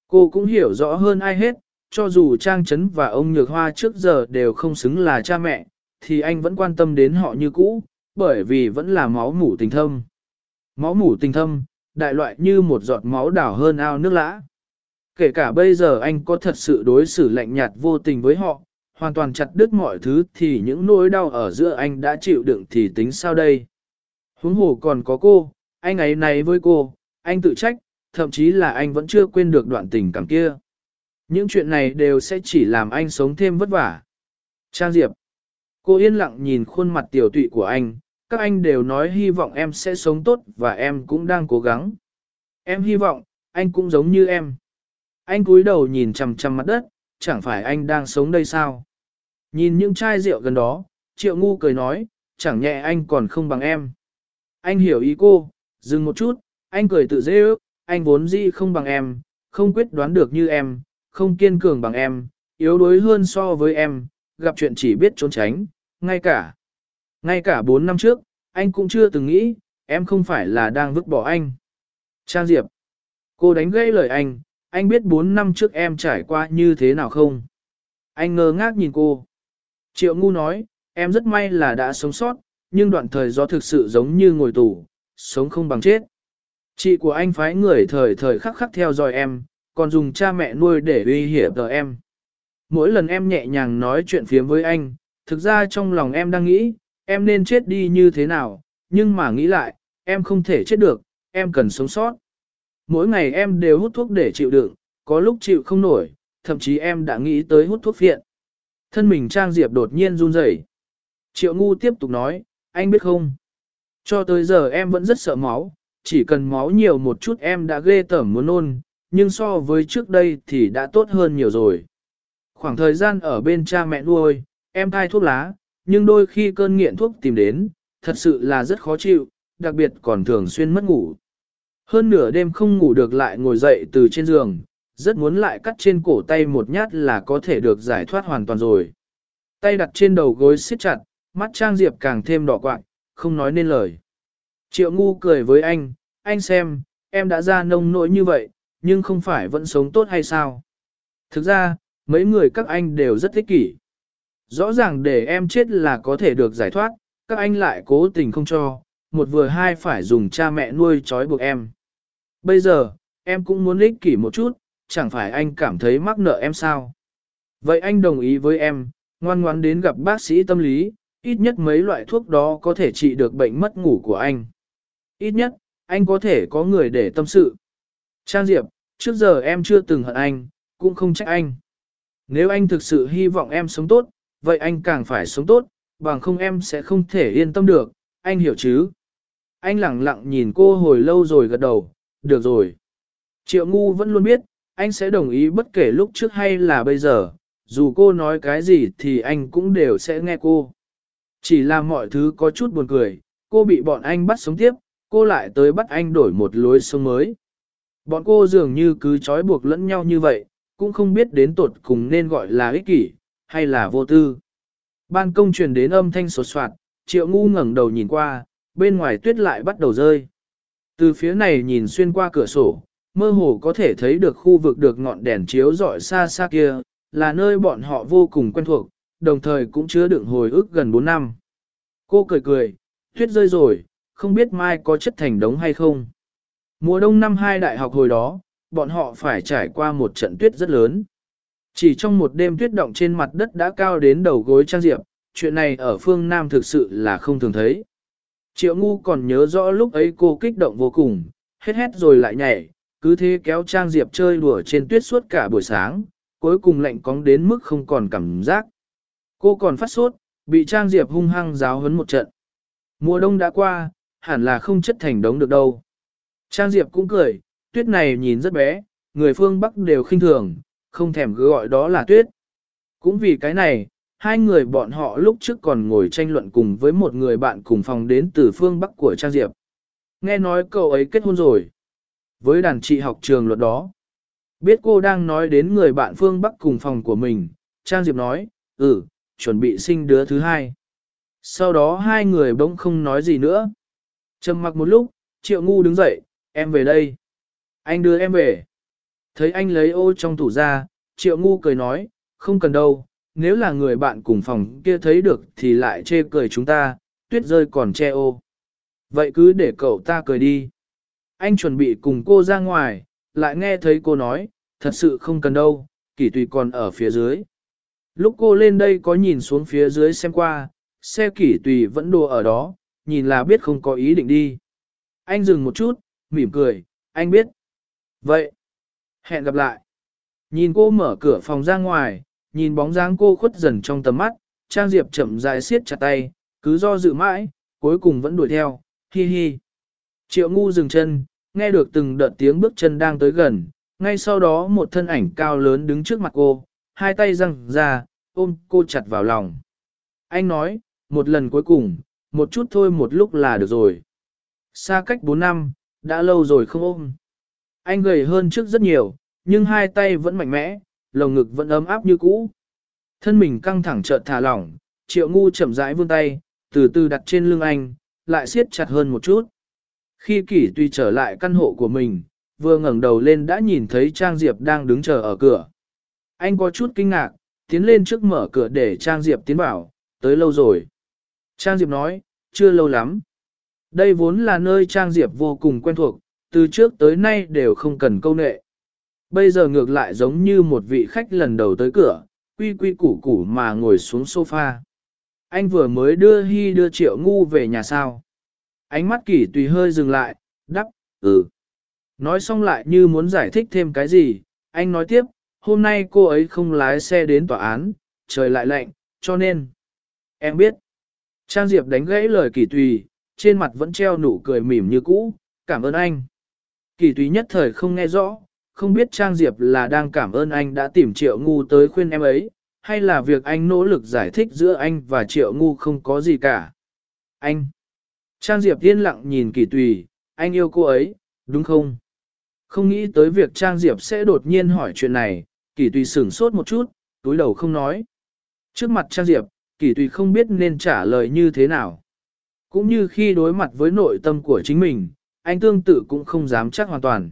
Cô cũng hiểu rõ hơn ai hết, cho dù Trang Trấn và ông Nhược Hoa trước giờ đều không xứng là cha mẹ, thì anh vẫn quan tâm đến họ như cũ, bởi vì vẫn là máu mủ tình thâm. Máu mủ tình thâm, đại loại như một giọt máu đảo hơn ao nước lã. Kể cả bây giờ anh có thật sự đối xử lạnh nhạt vô tình với họ, hoàn toàn chặt đứt mọi thứ thì những nỗi đau ở giữa anh đã chịu đựng thì tính sao đây? Huống hồ còn có cô, anh ấy này với cô, anh tự trách, thậm chí là anh vẫn chưa quên được đoạn tình cảm kia. Những chuyện này đều sẽ chỉ làm anh sống thêm vất vả. Trang Diệp Cô yên lặng nhìn khuôn mặt tiểu tụy của anh, các anh đều nói hy vọng em sẽ sống tốt và em cũng đang cố gắng. Em hy vọng, anh cũng giống như em. Anh cúi đầu nhìn chằm chằm mặt đất, chẳng phải anh đang sống đây sao? Nhìn những chai rượu gần đó, triệu ngu cười nói, chẳng nhẹ anh còn không bằng em. Anh hiểu ý cô, dừng một chút, anh cười tự dễ ước, anh vốn dĩ không bằng em, không quyết đoán được như em, không kiên cường bằng em, yếu đuối hơn so với em, gặp chuyện chỉ biết trốn tránh, ngay cả. Ngay cả 4 năm trước, anh cũng chưa từng nghĩ, em không phải là đang vứt bỏ anh. Trang Diệp. Cô đánh gãy lời anh, anh biết 4 năm trước em trải qua như thế nào không? Anh ngơ ngác nhìn cô. Triệu ngu nói, em rất may là đã sống sót, nhưng đoạn thời do thực sự giống như ngồi tù, sống không bằng chết. Chị của anh phái người thời thời khắc khắc theo dõi em, còn dùng cha mẹ nuôi để uy hiếp tờ em. Mỗi lần em nhẹ nhàng nói chuyện phiếm với anh, thực ra trong lòng em đang nghĩ, em nên chết đi như thế nào, nhưng mà nghĩ lại, em không thể chết được, em cần sống sót. Mỗi ngày em đều hút thuốc để chịu đựng, có lúc chịu không nổi, thậm chí em đã nghĩ tới hút thuốc phiện. Thân mình Trang Diệp đột nhiên run rẩy. Triệu ngu tiếp tục nói, anh biết không? Cho tới giờ em vẫn rất sợ máu, chỉ cần máu nhiều một chút em đã ghê tởm muốn nôn, nhưng so với trước đây thì đã tốt hơn nhiều rồi. Khoảng thời gian ở bên cha mẹ nuôi, em thai thuốc lá, nhưng đôi khi cơn nghiện thuốc tìm đến, thật sự là rất khó chịu, đặc biệt còn thường xuyên mất ngủ. Hơn nửa đêm không ngủ được lại ngồi dậy từ trên giường, rất muốn lại cắt trên cổ tay một nhát là có thể được giải thoát hoàn toàn rồi. Tay đặt trên đầu gối siết chặt, mắt Trang Diệp càng thêm đỏ quạng, không nói nên lời. Triệu ngu cười với anh, anh xem, em đã ra nông nỗi như vậy, nhưng không phải vẫn sống tốt hay sao? Thực ra, mấy người các anh đều rất thích kỷ. Rõ ràng để em chết là có thể được giải thoát, các anh lại cố tình không cho, một vừa hai phải dùng cha mẹ nuôi trói buộc em. Bây giờ, em cũng muốn ích kỷ một chút, chẳng phải anh cảm thấy mắc nợ em sao? Vậy anh đồng ý với em, ngoan ngoãn đến gặp bác sĩ tâm lý, ít nhất mấy loại thuốc đó có thể trị được bệnh mất ngủ của anh. Ít nhất, anh có thể có người để tâm sự. Trang Diệp, trước giờ em chưa từng hận anh, cũng không trách anh. Nếu anh thực sự hy vọng em sống tốt, vậy anh càng phải sống tốt, bằng không em sẽ không thể yên tâm được, anh hiểu chứ? Anh lặng lặng nhìn cô hồi lâu rồi gật đầu, được rồi. Triệu ngu vẫn luôn biết, anh sẽ đồng ý bất kể lúc trước hay là bây giờ, dù cô nói cái gì thì anh cũng đều sẽ nghe cô. Chỉ là mọi thứ có chút buồn cười, cô bị bọn anh bắt sống tiếp, cô lại tới bắt anh đổi một lối sống mới. Bọn cô dường như cứ trói buộc lẫn nhau như vậy, cũng không biết đến tột cùng nên gọi là ích kỷ, hay là vô tư. Ban công truyền đến âm thanh sột soạt, triệu ngu ngẩng đầu nhìn qua, bên ngoài tuyết lại bắt đầu rơi. Từ phía này nhìn xuyên qua cửa sổ, mơ hồ có thể thấy được khu vực được ngọn đèn chiếu rọi xa xa kia, là nơi bọn họ vô cùng quen thuộc, đồng thời cũng chứa đựng hồi ức gần 4 năm. Cô cười cười, tuyết rơi rồi, không biết mai có chất thành đống hay không. Mùa đông năm hai đại học hồi đó, bọn họ phải trải qua một trận tuyết rất lớn. Chỉ trong một đêm tuyết động trên mặt đất đã cao đến đầu gối Trang Diệp, chuyện này ở phương Nam thực sự là không thường thấy. Triệu ngu còn nhớ rõ lúc ấy cô kích động vô cùng, hết hét rồi lại nhảy, cứ thế kéo Trang Diệp chơi đùa trên tuyết suốt cả buổi sáng, cuối cùng lạnh cóng đến mức không còn cảm giác. Cô còn phát sốt, bị Trang Diệp hung hăng giáo huấn một trận. Mùa đông đã qua, hẳn là không chất thành đống được đâu. Trang Diệp cũng cười, tuyết này nhìn rất bé, người phương Bắc đều khinh thường, không thèm cứ gọi đó là tuyết. Cũng vì cái này, hai người bọn họ lúc trước còn ngồi tranh luận cùng với một người bạn cùng phòng đến từ phương Bắc của Trang Diệp. Nghe nói cậu ấy kết hôn rồi. Với đàn chị học trường luật đó. Biết cô đang nói đến người bạn phương Bắc cùng phòng của mình, Trang Diệp nói, ừ, chuẩn bị sinh đứa thứ hai. Sau đó hai người bỗng không nói gì nữa. Trầm mặc một lúc, Triệu Ngu đứng dậy, em về đây. Anh đưa em về. Thấy anh lấy ô trong tủ ra, Triệu Ngu cười nói, không cần đâu, nếu là người bạn cùng phòng kia thấy được thì lại chê cười chúng ta, tuyết rơi còn che ô. Vậy cứ để cậu ta cười đi. Anh chuẩn bị cùng cô ra ngoài, lại nghe thấy cô nói, thật sự không cần đâu, kỷ tùy còn ở phía dưới. Lúc cô lên đây có nhìn xuống phía dưới xem qua, xe kỷ tùy vẫn đùa ở đó, nhìn là biết không có ý định đi. Anh dừng một chút, mỉm cười, anh biết. Vậy, hẹn gặp lại. Nhìn cô mở cửa phòng ra ngoài, nhìn bóng dáng cô khuất dần trong tầm mắt, Trang Diệp chậm rãi siết chặt tay, cứ do dự mãi, cuối cùng vẫn đuổi theo, hi hi. Triệu ngu dừng chân, nghe được từng đợt tiếng bước chân đang tới gần, ngay sau đó một thân ảnh cao lớn đứng trước mặt cô, hai tay răng ra, ôm cô chặt vào lòng. Anh nói, một lần cuối cùng, một chút thôi một lúc là được rồi. Xa cách 4 năm, đã lâu rồi không ôm. Anh gầy hơn trước rất nhiều, nhưng hai tay vẫn mạnh mẽ, lồng ngực vẫn ấm áp như cũ. Thân mình căng thẳng chợt thả lỏng, triệu ngu chậm rãi vươn tay, từ từ đặt trên lưng anh, lại siết chặt hơn một chút. Khi kỷ tuy trở lại căn hộ của mình, vừa ngẩng đầu lên đã nhìn thấy Trang Diệp đang đứng chờ ở cửa. Anh có chút kinh ngạc, tiến lên trước mở cửa để Trang Diệp tiến vào, tới lâu rồi. Trang Diệp nói, chưa lâu lắm. Đây vốn là nơi Trang Diệp vô cùng quen thuộc, từ trước tới nay đều không cần câu nệ. Bây giờ ngược lại giống như một vị khách lần đầu tới cửa, quy quy củ củ mà ngồi xuống sofa. Anh vừa mới đưa Hy đưa Triệu Ngu về nhà sao. Ánh mắt kỷ tùy hơi dừng lại, đắp, ừ. Nói xong lại như muốn giải thích thêm cái gì, anh nói tiếp, hôm nay cô ấy không lái xe đến tòa án, trời lại lạnh, cho nên. Em biết. Trang Diệp đánh gãy lời kỳ tùy, trên mặt vẫn treo nụ cười mỉm như cũ, cảm ơn anh. Kỳ tùy nhất thời không nghe rõ, không biết Trang Diệp là đang cảm ơn anh đã tìm triệu ngu tới khuyên em ấy, hay là việc anh nỗ lực giải thích giữa anh và triệu ngu không có gì cả. Anh. Trang Diệp yên lặng nhìn kỳ tùy, anh yêu cô ấy, đúng không? Không nghĩ tới việc Trang Diệp sẽ đột nhiên hỏi chuyện này, kỳ tùy sửng sốt một chút, túi đầu không nói. Trước mặt Trang Diệp, kỳ tùy không biết nên trả lời như thế nào. Cũng như khi đối mặt với nội tâm của chính mình, anh tương tự cũng không dám chắc hoàn toàn.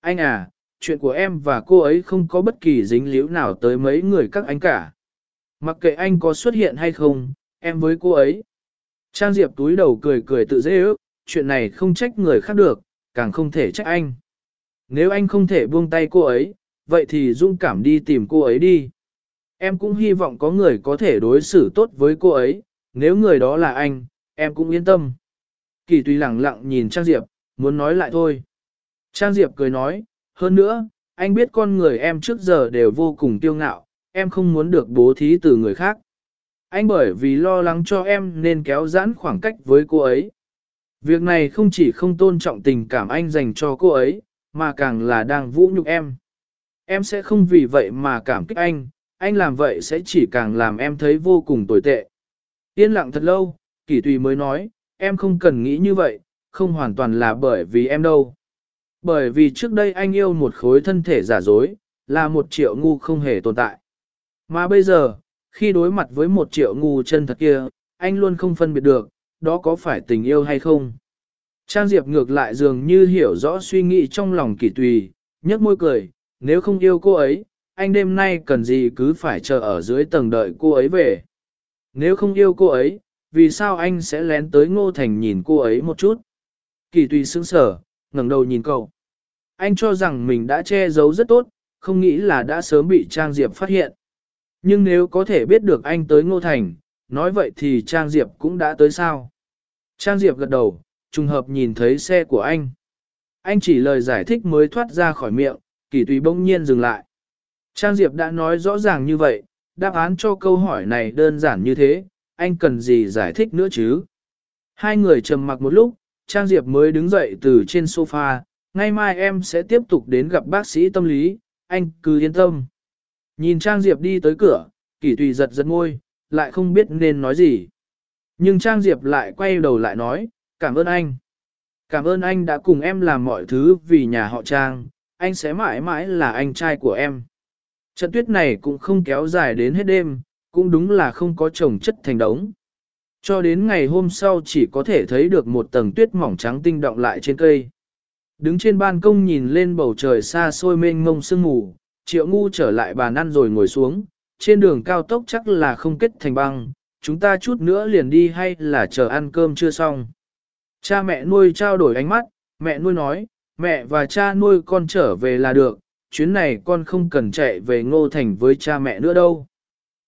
Anh à, chuyện của em và cô ấy không có bất kỳ dính líu nào tới mấy người các anh cả. Mặc kệ anh có xuất hiện hay không, em với cô ấy. Trang Diệp túi đầu cười cười tự dễ ước, chuyện này không trách người khác được, càng không thể trách anh. Nếu anh không thể buông tay cô ấy, vậy thì dung cảm đi tìm cô ấy đi. Em cũng hy vọng có người có thể đối xử tốt với cô ấy, nếu người đó là anh, em cũng yên tâm. Kỳ tùy lặng lặng nhìn Trang Diệp, muốn nói lại thôi. Trang Diệp cười nói, hơn nữa, anh biết con người em trước giờ đều vô cùng tiêu ngạo, em không muốn được bố thí từ người khác. Anh bởi vì lo lắng cho em nên kéo giãn khoảng cách với cô ấy. Việc này không chỉ không tôn trọng tình cảm anh dành cho cô ấy, mà càng là đang vũ nhục em. Em sẽ không vì vậy mà cảm kích anh, anh làm vậy sẽ chỉ càng làm em thấy vô cùng tồi tệ. Yên lặng thật lâu, Kỷ Tùy mới nói, em không cần nghĩ như vậy, không hoàn toàn là bởi vì em đâu. Bởi vì trước đây anh yêu một khối thân thể giả dối, là một triệu ngu không hề tồn tại. Mà bây giờ, khi đối mặt với một triệu ngu chân thật kia, anh luôn không phân biệt được, đó có phải tình yêu hay không. Trang Diệp ngược lại dường như hiểu rõ suy nghĩ trong lòng kỳ tùy, nhếch môi cười, nếu không yêu cô ấy, anh đêm nay cần gì cứ phải chờ ở dưới tầng đợi cô ấy về. Nếu không yêu cô ấy, vì sao anh sẽ lén tới Ngô Thành nhìn cô ấy một chút? Kỳ tùy sững sở, ngẩng đầu nhìn cậu. Anh cho rằng mình đã che giấu rất tốt, không nghĩ là đã sớm bị Trang Diệp phát hiện. Nhưng nếu có thể biết được anh tới Ngô Thành, nói vậy thì Trang Diệp cũng đã tới sao? Trang Diệp gật đầu, trùng hợp nhìn thấy xe của anh. Anh chỉ lời giải thích mới thoát ra khỏi miệng, kỳ tùy bỗng nhiên dừng lại. Trang Diệp đã nói rõ ràng như vậy, đáp án cho câu hỏi này đơn giản như thế, anh cần gì giải thích nữa chứ? Hai người trầm mặc một lúc, Trang Diệp mới đứng dậy từ trên sofa, ngày mai em sẽ tiếp tục đến gặp bác sĩ tâm lý, anh cứ yên tâm. Nhìn Trang Diệp đi tới cửa, Kỷ Tùy giật giật ngôi, lại không biết nên nói gì. Nhưng Trang Diệp lại quay đầu lại nói, cảm ơn anh. Cảm ơn anh đã cùng em làm mọi thứ vì nhà họ Trang, anh sẽ mãi mãi là anh trai của em. Trận tuyết này cũng không kéo dài đến hết đêm, cũng đúng là không có trồng chất thành đống. Cho đến ngày hôm sau chỉ có thể thấy được một tầng tuyết mỏng trắng tinh động lại trên cây. Đứng trên ban công nhìn lên bầu trời xa xôi mênh mông sương mù, triệu ngu trở lại bàn ăn rồi ngồi xuống, trên đường cao tốc chắc là không kết thành băng, chúng ta chút nữa liền đi hay là chờ ăn cơm chưa xong. Cha mẹ nuôi trao đổi ánh mắt, mẹ nuôi nói, mẹ và cha nuôi con trở về là được, chuyến này con không cần chạy về ngô thành với cha mẹ nữa đâu.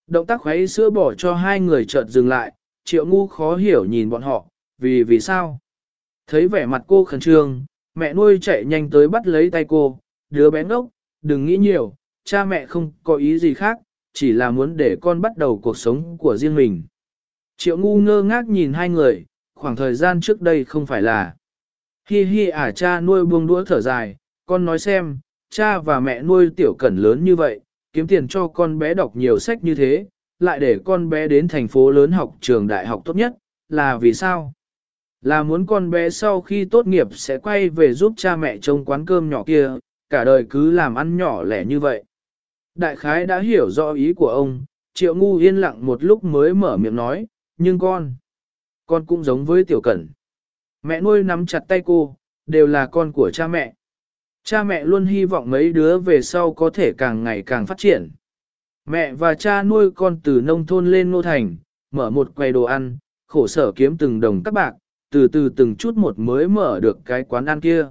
Động tác khuấy sữa bỏ cho hai người chợt dừng lại, triệu ngu khó hiểu nhìn bọn họ, vì vì sao? Thấy vẻ mặt cô khẩn trương, mẹ nuôi chạy nhanh tới bắt lấy tay cô, đứa bé ngốc, đừng nghĩ nhiều, cha mẹ không có ý gì khác, chỉ là muốn để con bắt đầu cuộc sống của riêng mình. Triệu ngu ngơ ngác nhìn hai người, khoảng thời gian trước đây không phải là. Hi hi à cha nuôi buông đũa thở dài, con nói xem, cha và mẹ nuôi tiểu cẩn lớn như vậy, kiếm tiền cho con bé đọc nhiều sách như thế, lại để con bé đến thành phố lớn học trường đại học tốt nhất, là vì sao? Là muốn con bé sau khi tốt nghiệp sẽ quay về giúp cha mẹ trông quán cơm nhỏ kia, cả đời cứ làm ăn nhỏ lẻ như vậy. Đại khái đã hiểu rõ ý của ông, triệu ngu yên lặng một lúc mới mở miệng nói, nhưng con, con cũng giống với tiểu cẩn. Mẹ nuôi nắm chặt tay cô, đều là con của cha mẹ. Cha mẹ luôn hy vọng mấy đứa về sau có thể càng ngày càng phát triển. Mẹ và cha nuôi con từ nông thôn lên nô thành, mở một quầy đồ ăn, khổ sở kiếm từng đồng các bạc, từ từ từng chút một mới mở được cái quán ăn kia.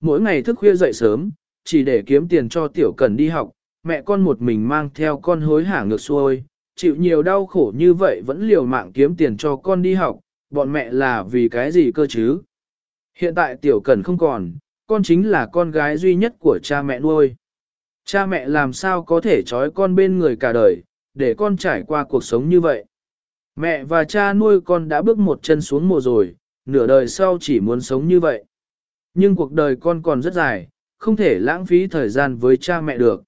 Mỗi ngày thức khuya dậy sớm, chỉ để kiếm tiền cho tiểu cần đi học, mẹ con một mình mang theo con hối hả ngược xuôi, chịu nhiều đau khổ như vậy vẫn liều mạng kiếm tiền cho con đi học, bọn mẹ là vì cái gì cơ chứ? Hiện tại tiểu cần không còn, con chính là con gái duy nhất của cha mẹ nuôi. Cha mẹ làm sao có thể trói con bên người cả đời, để con trải qua cuộc sống như vậy. Mẹ và cha nuôi con đã bước một chân xuống mùa rồi, nửa đời sau chỉ muốn sống như vậy. Nhưng cuộc đời con còn rất dài, không thể lãng phí thời gian với cha mẹ được.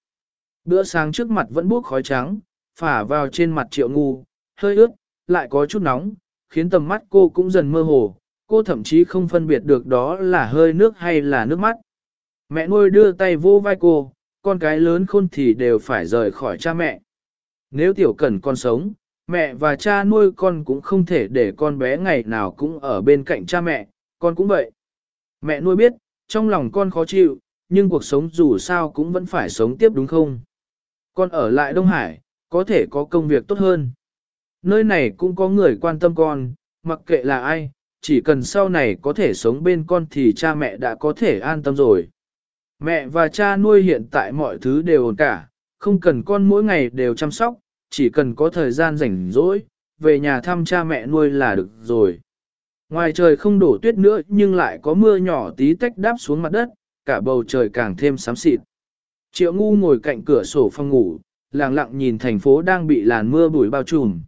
Bữa sáng trước mặt vẫn bốc khói trắng, phả vào trên mặt triệu ngu, hơi ướt, lại có chút nóng, khiến tầm mắt cô cũng dần mơ hồ, cô thậm chí không phân biệt được đó là hơi nước hay là nước mắt. Mẹ nuôi đưa tay vô vai cô, con cái lớn khôn thì đều phải rời khỏi cha mẹ. Nếu tiểu cẩn con sống, mẹ và cha nuôi con cũng không thể để con bé ngày nào cũng ở bên cạnh cha mẹ, con cũng vậy. Mẹ nuôi biết, trong lòng con khó chịu, nhưng cuộc sống dù sao cũng vẫn phải sống tiếp đúng không? Con ở lại Đông Hải, có thể có công việc tốt hơn. Nơi này cũng có người quan tâm con, mặc kệ là ai, chỉ cần sau này có thể sống bên con thì cha mẹ đã có thể an tâm rồi. Mẹ và cha nuôi hiện tại mọi thứ đều ổn cả, không cần con mỗi ngày đều chăm sóc, chỉ cần có thời gian rảnh rỗi, về nhà thăm cha mẹ nuôi là được rồi. Ngoài trời không đổ tuyết nữa nhưng lại có mưa nhỏ tí tách đáp xuống mặt đất, cả bầu trời càng thêm xám xịt. Triệu ngu ngồi cạnh cửa sổ phòng ngủ, lặng lặng nhìn thành phố đang bị làn mưa bụi bao trùm.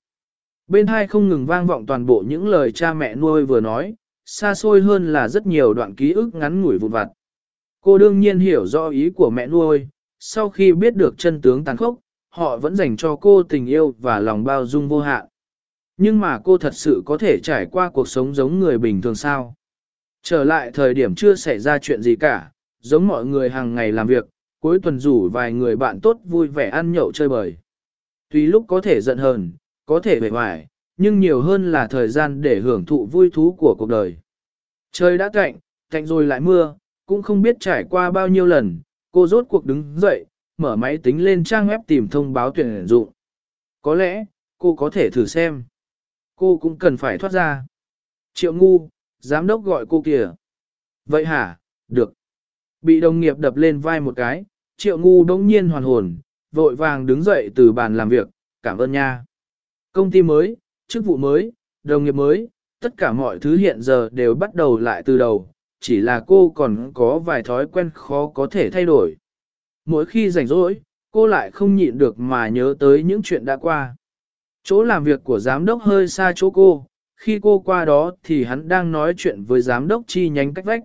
Bên hai không ngừng vang vọng toàn bộ những lời cha mẹ nuôi vừa nói, xa xôi hơn là rất nhiều đoạn ký ức ngắn ngủi vụn vặt. Cô đương nhiên hiểu rõ ý của mẹ nuôi, sau khi biết được chân tướng tàn khốc, họ vẫn dành cho cô tình yêu và lòng bao dung vô hạn. Nhưng mà cô thật sự có thể trải qua cuộc sống giống người bình thường sao? Trở lại thời điểm chưa xảy ra chuyện gì cả, giống mọi người hàng ngày làm việc, cuối tuần rủ vài người bạn tốt vui vẻ ăn nhậu chơi bời. Tuy lúc có thể giận hờn, có thể bề hoài, nhưng nhiều hơn là thời gian để hưởng thụ vui thú của cuộc đời. Trời đã cạnh, cạnh rồi lại mưa, cũng không biết trải qua bao nhiêu lần, cô rốt cuộc đứng dậy, mở máy tính lên trang web tìm thông báo tuyển dụng. Có lẽ, cô có thể thử xem. Cô cũng cần phải thoát ra. Triệu ngu, giám đốc gọi cô kìa. Vậy hả, được. Bị đồng nghiệp đập lên vai một cái, triệu ngu đống nhiên hoàn hồn, vội vàng đứng dậy từ bàn làm việc, cảm ơn nha. Công ty mới, chức vụ mới, đồng nghiệp mới, tất cả mọi thứ hiện giờ đều bắt đầu lại từ đầu, chỉ là cô còn có vài thói quen khó có thể thay đổi. Mỗi khi rảnh rỗi, cô lại không nhịn được mà nhớ tới những chuyện đã qua. Chỗ làm việc của giám đốc hơi xa chỗ cô, khi cô qua đó thì hắn đang nói chuyện với giám đốc chi nhánh cách vách.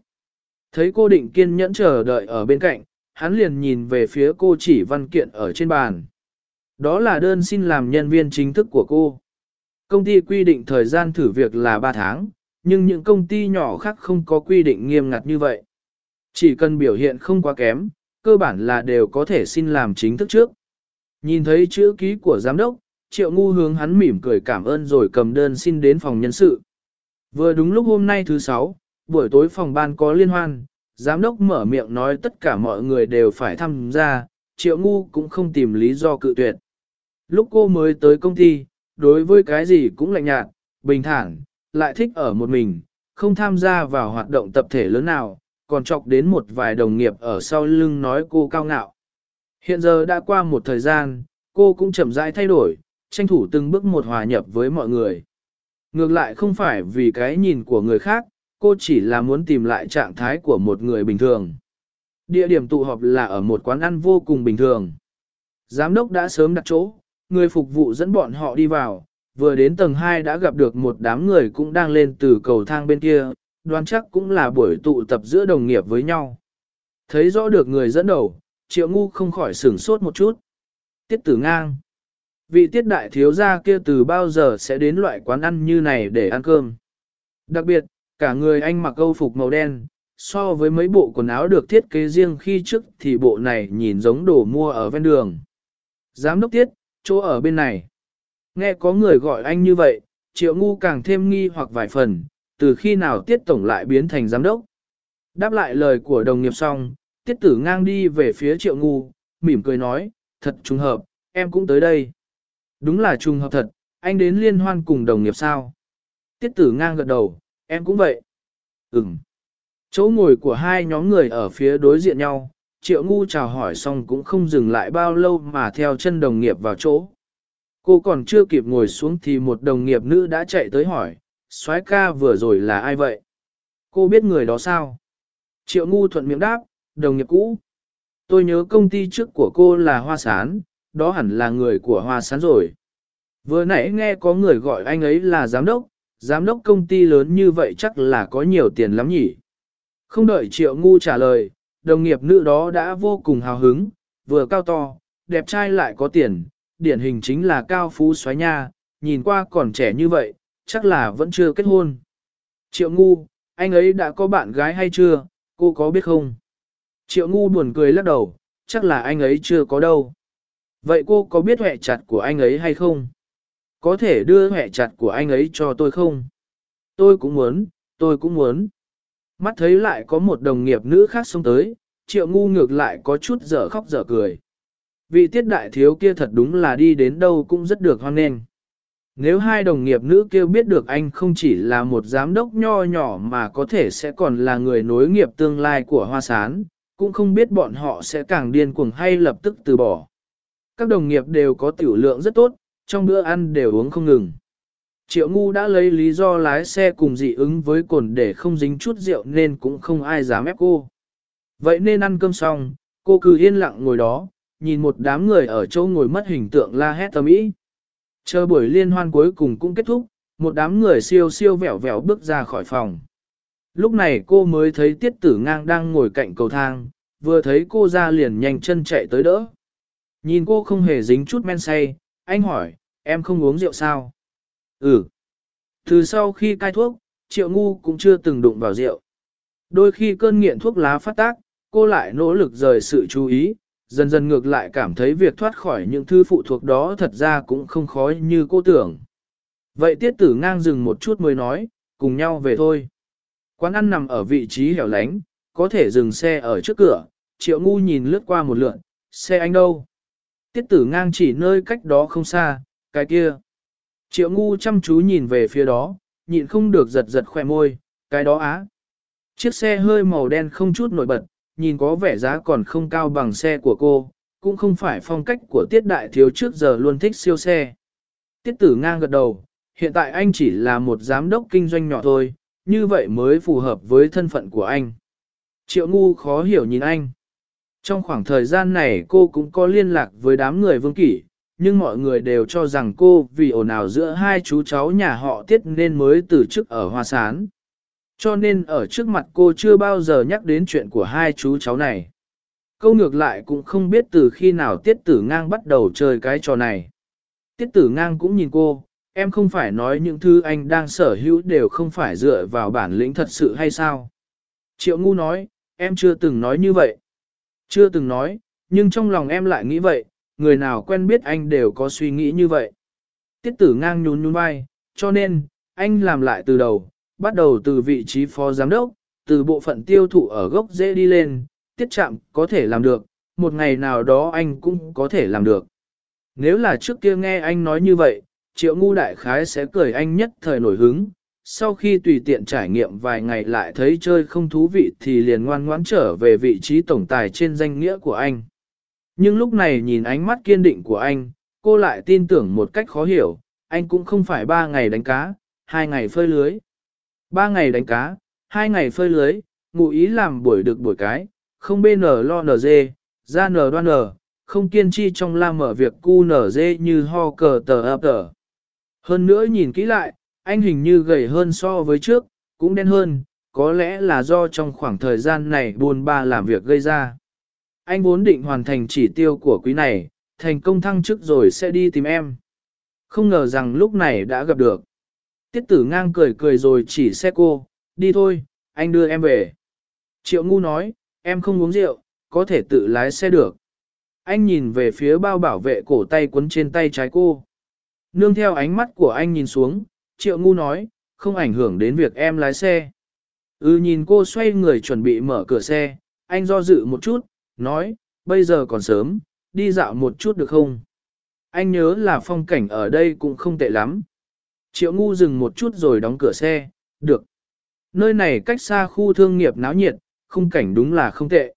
Thấy cô định kiên nhẫn chờ đợi ở bên cạnh, hắn liền nhìn về phía cô chỉ văn kiện ở trên bàn. Đó là đơn xin làm nhân viên chính thức của cô. Công ty quy định thời gian thử việc là 3 tháng, nhưng những công ty nhỏ khác không có quy định nghiêm ngặt như vậy. Chỉ cần biểu hiện không quá kém, cơ bản là đều có thể xin làm chính thức trước. Nhìn thấy chữ ký của giám đốc, triệu ngu hướng hắn mỉm cười cảm ơn rồi cầm đơn xin đến phòng nhân sự. Vừa đúng lúc hôm nay thứ sáu, buổi tối phòng ban có liên hoan, giám đốc mở miệng nói tất cả mọi người đều phải tham gia, triệu ngu cũng không tìm lý do cự tuyệt. Lúc cô mới tới công ty, đối với cái gì cũng lạnh nhạt, bình thản, lại thích ở một mình, không tham gia vào hoạt động tập thể lớn nào, còn chọc đến một vài đồng nghiệp ở sau lưng nói cô cao ngạo. Hiện giờ đã qua một thời gian, cô cũng chậm rãi thay đổi, tranh thủ từng bước một hòa nhập với mọi người. Ngược lại không phải vì cái nhìn của người khác, cô chỉ là muốn tìm lại trạng thái của một người bình thường. Địa điểm tụ họp là ở một quán ăn vô cùng bình thường. Giám đốc đã sớm đặt chỗ, người phục vụ dẫn bọn họ đi vào, vừa đến tầng 2 đã gặp được một đám người cũng đang lên từ cầu thang bên kia, đoán chắc cũng là buổi tụ tập giữa đồng nghiệp với nhau. Thấy rõ được người dẫn đầu, triệu ngu không khỏi sửng sốt một chút. Tiết tử ngang. Vị tiết đại thiếu gia kia từ bao giờ sẽ đến loại quán ăn như này để ăn cơm. Đặc biệt, cả người anh mặc câu phục màu đen, so với mấy bộ quần áo được thiết kế riêng khi trước thì bộ này nhìn giống đồ mua ở ven đường. Giám đốc tiết, chỗ ở bên này. Nghe có người gọi anh như vậy, triệu ngu càng thêm nghi hoặc vài phần, từ khi nào tiết tổng lại biến thành giám đốc. Đáp lại lời của đồng nghiệp xong, tiết tử ngang đi về phía triệu ngu, mỉm cười nói, thật trùng hợp, em cũng tới đây. Đúng là trùng hợp thật, anh đến liên hoan cùng đồng nghiệp sao? Tiết tử ngang gật đầu, em cũng vậy. Ừm. Chỗ ngồi của hai nhóm người ở phía đối diện nhau, triệu ngu chào hỏi xong cũng không dừng lại bao lâu mà theo chân đồng nghiệp vào chỗ. Cô còn chưa kịp ngồi xuống thì một đồng nghiệp nữ đã chạy tới hỏi, soái ca vừa rồi là ai vậy? Cô biết người đó sao? Triệu ngu thuận miệng đáp, đồng nghiệp cũ. Tôi nhớ công ty trước của cô là Hoa Sán, đó hẳn là người của Hoa Sán rồi. Vừa nãy nghe có người gọi anh ấy là giám đốc, giám đốc công ty lớn như vậy chắc là có nhiều tiền lắm nhỉ. Không đợi triệu ngu trả lời, đồng nghiệp nữ đó đã vô cùng hào hứng, vừa cao to, đẹp trai lại có tiền, điển hình chính là cao phú xoáy nha, nhìn qua còn trẻ như vậy, chắc là vẫn chưa kết hôn. Triệu ngu, anh ấy đã có bạn gái hay chưa, cô có biết không? Triệu ngu buồn cười lắc đầu, chắc là anh ấy chưa có đâu. Vậy cô có biết hệ chặt của anh ấy hay không? Có thể đưa hẹ chặt của anh ấy cho tôi không? Tôi cũng muốn, tôi cũng muốn. Mắt thấy lại có một đồng nghiệp nữ khác xông tới, triệu ngu ngược lại có chút dở khóc dở cười. Vị tiết đại thiếu kia thật đúng là đi đến đâu cũng rất được hoan nghênh. Nếu hai đồng nghiệp nữ kia biết được anh không chỉ là một giám đốc nho nhỏ mà có thể sẽ còn là người nối nghiệp tương lai của Hoa Sán, cũng không biết bọn họ sẽ càng điên cuồng hay lập tức từ bỏ. Các đồng nghiệp đều có tiểu lượng rất tốt, trong bữa ăn đều uống không ngừng. Triệu ngu đã lấy lý do lái xe cùng dị ứng với cồn để không dính chút rượu nên cũng không ai dám ép cô. Vậy nên ăn cơm xong, cô cứ yên lặng ngồi đó, nhìn một đám người ở chỗ ngồi mất hình tượng la hét tầm ý. Chờ buổi liên hoan cuối cùng cũng kết thúc, một đám người siêu siêu vẹo vẹo bước ra khỏi phòng. Lúc này cô mới thấy tiết tử ngang đang ngồi cạnh cầu thang, vừa thấy cô ra liền nhanh chân chạy tới đỡ. Nhìn cô không hề dính chút men say, anh hỏi, em không uống rượu sao? Ừ. Từ sau khi cai thuốc, triệu ngu cũng chưa từng đụng vào rượu. Đôi khi cơn nghiện thuốc lá phát tác, cô lại nỗ lực rời sự chú ý, dần dần ngược lại cảm thấy việc thoát khỏi những thư phụ thuộc đó thật ra cũng không khó như cô tưởng. Vậy tiết tử ngang dừng một chút mới nói, cùng nhau về thôi. Quán ăn nằm ở vị trí hẻo lánh, có thể dừng xe ở trước cửa, triệu ngu nhìn lướt qua một lượn, xe anh đâu? Tiết tử ngang chỉ nơi cách đó không xa, cái kia. Triệu ngu chăm chú nhìn về phía đó, nhịn không được giật giật khoe môi, cái đó á. Chiếc xe hơi màu đen không chút nổi bật, nhìn có vẻ giá còn không cao bằng xe của cô, cũng không phải phong cách của tiết đại thiếu trước giờ luôn thích siêu xe. Tiết tử ngang gật đầu, hiện tại anh chỉ là một giám đốc kinh doanh nhỏ thôi, như vậy mới phù hợp với thân phận của anh. Triệu ngu khó hiểu nhìn anh. Trong khoảng thời gian này cô cũng có liên lạc với đám người vương kỷ, nhưng mọi người đều cho rằng cô vì ồn ào giữa hai chú cháu nhà họ tiết nên mới từ chức ở Hoa Sán. Cho nên ở trước mặt cô chưa bao giờ nhắc đến chuyện của hai chú cháu này. Câu ngược lại cũng không biết từ khi nào tiết tử ngang bắt đầu chơi cái trò này. Tiết tử ngang cũng nhìn cô, em không phải nói những thứ anh đang sở hữu đều không phải dựa vào bản lĩnh thật sự hay sao? Triệu ngu nói, em chưa từng nói như vậy. Chưa từng nói, nhưng trong lòng em lại nghĩ vậy, người nào quen biết anh đều có suy nghĩ như vậy. Tiết tử ngang nhún nhún vai, cho nên, anh làm lại từ đầu, bắt đầu từ vị trí phó giám đốc, từ bộ phận tiêu thụ ở gốc dễ đi lên, tiết chạm có thể làm được, một ngày nào đó anh cũng có thể làm được. Nếu là trước kia nghe anh nói như vậy, triệu ngu đại khái sẽ cười anh nhất thời nổi hứng, sau khi tùy tiện trải nghiệm vài ngày lại thấy chơi không thú vị thì liền ngoan ngoãn trở về vị trí tổng tài trên danh nghĩa của anh. Nhưng lúc này nhìn ánh mắt kiên định của anh, cô lại tin tưởng một cách khó hiểu, anh cũng không phải ba ngày đánh cá, hai ngày phơi lưới. Ba ngày đánh cá, hai ngày phơi lưới, ngụ ý làm buổi được buổi cái, không bê nở lo nở dê, ra nở đoan nở, không kiên chi trong la mở việc cu nở dê như ho cờ tờ ập tờ. Hơn nữa nhìn kỹ lại, anh hình như gầy hơn so với trước, cũng đen hơn, có lẽ là do trong khoảng thời gian này buồn ba làm việc gây ra. Anh vốn định hoàn thành chỉ tiêu của quý này, thành công thăng chức rồi sẽ đi tìm em. Không ngờ rằng lúc này đã gặp được. Tiết tử ngang cười cười rồi chỉ xe cô, đi thôi, anh đưa em về. Triệu ngu nói, em không uống rượu, có thể tự lái xe được. Anh nhìn về phía bao bảo vệ cổ tay quấn trên tay trái cô. Nương theo ánh mắt của anh nhìn xuống, triệu ngu nói, không ảnh hưởng đến việc em lái xe. Ừ nhìn cô xoay người chuẩn bị mở cửa xe, anh do dự một chút, nói, bây giờ còn sớm, đi dạo một chút được không? Anh nhớ là phong cảnh ở đây cũng không tệ lắm. Triệu ngu dừng một chút rồi đóng cửa xe, được. Nơi này cách xa khu thương nghiệp náo nhiệt, khung cảnh đúng là không tệ.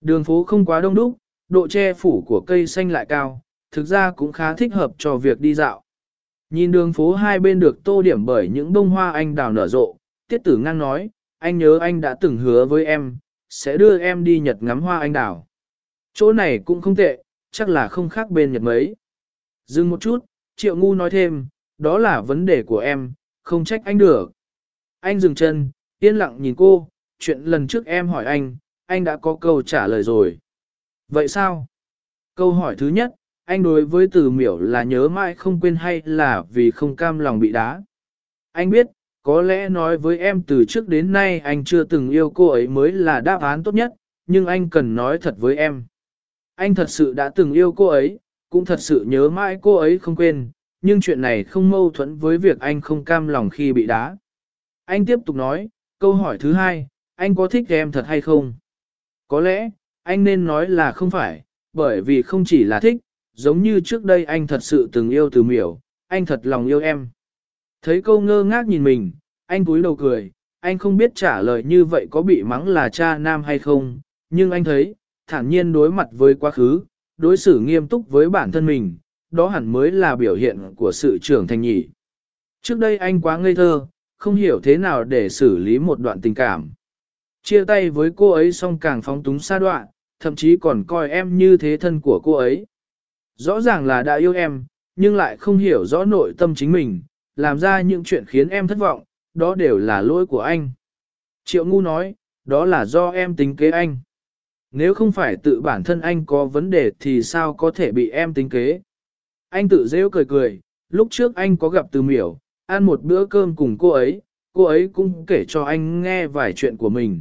Đường phố không quá đông đúc, độ che phủ của cây xanh lại cao, thực ra cũng khá thích hợp cho việc đi dạo. Nhìn đường phố hai bên được tô điểm bởi những bông hoa anh đào nở rộ, tiết tử ngang nói, anh nhớ anh đã từng hứa với em, sẽ đưa em đi nhật ngắm hoa anh đào. Chỗ này cũng không tệ, chắc là không khác bên Nhật mấy. Dừng một chút, triệu ngu nói thêm, đó là vấn đề của em, không trách anh được. Anh dừng chân, yên lặng nhìn cô, chuyện lần trước em hỏi anh, anh đã có câu trả lời rồi. Vậy sao? Câu hỏi thứ nhất, anh đối với từ miểu là nhớ mãi không quên hay là vì không cam lòng bị đá. Anh biết, có lẽ nói với em từ trước đến nay anh chưa từng yêu cô ấy mới là đáp án tốt nhất, nhưng anh cần nói thật với em. Anh thật sự đã từng yêu cô ấy, cũng thật sự nhớ mãi cô ấy không quên, nhưng chuyện này không mâu thuẫn với việc anh không cam lòng khi bị đá. Anh tiếp tục nói, câu hỏi thứ hai, anh có thích em thật hay không? Có lẽ, anh nên nói là không phải, bởi vì không chỉ là thích, giống như trước đây anh thật sự từng yêu từ miểu, anh thật lòng yêu em. Thấy câu ngơ ngác nhìn mình, anh cúi đầu cười, anh không biết trả lời như vậy có bị mắng là cha nam hay không, nhưng anh thấy, thản nhiên đối mặt với quá khứ, đối xử nghiêm túc với bản thân mình, đó hẳn mới là biểu hiện của sự trưởng thành nhỉ. Trước đây anh quá ngây thơ, không hiểu thế nào để xử lý một đoạn tình cảm. Chia tay với cô ấy xong càng phóng túng xa đoạn, thậm chí còn coi em như thế thân của cô ấy. Rõ ràng là đã yêu em, nhưng lại không hiểu rõ nội tâm chính mình, làm ra những chuyện khiến em thất vọng, đó đều là lỗi của anh. Triệu ngu nói, đó là do em tính kế anh. Nếu không phải tự bản thân anh có vấn đề thì sao có thể bị em tính kế. Anh tự rêu cười cười, lúc trước anh có gặp từ miểu, ăn một bữa cơm cùng cô ấy, cô ấy cũng kể cho anh nghe vài chuyện của mình.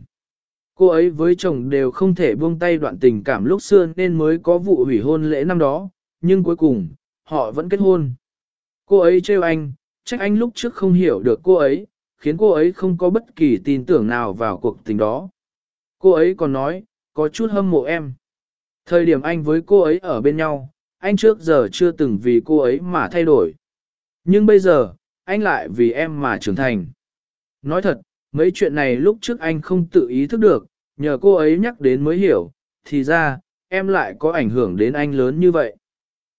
Cô ấy với chồng đều không thể buông tay đoạn tình cảm lúc xưa nên mới có vụ hủy hôn lễ năm đó, nhưng cuối cùng, họ vẫn kết hôn. Cô ấy trêu anh, trách anh lúc trước không hiểu được cô ấy, khiến cô ấy không có bất kỳ tin tưởng nào vào cuộc tình đó. Cô ấy còn nói, có chút hâm mộ em. Thời điểm anh với cô ấy ở bên nhau, anh trước giờ chưa từng vì cô ấy mà thay đổi. Nhưng bây giờ, anh lại vì em mà trưởng thành. Nói thật, mấy chuyện này lúc trước anh không tự ý thức được, nhờ cô ấy nhắc đến mới hiểu, thì ra, em lại có ảnh hưởng đến anh lớn như vậy.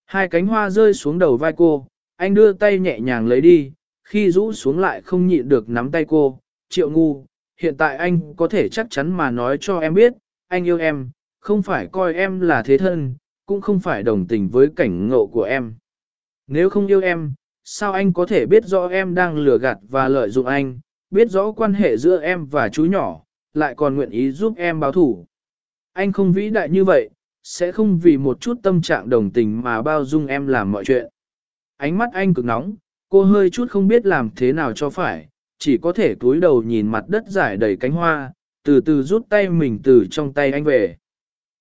Hai cánh hoa rơi xuống đầu vai cô, anh đưa tay nhẹ nhàng lấy đi, khi rũ xuống lại không nhịn được nắm tay cô, triệu ngu, hiện tại anh có thể chắc chắn mà nói cho em biết, anh yêu em, không phải coi em là thế thân, cũng không phải đồng tình với cảnh ngộ của em. Nếu không yêu em, sao anh có thể biết rõ em đang lừa gạt và lợi dụng anh, biết rõ quan hệ giữa em và chú nhỏ, lại còn nguyện ý giúp em báo thủ. Anh không vĩ đại như vậy, sẽ không vì một chút tâm trạng đồng tình mà bao dung em làm mọi chuyện. Ánh mắt anh cực nóng, cô hơi chút không biết làm thế nào cho phải, chỉ có thể túi đầu nhìn mặt đất giải đầy cánh hoa, từ từ rút tay mình từ trong tay anh về.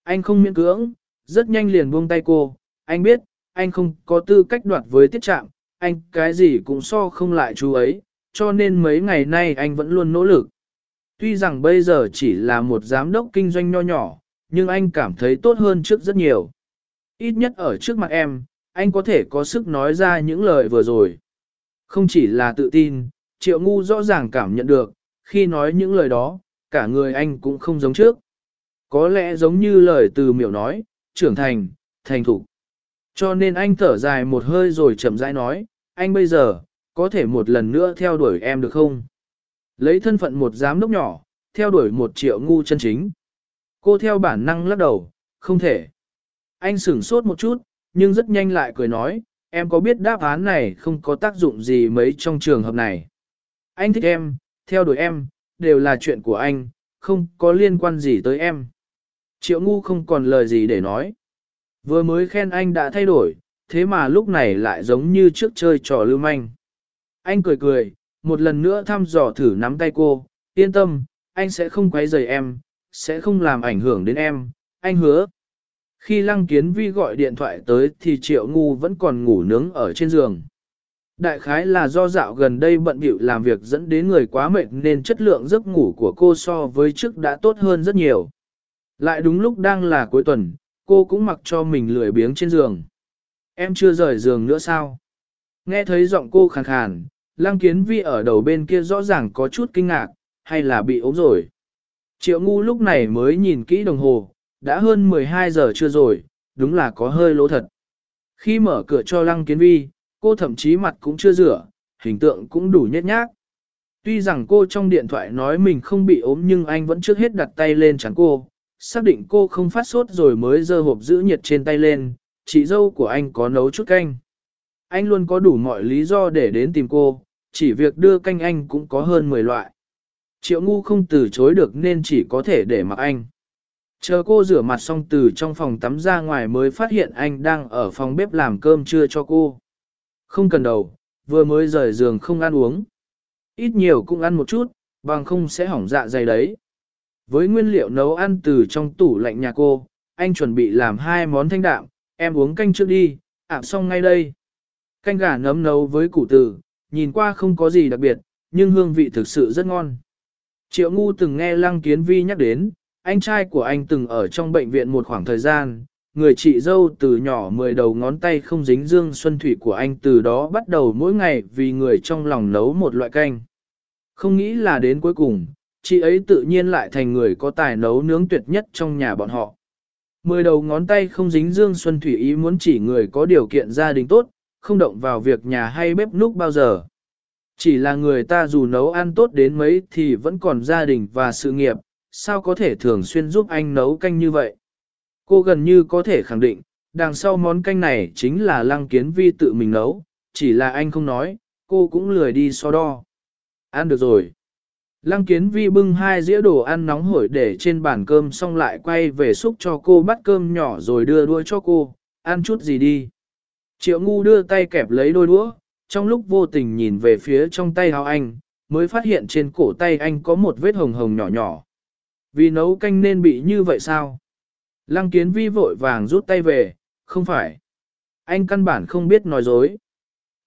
Anh không miễn cưỡng, rất nhanh liền buông tay cô, anh biết, anh không có tư cách đoạt với tiết trạng, anh cái gì cũng so không lại chú ấy, cho nên mấy ngày nay anh vẫn luôn nỗ lực. Tuy rằng bây giờ chỉ là một giám đốc kinh doanh nho nhỏ, nhưng anh cảm thấy tốt hơn trước rất nhiều. Ít nhất ở trước mặt em, anh có thể có sức nói ra những lời vừa rồi. Không chỉ là tự tin, triệu ngu rõ ràng cảm nhận được, khi nói những lời đó, cả người anh cũng không giống trước. Có lẽ giống như lời từ miểu nói, trưởng thành, thành thục. Cho nên anh thở dài một hơi rồi chậm rãi nói, anh bây giờ, có thể một lần nữa theo đuổi em được không? Lấy thân phận một giám đốc nhỏ, theo đuổi một triệu ngu chân chính. Cô theo bản năng lắc đầu, không thể. Anh sửng sốt một chút, nhưng rất nhanh lại cười nói, em có biết đáp án này không có tác dụng gì mấy trong trường hợp này. Anh thích em, theo đuổi em, đều là chuyện của anh, không có liên quan gì tới em. Triệu ngu không còn lời gì để nói. Vừa mới khen anh đã thay đổi, thế mà lúc này lại giống như trước chơi trò lưu manh. Anh cười cười, một lần nữa thăm dò thử nắm tay cô, yên tâm, anh sẽ không quấy rầy em, sẽ không làm ảnh hưởng đến em, anh hứa. Khi Lăng Kiến Vi gọi điện thoại tới thì Triệu Ngu vẫn còn ngủ nướng ở trên giường. Đại khái là do dạo gần đây bận bịu làm việc dẫn đến người quá mệt nên chất lượng giấc ngủ của cô so với trước đã tốt hơn rất nhiều. Lại đúng lúc đang là cuối tuần, cô cũng mặc cho mình lười biếng trên giường. Em chưa rời giường nữa sao? Nghe thấy giọng cô khàn khàn, Lăng Kiến Vi ở đầu bên kia rõ ràng có chút kinh ngạc, hay là bị ốm rồi. Triệu ngu lúc này mới nhìn kỹ đồng hồ, đã hơn 12 giờ chưa rồi, đúng là có hơi lỗ thật. Khi mở cửa cho Lăng Kiến Vi, cô thậm chí mặt cũng chưa rửa, hình tượng cũng đủ nhét nhác. Tuy rằng cô trong điện thoại nói mình không bị ốm nhưng anh vẫn trước hết đặt tay lên chắn cô, xác định cô không phát sốt rồi mới dơ hộp giữ nhiệt trên tay lên, chị dâu của anh có nấu chút canh. Anh luôn có đủ mọi lý do để đến tìm cô, chỉ việc đưa canh anh cũng có hơn 10 loại. Triệu ngu không từ chối được nên chỉ có thể để mặc anh. Chờ cô rửa mặt xong từ trong phòng tắm ra ngoài mới phát hiện anh đang ở phòng bếp làm cơm trưa cho cô. Không cần đầu, vừa mới rời giường không ăn uống. Ít nhiều cũng ăn một chút, bằng không sẽ hỏng dạ dày đấy. Với nguyên liệu nấu ăn từ trong tủ lạnh nhà cô, anh chuẩn bị làm hai món thanh đạm, em uống canh trước đi, ạp xong ngay đây. Canh gà nấm nấu với củ tử, nhìn qua không có gì đặc biệt, nhưng hương vị thực sự rất ngon. Triệu ngu từng nghe Lăng Kiến Vi nhắc đến, anh trai của anh từng ở trong bệnh viện một khoảng thời gian, người chị dâu từ nhỏ mười đầu ngón tay không dính dương xuân thủy của anh từ đó bắt đầu mỗi ngày vì người trong lòng nấu một loại canh. Không nghĩ là đến cuối cùng, chị ấy tự nhiên lại thành người có tài nấu nướng tuyệt nhất trong nhà bọn họ. Mười đầu ngón tay không dính dương xuân thủy ý muốn chỉ người có điều kiện gia đình tốt, không động vào việc nhà hay bếp núc bao giờ. Chỉ là người ta dù nấu ăn tốt đến mấy thì vẫn còn gia đình và sự nghiệp, sao có thể thường xuyên giúp anh nấu canh như vậy. Cô gần như có thể khẳng định, đằng sau món canh này chính là lăng kiến vi tự mình nấu, chỉ là anh không nói, cô cũng lười đi so đo. Ăn được rồi. Lăng kiến vi bưng hai dĩa đồ ăn nóng hổi để trên bàn cơm xong lại quay về xúc cho cô bắt cơm nhỏ rồi đưa đuôi cho cô, ăn chút gì đi. Triệu ngu đưa tay kẹp lấy đôi đũa, trong lúc vô tình nhìn về phía trong tay áo anh, mới phát hiện trên cổ tay anh có một vết hồng hồng nhỏ nhỏ. Vì nấu canh nên bị như vậy sao? Lăng kiến vi vội vàng rút tay về, không phải. Anh căn bản không biết nói dối.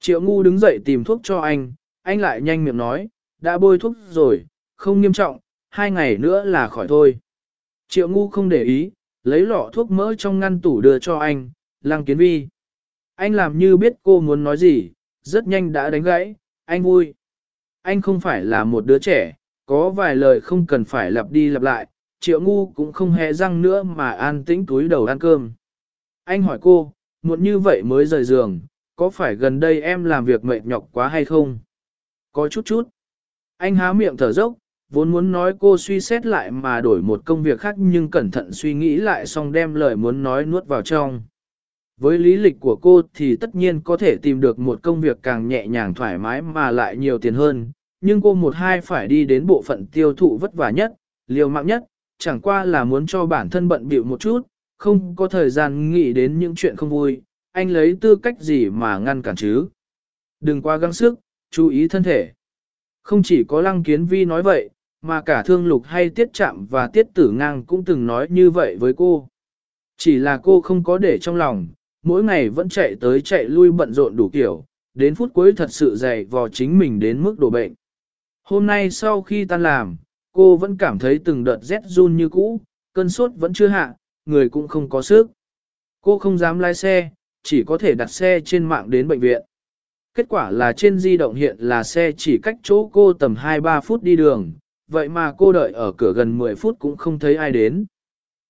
Triệu ngu đứng dậy tìm thuốc cho anh, anh lại nhanh miệng nói, đã bôi thuốc rồi, không nghiêm trọng, hai ngày nữa là khỏi thôi. Triệu ngu không để ý, lấy lọ thuốc mỡ trong ngăn tủ đưa cho anh, lăng kiến vi. Anh làm như biết cô muốn nói gì, rất nhanh đã đánh gãy, anh vui. Anh không phải là một đứa trẻ, có vài lời không cần phải lặp đi lặp lại, triệu ngu cũng không hề răng nữa mà an tĩnh túi đầu ăn cơm. Anh hỏi cô, muộn như vậy mới rời giường, có phải gần đây em làm việc mệt nhọc quá hay không? Có chút chút. Anh há miệng thở dốc, vốn muốn nói cô suy xét lại mà đổi một công việc khác nhưng cẩn thận suy nghĩ lại xong đem lời muốn nói nuốt vào trong. Với lý lịch của cô thì tất nhiên có thể tìm được một công việc càng nhẹ nhàng thoải mái mà lại nhiều tiền hơn, nhưng cô một hai phải đi đến bộ phận tiêu thụ vất vả nhất, liều mạng nhất, chẳng qua là muốn cho bản thân bận bịu một chút, không có thời gian nghĩ đến những chuyện không vui, anh lấy tư cách gì mà ngăn cản chứ. Đừng quá gắng sức, chú ý thân thể. Không chỉ có lăng kiến vi nói vậy, mà cả thương lục hay tiết chạm và tiết tử ngang cũng từng nói như vậy với cô. Chỉ là cô không có để trong lòng, mỗi ngày vẫn chạy tới chạy lui bận rộn đủ kiểu, đến phút cuối thật sự dày vò chính mình đến mức đổ bệnh. Hôm nay sau khi tan làm, cô vẫn cảm thấy từng đợt rét run như cũ, cơn sốt vẫn chưa hạ, người cũng không có sức. Cô không dám lái xe, chỉ có thể đặt xe trên mạng đến bệnh viện. Kết quả là trên di động hiện là xe chỉ cách chỗ cô tầm 2-3 phút đi đường, vậy mà cô đợi ở cửa gần 10 phút cũng không thấy ai đến.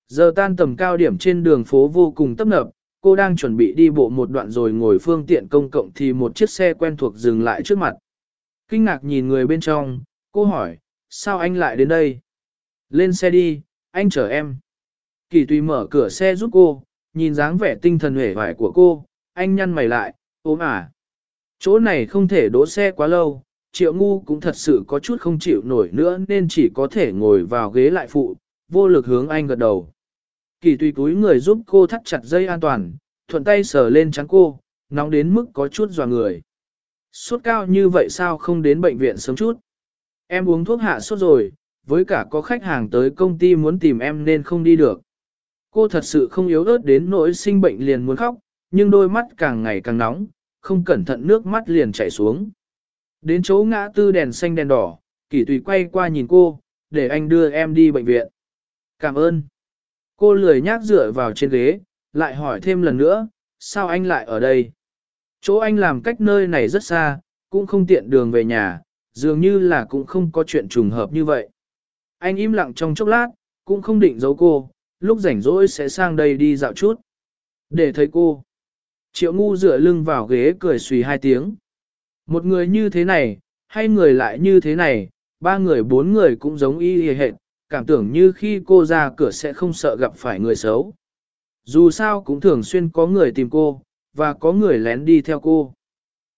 Giờ tan tầm cao điểm trên đường phố vô cùng tấp nập, cô đang chuẩn bị đi bộ một đoạn rồi ngồi phương tiện công cộng thì một chiếc xe quen thuộc dừng lại trước mặt. Kinh ngạc nhìn người bên trong, cô hỏi, sao anh lại đến đây? Lên xe đi, anh chở em. Kỳ tùy mở cửa xe giúp cô, nhìn dáng vẻ tinh thần hể vải của cô, anh nhăn mày lại, ốm à. Chỗ này không thể đỗ xe quá lâu, triệu ngu cũng thật sự có chút không chịu nổi nữa nên chỉ có thể ngồi vào ghế lại phụ, vô lực hướng anh gật đầu. Kỳ tùy túi người giúp cô thắt chặt dây an toàn, thuận tay sờ lên trắng cô, nóng đến mức có chút dò người. Sốt cao như vậy sao không đến bệnh viện sớm chút? Em uống thuốc hạ sốt rồi, với cả có khách hàng tới công ty muốn tìm em nên không đi được. Cô thật sự không yếu ớt đến nỗi sinh bệnh liền muốn khóc, nhưng đôi mắt càng ngày càng nóng, không cẩn thận nước mắt liền chảy xuống. Đến chỗ ngã tư đèn xanh đèn đỏ, kỷ tùy quay qua nhìn cô, để anh đưa em đi bệnh viện. Cảm ơn. Cô lười nhác dựa vào trên ghế, lại hỏi thêm lần nữa, sao anh lại ở đây? Chỗ anh làm cách nơi này rất xa, cũng không tiện đường về nhà, dường như là cũng không có chuyện trùng hợp như vậy. Anh im lặng trong chốc lát, cũng không định giấu cô, lúc rảnh rỗi sẽ sang đây đi dạo chút. Để thấy cô. Triệu ngu dựa lưng vào ghế cười xùy hai tiếng. Một người như thế này, hay người lại như thế này, ba người bốn người cũng giống y hệt, cảm tưởng như khi cô ra cửa sẽ không sợ gặp phải người xấu. Dù sao cũng thường xuyên có người tìm cô, và có người lén đi theo cô.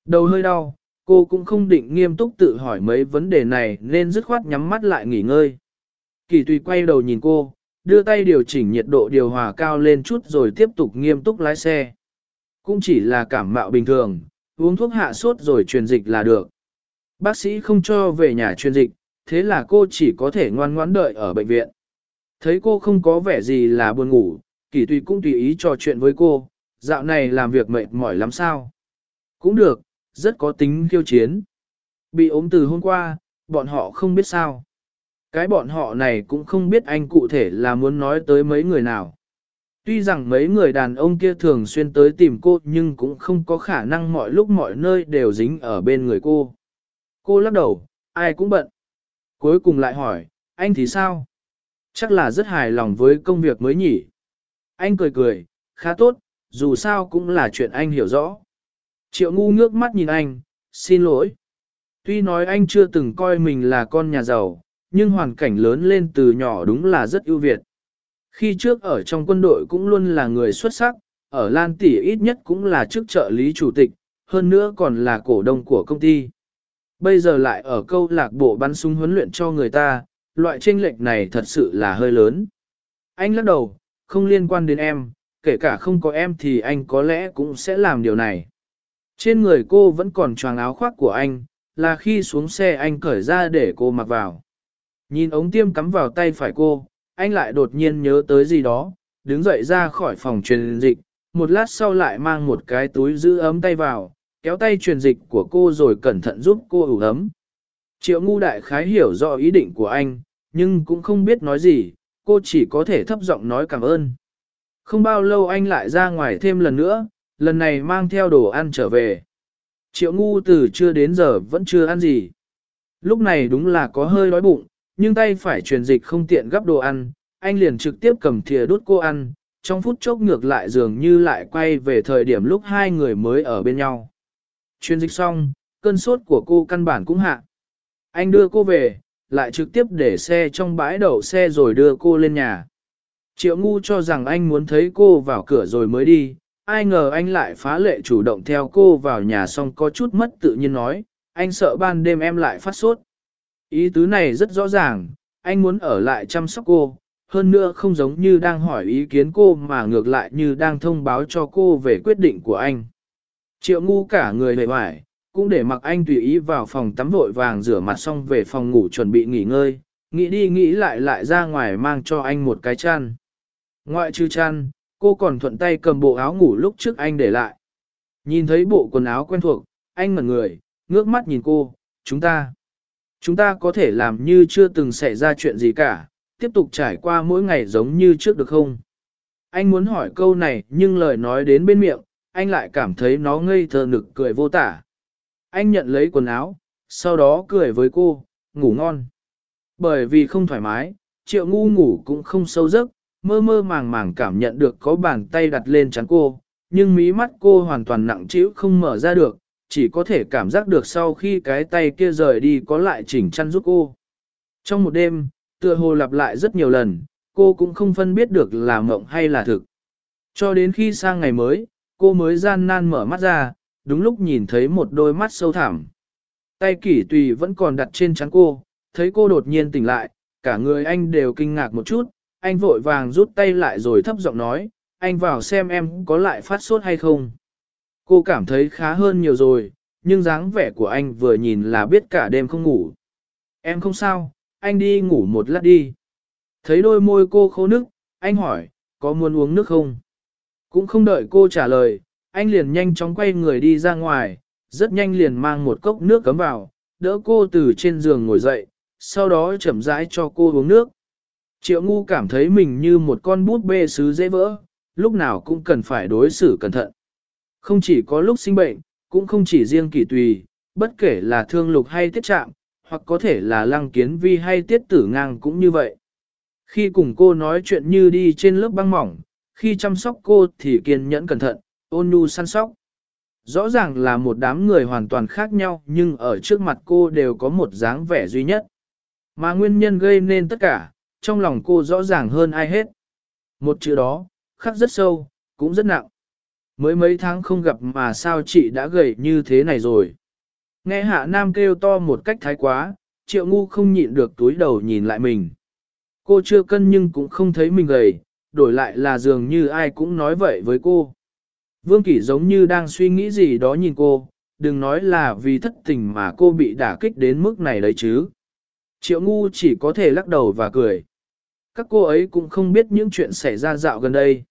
Đầu hơi đau, cô cũng không định nghiêm túc tự hỏi mấy vấn đề này nên dứt khoát nhắm mắt lại nghỉ ngơi. Kỳ tùy quay đầu nhìn cô, đưa tay điều chỉnh nhiệt độ điều hòa cao lên chút rồi tiếp tục nghiêm túc lái xe. Cũng chỉ là cảm mạo bình thường, uống thuốc hạ sốt rồi truyền dịch là được. Bác sĩ không cho về nhà truyền dịch, thế là cô chỉ có thể ngoan ngoãn đợi ở bệnh viện. Thấy cô không có vẻ gì là buồn ngủ, kỳ tùy cũng tùy ý trò chuyện với cô, dạo này làm việc mệt mỏi lắm sao. Cũng được, rất có tính khiêu chiến. Bị ốm từ hôm qua, bọn họ không biết sao. Cái bọn họ này cũng không biết anh cụ thể là muốn nói tới mấy người nào. Tuy rằng mấy người đàn ông kia thường xuyên tới tìm cô nhưng cũng không có khả năng mọi lúc mọi nơi đều dính ở bên người cô. Cô lắc đầu, ai cũng bận. Cuối cùng lại hỏi, anh thì sao? Chắc là rất hài lòng với công việc mới nhỉ. Anh cười cười, khá tốt, dù sao cũng là chuyện anh hiểu rõ. Triệu ngu ngước mắt nhìn anh, xin lỗi. Tuy nói anh chưa từng coi mình là con nhà giàu, nhưng hoàn cảnh lớn lên từ nhỏ đúng là rất ưu việt. Khi trước ở trong quân đội cũng luôn là người xuất sắc, ở Lan Tỷ ít nhất cũng là chức trợ lý chủ tịch, hơn nữa còn là cổ đông của công ty. Bây giờ lại ở câu lạc bộ bắn súng huấn luyện cho người ta, loại tranh lệch này thật sự là hơi lớn. Anh lắc đầu, không liên quan đến em, kể cả không có em thì anh có lẽ cũng sẽ làm điều này. Trên người cô vẫn còn choàng áo khoác của anh, là khi xuống xe anh cởi ra để cô mặc vào. Nhìn ống tiêm cắm vào tay phải cô, anh lại đột nhiên nhớ tới gì đó, đứng dậy ra khỏi phòng truyền dịch, một lát sau lại mang một cái túi giữ ấm tay vào, kéo tay truyền dịch của cô rồi cẩn thận giúp cô ủ ấm. Triệu ngu đại khái hiểu rõ ý định của anh, nhưng cũng không biết nói gì, cô chỉ có thể thấp giọng nói cảm ơn. Không bao lâu anh lại ra ngoài thêm lần nữa, lần này mang theo đồ ăn trở về. Triệu ngu từ chưa đến giờ vẫn chưa ăn gì. Lúc này đúng là có hơi đói bụng, nhưng tay phải truyền dịch không tiện gắp đồ ăn, anh liền trực tiếp cầm thìa đút cô ăn, trong phút chốc ngược lại dường như lại quay về thời điểm lúc hai người mới ở bên nhau. Chuyên dịch xong, cơn sốt của cô căn bản cũng hạ. Anh đưa cô về, lại trực tiếp để xe trong bãi đậu xe rồi đưa cô lên nhà. Triệu ngu cho rằng anh muốn thấy cô vào cửa rồi mới đi, ai ngờ anh lại phá lệ chủ động theo cô vào nhà xong có chút mất tự nhiên nói, anh sợ ban đêm em lại phát sốt. Ý tứ này rất rõ ràng, anh muốn ở lại chăm sóc cô, hơn nữa không giống như đang hỏi ý kiến cô mà ngược lại như đang thông báo cho cô về quyết định của anh. Triệu ngu cả người hề hoài, cũng để mặc anh tùy ý vào phòng tắm vội vàng rửa mặt xong về phòng ngủ chuẩn bị nghỉ ngơi, nghĩ đi nghĩ lại lại ra ngoài mang cho anh một cái chăn. Ngoại trừ chăn, cô còn thuận tay cầm bộ áo ngủ lúc trước anh để lại. Nhìn thấy bộ quần áo quen thuộc, anh ngẩn người, ngước mắt nhìn cô, chúng ta. Chúng ta có thể làm như chưa từng xảy ra chuyện gì cả, tiếp tục trải qua mỗi ngày giống như trước được không? Anh muốn hỏi câu này nhưng lời nói đến bên miệng, anh lại cảm thấy nó ngây thơ nực cười vô tả. Anh nhận lấy quần áo, sau đó cười với cô, ngủ ngon. Bởi vì không thoải mái, triệu ngu ngủ cũng không sâu giấc, mơ mơ màng màng cảm nhận được có bàn tay đặt lên chắn cô, nhưng mí mắt cô hoàn toàn nặng trĩu không mở ra được, chỉ có thể cảm giác được sau khi cái tay kia rời đi có lại chỉnh chăn giúp cô. Trong một đêm, tựa hồ lặp lại rất nhiều lần, cô cũng không phân biết được là mộng hay là thực. Cho đến khi sang ngày mới, cô mới gian nan mở mắt ra, đúng lúc nhìn thấy một đôi mắt sâu thẳm. Tay kỷ tùy vẫn còn đặt trên trán cô, thấy cô đột nhiên tỉnh lại, cả người anh đều kinh ngạc một chút, anh vội vàng rút tay lại rồi thấp giọng nói, anh vào xem em có lại phát sốt hay không. Cô cảm thấy khá hơn nhiều rồi, nhưng dáng vẻ của anh vừa nhìn là biết cả đêm không ngủ. Em không sao, anh đi ngủ một lát đi. Thấy đôi môi cô khô nước, anh hỏi, có muốn uống nước không? Cũng không đợi cô trả lời, anh liền nhanh chóng quay người đi ra ngoài, rất nhanh liền mang một cốc nước cấm vào, đỡ cô từ trên giường ngồi dậy, sau đó chậm rãi cho cô uống nước. Triệu ngu cảm thấy mình như một con bút bê sứ dễ vỡ, lúc nào cũng cần phải đối xử cẩn thận. Không chỉ có lúc sinh bệnh, cũng không chỉ riêng kỳ tùy, bất kể là thương lục hay tiết trạng, hoặc có thể là lăng kiến vi hay tiết tử ngang cũng như vậy. Khi cùng cô nói chuyện như đi trên lớp băng mỏng, khi chăm sóc cô thì kiên nhẫn cẩn thận, ôn nhu săn sóc. Rõ ràng là một đám người hoàn toàn khác nhau nhưng ở trước mặt cô đều có một dáng vẻ duy nhất. Mà nguyên nhân gây nên tất cả, trong lòng cô rõ ràng hơn ai hết. Một chữ đó, khắc rất sâu, cũng rất nặng. Mới mấy tháng không gặp mà sao chị đã gầy như thế này rồi. Nghe hạ nam kêu to một cách thái quá, triệu ngu không nhịn được túi đầu nhìn lại mình. Cô chưa cân nhưng cũng không thấy mình gầy, đổi lại là dường như ai cũng nói vậy với cô. Vương Kỷ giống như đang suy nghĩ gì đó nhìn cô, đừng nói là vì thất tình mà cô bị đả kích đến mức này đấy chứ. Triệu ngu chỉ có thể lắc đầu và cười. Các cô ấy cũng không biết những chuyện xảy ra dạo gần đây.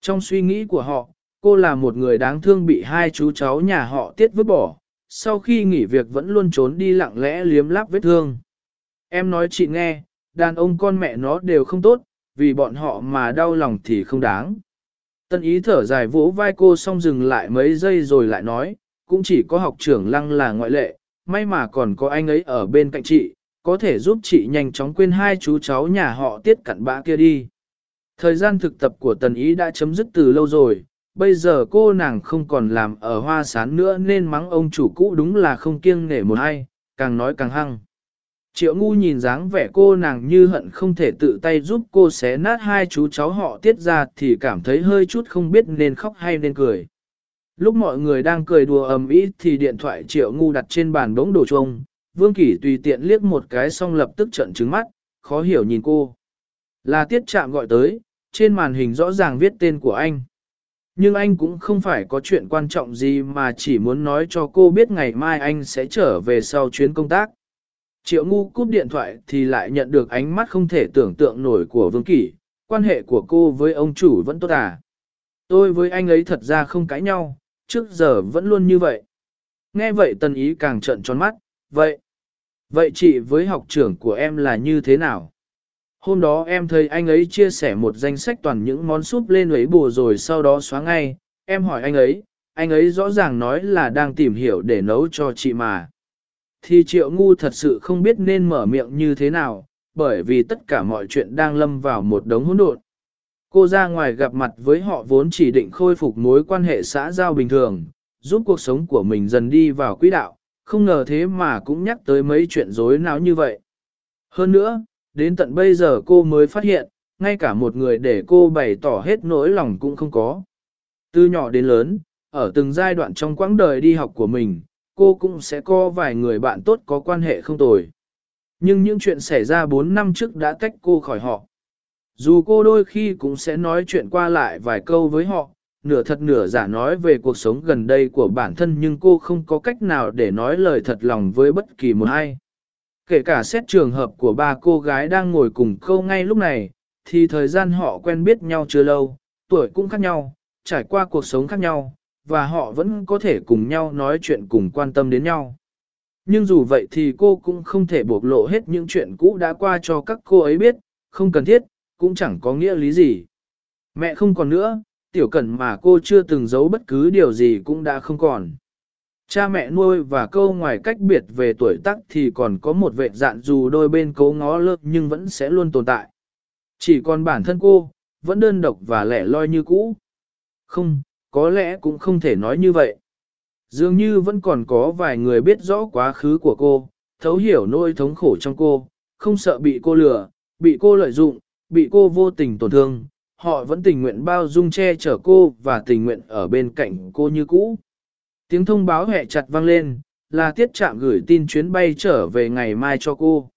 Trong suy nghĩ của họ, cô là một người đáng thương bị hai chú cháu nhà họ tiết vứt bỏ, sau khi nghỉ việc vẫn luôn trốn đi lặng lẽ liếm láp vết thương. Em nói chị nghe, đàn ông con mẹ nó đều không tốt, vì bọn họ mà đau lòng thì không đáng. Tân ý thở dài vỗ vai cô xong dừng lại mấy giây rồi lại nói, cũng chỉ có học trưởng lăng là ngoại lệ, may mà còn có anh ấy ở bên cạnh chị, có thể giúp chị nhanh chóng quên hai chú cháu nhà họ tiết cặn bã kia đi. Thời gian thực tập của tần ý đã chấm dứt từ lâu rồi, bây giờ cô nàng không còn làm ở hoa sán nữa nên mắng ông chủ cũ đúng là không kiêng nể một ai, càng nói càng hăng. Triệu ngu nhìn dáng vẻ cô nàng như hận không thể tự tay giúp cô xé nát hai chú cháu họ tiết ra thì cảm thấy hơi chút không biết nên khóc hay nên cười. Lúc mọi người đang cười đùa ầm ĩ thì điện thoại triệu ngu đặt trên bàn bỗng đồ trông, Vương Kỷ tùy tiện liếc một cái xong lập tức trận trứng mắt, khó hiểu nhìn cô. Là tiết chạm gọi tới, trên màn hình rõ ràng viết tên của anh. Nhưng anh cũng không phải có chuyện quan trọng gì mà chỉ muốn nói cho cô biết ngày mai anh sẽ trở về sau chuyến công tác. Triệu ngu cúp điện thoại thì lại nhận được ánh mắt không thể tưởng tượng nổi của Vương Kỷ, quan hệ của cô với ông chủ vẫn tốt à. Tôi với anh ấy thật ra không cãi nhau, trước giờ vẫn luôn như vậy. Nghe vậy tần ý càng trợn tròn mắt, vậy. Vậy chị với học trưởng của em là như thế nào? Hôm đó em thấy anh ấy chia sẻ một danh sách toàn những món súp lên ấy bù rồi sau đó xóa ngay, em hỏi anh ấy, anh ấy rõ ràng nói là đang tìm hiểu để nấu cho chị mà. Thì triệu ngu thật sự không biết nên mở miệng như thế nào, bởi vì tất cả mọi chuyện đang lâm vào một đống hỗn độn. Cô ra ngoài gặp mặt với họ vốn chỉ định khôi phục mối quan hệ xã giao bình thường, giúp cuộc sống của mình dần đi vào quỹ đạo, không ngờ thế mà cũng nhắc tới mấy chuyện rối não như vậy. Hơn nữa, đến tận bây giờ cô mới phát hiện, ngay cả một người để cô bày tỏ hết nỗi lòng cũng không có. Từ nhỏ đến lớn, ở từng giai đoạn trong quãng đời đi học của mình, cô cũng sẽ có vài người bạn tốt có quan hệ không tồi. Nhưng những chuyện xảy ra 4 năm trước đã tách cô khỏi họ. Dù cô đôi khi cũng sẽ nói chuyện qua lại vài câu với họ, nửa thật nửa giả nói về cuộc sống gần đây của bản thân nhưng cô không có cách nào để nói lời thật lòng với bất kỳ một ai. Kể cả xét trường hợp của ba cô gái đang ngồi cùng câu ngay lúc này, thì thời gian họ quen biết nhau chưa lâu, tuổi cũng khác nhau, trải qua cuộc sống khác nhau, và họ vẫn có thể cùng nhau nói chuyện cùng quan tâm đến nhau. Nhưng dù vậy thì cô cũng không thể bộc lộ hết những chuyện cũ đã qua cho các cô ấy biết, không cần thiết, cũng chẳng có nghĩa lý gì. Mẹ không còn nữa, tiểu cẩn mà cô chưa từng giấu bất cứ điều gì cũng đã không còn. Cha mẹ nuôi và câu ngoài cách biệt về tuổi tác thì còn có một vệ dạn dù đôi bên cố ngó lơ nhưng vẫn sẽ luôn tồn tại. Chỉ còn bản thân cô, vẫn đơn độc và lẻ loi như cũ. Không, có lẽ cũng không thể nói như vậy. Dường như vẫn còn có vài người biết rõ quá khứ của cô, thấu hiểu nỗi thống khổ trong cô, không sợ bị cô lừa, bị cô lợi dụng, bị cô vô tình tổn thương, họ vẫn tình nguyện bao dung che chở cô và tình nguyện ở bên cạnh cô như cũ. Tiếng thông báo hẹ chặt vang lên, là tiết chạm gửi tin chuyến bay trở về ngày mai cho cô.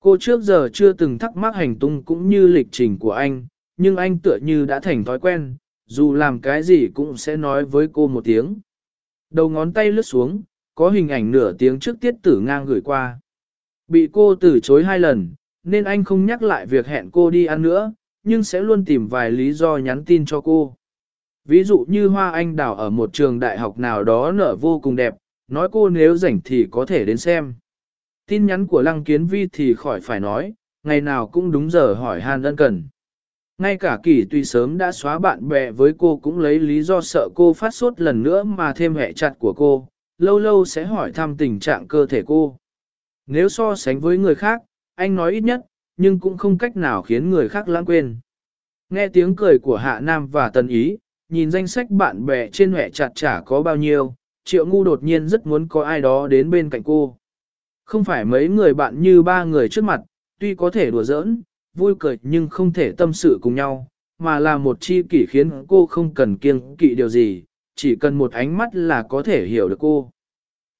Cô trước giờ chưa từng thắc mắc hành tung cũng như lịch trình của anh, nhưng anh tựa như đã thành thói quen, dù làm cái gì cũng sẽ nói với cô một tiếng. Đầu ngón tay lướt xuống, có hình ảnh nửa tiếng trước tiết tử ngang gửi qua. Bị cô từ chối hai lần, nên anh không nhắc lại việc hẹn cô đi ăn nữa, nhưng sẽ luôn tìm vài lý do nhắn tin cho cô. Ví dụ như hoa anh đào ở một trường đại học nào đó nở vô cùng đẹp, nói cô nếu rảnh thì có thể đến xem. Tin nhắn của Lăng Kiến Vi thì khỏi phải nói, ngày nào cũng đúng giờ hỏi han ân cần. Ngay cả kỳ tuy sớm đã xóa bạn bè với cô cũng lấy lý do sợ cô phát sốt lần nữa mà thêm hệ chặt của cô, lâu lâu sẽ hỏi thăm tình trạng cơ thể cô. Nếu so sánh với người khác, anh nói ít nhất, nhưng cũng không cách nào khiến người khác lãng quên. Nghe tiếng cười của Hạ Nam và Tần Ý, nhìn danh sách bạn bè trên hệ chặt chả có bao nhiêu, triệu ngu đột nhiên rất muốn có ai đó đến bên cạnh cô. Không phải mấy người bạn như ba người trước mặt, tuy có thể đùa giỡn, vui cười nhưng không thể tâm sự cùng nhau, mà là một chi kỷ khiến cô không cần kiêng kỵ điều gì, chỉ cần một ánh mắt là có thể hiểu được cô.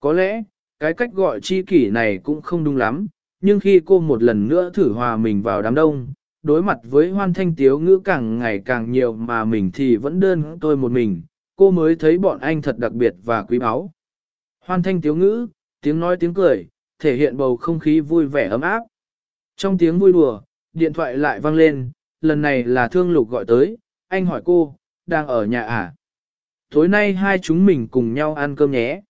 Có lẽ, cái cách gọi chi kỷ này cũng không đúng lắm, nhưng khi cô một lần nữa thử hòa mình vào đám đông, đối mặt với hoan thanh tiếu ngữ càng ngày càng nhiều mà mình thì vẫn đơn tôi một mình, cô mới thấy bọn anh thật đặc biệt và quý báu. Hoan thanh tiếu ngữ, tiếng nói tiếng cười, thể hiện bầu không khí vui vẻ ấm áp. Trong tiếng vui đùa, điện thoại lại vang lên, lần này là thương lục gọi tới, anh hỏi cô, đang ở nhà à? Tối nay hai chúng mình cùng nhau ăn cơm nhé.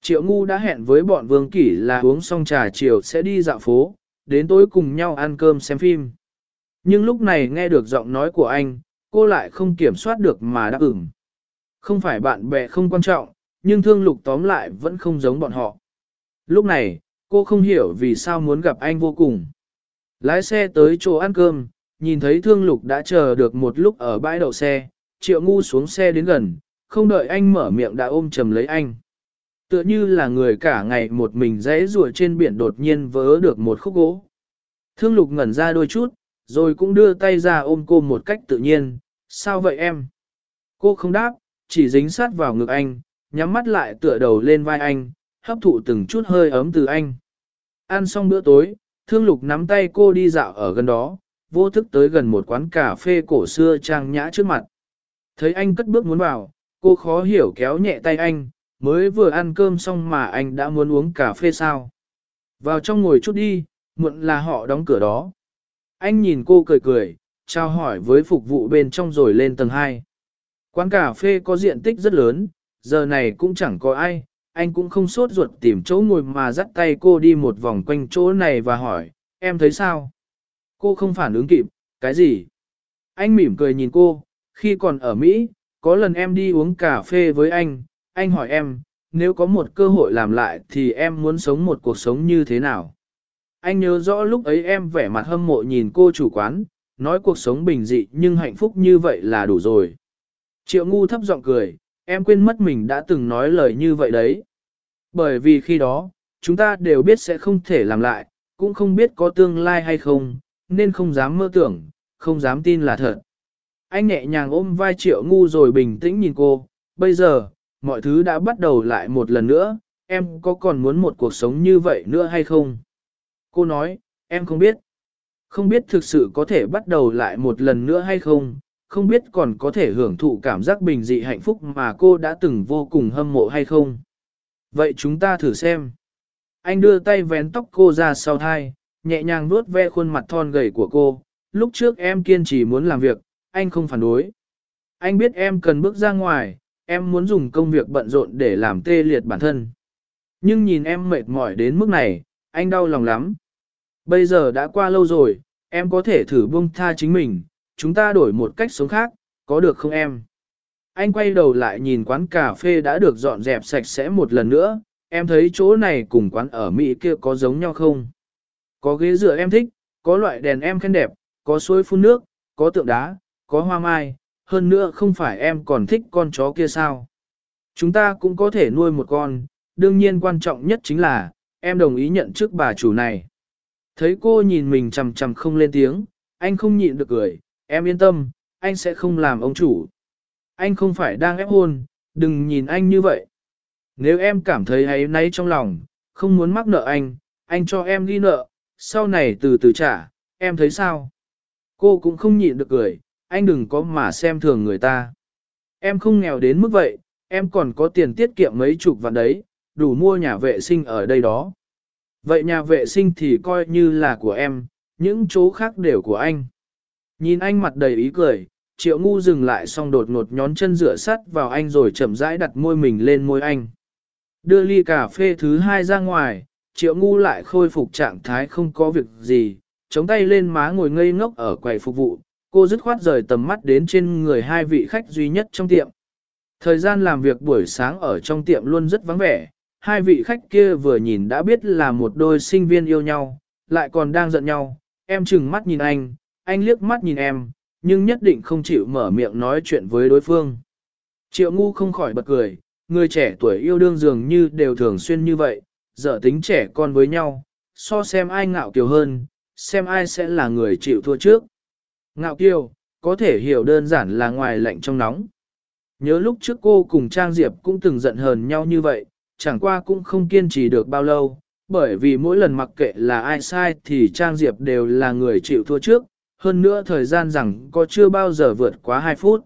Triệu ngu đã hẹn với bọn vương kỷ là uống xong trà chiều sẽ đi dạo phố, đến tối cùng nhau ăn cơm xem phim. Nhưng lúc này nghe được giọng nói của anh, cô lại không kiểm soát được mà đáp ứng. Không phải bạn bè không quan trọng, nhưng thương lục tóm lại vẫn không giống bọn họ. Lúc này, cô không hiểu vì sao muốn gặp anh vô cùng. Lái xe tới chỗ ăn cơm, nhìn thấy thương lục đã chờ được một lúc ở bãi đậu xe, triệu ngu xuống xe đến gần, không đợi anh mở miệng đã ôm chầm lấy anh. Tựa như là người cả ngày một mình rẽ rùa trên biển đột nhiên vớ được một khúc gỗ. Thương lục ngẩn ra đôi chút, rồi cũng đưa tay ra ôm cô một cách tự nhiên, sao vậy em? Cô không đáp, chỉ dính sát vào ngực anh, nhắm mắt lại tựa đầu lên vai anh, hấp thụ từng chút hơi ấm từ anh. Ăn xong bữa tối, thương lục nắm tay cô đi dạo ở gần đó, vô thức tới gần một quán cà phê cổ xưa trang nhã trước mặt. Thấy anh cất bước muốn vào, cô khó hiểu kéo nhẹ tay anh, mới vừa ăn cơm xong mà anh đã muốn uống cà phê sao. Vào trong ngồi chút đi, muộn là họ đóng cửa đó. Anh nhìn cô cười cười, trao hỏi với phục vụ bên trong rồi lên tầng 2. Quán cà phê có diện tích rất lớn, giờ này cũng chẳng có ai, anh cũng không sốt ruột tìm chỗ ngồi mà dắt tay cô đi một vòng quanh chỗ này và hỏi, em thấy sao? Cô không phản ứng kịp, cái gì? Anh mỉm cười nhìn cô, khi còn ở Mỹ, có lần em đi uống cà phê với anh, anh hỏi em, nếu có một cơ hội làm lại thì em muốn sống một cuộc sống như thế nào? Anh nhớ rõ lúc ấy em vẻ mặt hâm mộ nhìn cô chủ quán, nói cuộc sống bình dị nhưng hạnh phúc như vậy là đủ rồi. Triệu ngu thấp giọng cười, em quên mất mình đã từng nói lời như vậy đấy. Bởi vì khi đó, chúng ta đều biết sẽ không thể làm lại, cũng không biết có tương lai hay không, nên không dám mơ tưởng, không dám tin là thật. Anh nhẹ nhàng ôm vai triệu ngu rồi bình tĩnh nhìn cô, bây giờ, mọi thứ đã bắt đầu lại một lần nữa, em có còn muốn một cuộc sống như vậy nữa hay không? Cô nói, em không biết. Không biết thực sự có thể bắt đầu lại một lần nữa hay không, không biết còn có thể hưởng thụ cảm giác bình dị hạnh phúc mà cô đã từng vô cùng hâm mộ hay không. Vậy chúng ta thử xem. Anh đưa tay vén tóc cô ra sau thai, nhẹ nhàng vuốt ve khuôn mặt thon gầy của cô. Lúc trước em kiên trì muốn làm việc, anh không phản đối. Anh biết em cần bước ra ngoài, em muốn dùng công việc bận rộn để làm tê liệt bản thân. Nhưng nhìn em mệt mỏi đến mức này, anh đau lòng lắm. Bây giờ đã qua lâu rồi, em có thể thử buông tha chính mình, chúng ta đổi một cách sống khác, có được không em? Anh quay đầu lại nhìn quán cà phê đã được dọn dẹp sạch sẽ một lần nữa, em thấy chỗ này cùng quán ở Mỹ kia có giống nhau không? Có ghế dựa em thích, có loại đèn em khen đẹp, có suối phun nước, có tượng đá, có hoa mai, hơn nữa không phải em còn thích con chó kia sao? Chúng ta cũng có thể nuôi một con, đương nhiên quan trọng nhất chính là, em đồng ý nhận trước bà chủ này. Thấy cô nhìn mình chằm chằm không lên tiếng, anh không nhịn được cười, em yên tâm, anh sẽ không làm ông chủ. Anh không phải đang ép hôn, đừng nhìn anh như vậy. Nếu em cảm thấy hay nấy trong lòng, không muốn mắc nợ anh, anh cho em ghi nợ, sau này từ từ trả, em thấy sao? Cô cũng không nhịn được cười, anh đừng có mà xem thường người ta. Em không nghèo đến mức vậy, em còn có tiền tiết kiệm mấy chục vạn đấy, đủ mua nhà vệ sinh ở đây đó. Vậy nhà vệ sinh thì coi như là của em, những chỗ khác đều của anh. Nhìn anh mặt đầy ý cười, triệu ngu dừng lại xong đột ngột nhón chân rửa sắt vào anh rồi chậm rãi đặt môi mình lên môi anh. Đưa ly cà phê thứ hai ra ngoài, triệu ngu lại khôi phục trạng thái không có việc gì, chống tay lên má ngồi ngây ngốc ở quầy phục vụ, cô dứt khoát rời tầm mắt đến trên người hai vị khách duy nhất trong tiệm. Thời gian làm việc buổi sáng ở trong tiệm luôn rất vắng vẻ, hai vị khách kia vừa nhìn đã biết là một đôi sinh viên yêu nhau, lại còn đang giận nhau, em chừng mắt nhìn anh, anh liếc mắt nhìn em, nhưng nhất định không chịu mở miệng nói chuyện với đối phương. Triệu ngu không khỏi bật cười, người trẻ tuổi yêu đương dường như đều thường xuyên như vậy, dở tính trẻ con với nhau, so xem ai ngạo kiều hơn, xem ai sẽ là người chịu thua trước. Ngạo kiều, có thể hiểu đơn giản là ngoài lạnh trong nóng. Nhớ lúc trước cô cùng Trang Diệp cũng từng giận hờn nhau như vậy, chẳng qua cũng không kiên trì được bao lâu, bởi vì mỗi lần mặc kệ là ai sai thì Trang Diệp đều là người chịu thua trước, hơn nữa thời gian rằng có chưa bao giờ vượt quá 2 phút.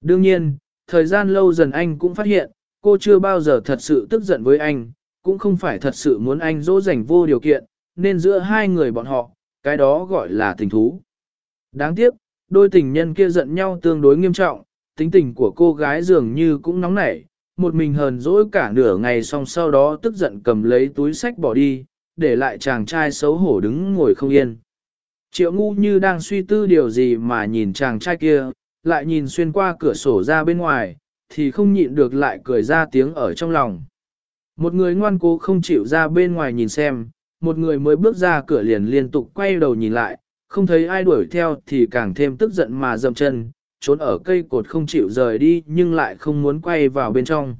Đương nhiên, thời gian lâu dần anh cũng phát hiện, cô chưa bao giờ thật sự tức giận với anh, cũng không phải thật sự muốn anh dỗ dành vô điều kiện, nên giữa hai người bọn họ, cái đó gọi là tình thú. Đáng tiếc, đôi tình nhân kia giận nhau tương đối nghiêm trọng, tính tình của cô gái dường như cũng nóng nảy, một mình hờn dỗi cả nửa ngày xong sau đó tức giận cầm lấy túi sách bỏ đi, để lại chàng trai xấu hổ đứng ngồi không yên. Triệu ngu như đang suy tư điều gì mà nhìn chàng trai kia, lại nhìn xuyên qua cửa sổ ra bên ngoài, thì không nhịn được lại cười ra tiếng ở trong lòng. Một người ngoan cố không chịu ra bên ngoài nhìn xem, một người mới bước ra cửa liền liên tục quay đầu nhìn lại, không thấy ai đuổi theo thì càng thêm tức giận mà dầm chân, trốn ở cây cột không chịu rời đi nhưng lại không muốn quay vào bên trong.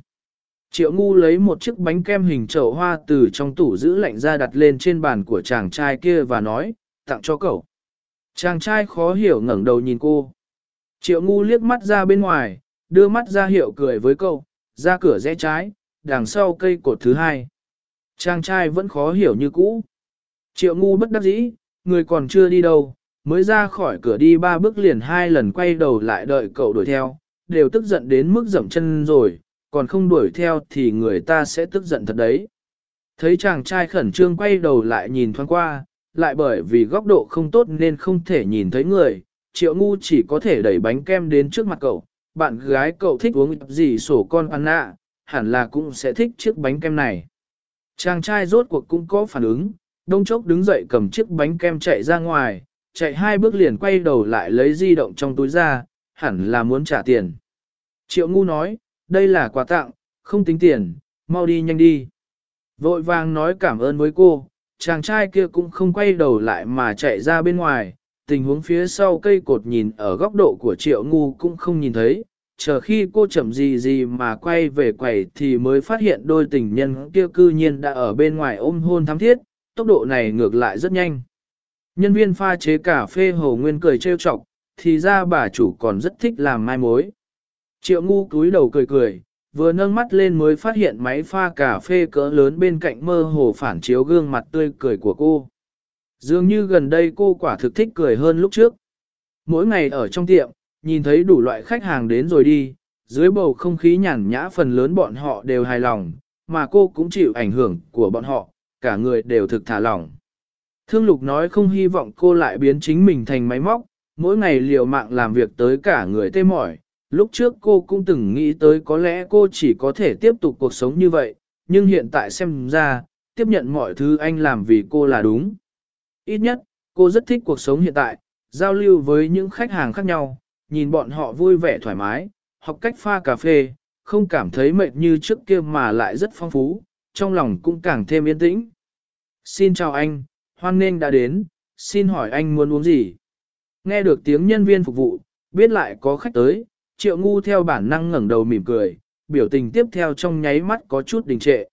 Triệu ngu lấy một chiếc bánh kem hình trậu hoa từ trong tủ giữ lạnh ra đặt lên trên bàn của chàng trai kia và nói, tặng cho cậu. Chàng trai khó hiểu ngẩng đầu nhìn cô. Triệu ngu liếc mắt ra bên ngoài, đưa mắt ra hiệu cười với cậu, ra cửa rẽ trái, đằng sau cây cột thứ hai. Chàng trai vẫn khó hiểu như cũ. Triệu ngu bất đắc dĩ, người còn chưa đi đâu, mới ra khỏi cửa đi ba bước liền hai lần quay đầu lại đợi cậu đuổi theo, đều tức giận đến mức dậm chân rồi, còn không đuổi theo thì người ta sẽ tức giận thật đấy. Thấy chàng trai khẩn trương quay đầu lại nhìn thoáng qua, lại bởi vì góc độ không tốt nên không thể nhìn thấy người, triệu ngu chỉ có thể đẩy bánh kem đến trước mặt cậu, bạn gái cậu thích uống gì sổ con panna, hẳn là cũng sẽ thích chiếc bánh kem này. Chàng trai rốt cuộc cũng có phản ứng, đông chốc đứng dậy cầm chiếc bánh kem chạy ra ngoài, chạy hai bước liền quay đầu lại lấy di động trong túi ra, hẳn là muốn trả tiền. Triệu ngu nói, đây là quà tặng, không tính tiền, mau đi nhanh đi. Vội vàng nói cảm ơn với cô, chàng trai kia cũng không quay đầu lại mà chạy ra bên ngoài, tình huống phía sau cây cột nhìn ở góc độ của triệu ngu cũng không nhìn thấy, chờ khi cô chậm gì gì mà quay về quầy thì mới phát hiện đôi tình nhân kia cư nhiên đã ở bên ngoài ôm hôn thắm thiết, tốc độ này ngược lại rất nhanh. Nhân viên pha chế cà phê Hồ Nguyên cười trêu chọc, thì ra bà chủ còn rất thích làm mai mối. Triệu ngu cúi đầu cười cười, vừa nâng mắt lên mới phát hiện máy pha cà phê cỡ lớn bên cạnh mơ hồ phản chiếu gương mặt tươi cười của cô. Dường như gần đây cô quả thực thích cười hơn lúc trước. Mỗi ngày ở trong tiệm, nhìn thấy đủ loại khách hàng đến rồi đi, dưới bầu không khí nhàn nhã phần lớn bọn họ đều hài lòng, mà cô cũng chịu ảnh hưởng của bọn họ, cả người đều thực thả lỏng. Thương lục nói không hy vọng cô lại biến chính mình thành máy móc, mỗi ngày liều mạng làm việc tới cả người tê mỏi. Lúc trước cô cũng từng nghĩ tới có lẽ cô chỉ có thể tiếp tục cuộc sống như vậy, nhưng hiện tại xem ra, tiếp nhận mọi thứ anh làm vì cô là đúng. Ít nhất, cô rất thích cuộc sống hiện tại, giao lưu với những khách hàng khác nhau, nhìn bọn họ vui vẻ thoải mái, học cách pha cà phê, không cảm thấy mệt như trước kia mà lại rất phong phú, trong lòng cũng càng thêm yên tĩnh. Xin chào anh, hoan nghênh đã đến, xin hỏi anh muốn uống gì? Nghe được tiếng nhân viên phục vụ, biết lại có khách tới, triệu ngu theo bản năng ngẩng đầu mỉm cười, biểu tình tiếp theo trong nháy mắt có chút đình trệ.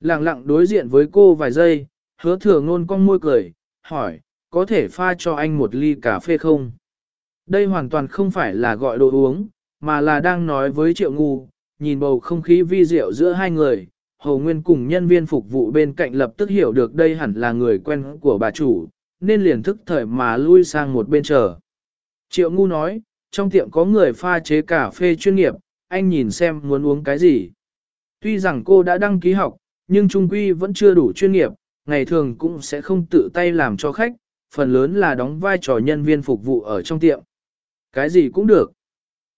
Lặng lặng đối diện với cô vài giây, hứa thừa ngôn con môi cười, hỏi, có thể pha cho anh một ly cà phê không? Đây hoàn toàn không phải là gọi đồ uống, mà là đang nói với triệu ngu, nhìn bầu không khí vi diệu giữa hai người, Hồ Nguyên cùng nhân viên phục vụ bên cạnh lập tức hiểu được đây hẳn là người quen của bà chủ, nên liền thức thời mà lui sang một bên chờ. Triệu Ngu nói, trong tiệm có người pha chế cà phê chuyên nghiệp, anh nhìn xem muốn uống cái gì. Tuy rằng cô đã đăng ký học, nhưng trung quy vẫn chưa đủ chuyên nghiệp, ngày thường cũng sẽ không tự tay làm cho khách, phần lớn là đóng vai trò nhân viên phục vụ ở trong tiệm. Cái gì cũng được.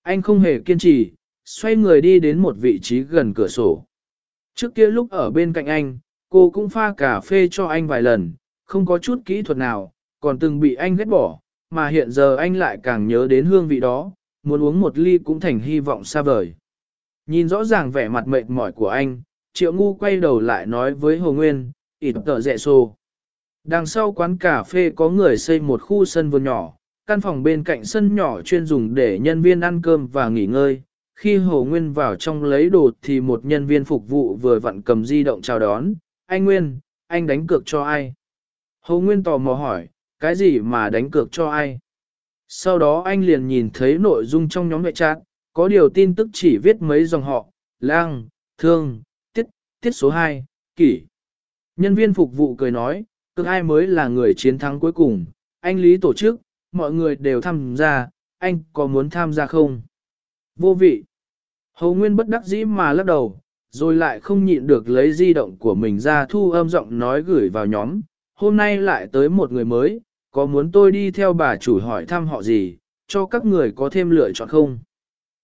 Anh không hề kiên trì, xoay người đi đến một vị trí gần cửa sổ. Trước kia lúc ở bên cạnh anh, cô cũng pha cà phê cho anh vài lần, không có chút kỹ thuật nào, còn từng bị anh ghét bỏ, mà hiện giờ anh lại càng nhớ đến hương vị đó, muốn uống một ly cũng thành hy vọng xa vời. Nhìn rõ ràng vẻ mặt mệt mỏi của anh, Triệu Ngu quay đầu lại nói với Hồ Nguyên, ít tờ rẻ xô. Đằng sau quán cà phê có người xây một khu sân vườn nhỏ, căn phòng bên cạnh sân nhỏ chuyên dùng để nhân viên ăn cơm và nghỉ ngơi, khi Hồ Nguyên vào trong lấy đồ thì một nhân viên phục vụ vừa vặn cầm di động chào đón, anh Nguyên, anh đánh cược cho ai? Hồ Nguyên tò mò hỏi, cái gì mà đánh cược cho ai. Sau đó anh liền nhìn thấy nội dung trong nhóm vệ chat, có điều tin tức chỉ viết mấy dòng họ, lang, thương, tiết, tiết số 2, kỷ. Nhân viên phục vụ cười nói, cực ai mới là người chiến thắng cuối cùng, anh Lý tổ chức, mọi người đều tham gia, anh có muốn tham gia không? Vô vị. Hầu Nguyên bất đắc dĩ mà lắc đầu, rồi lại không nhịn được lấy di động của mình ra thu âm giọng nói gửi vào nhóm. Hôm nay lại tới một người mới, có muốn tôi đi theo bà chủ hỏi thăm họ gì, cho các người có thêm lựa chọn không?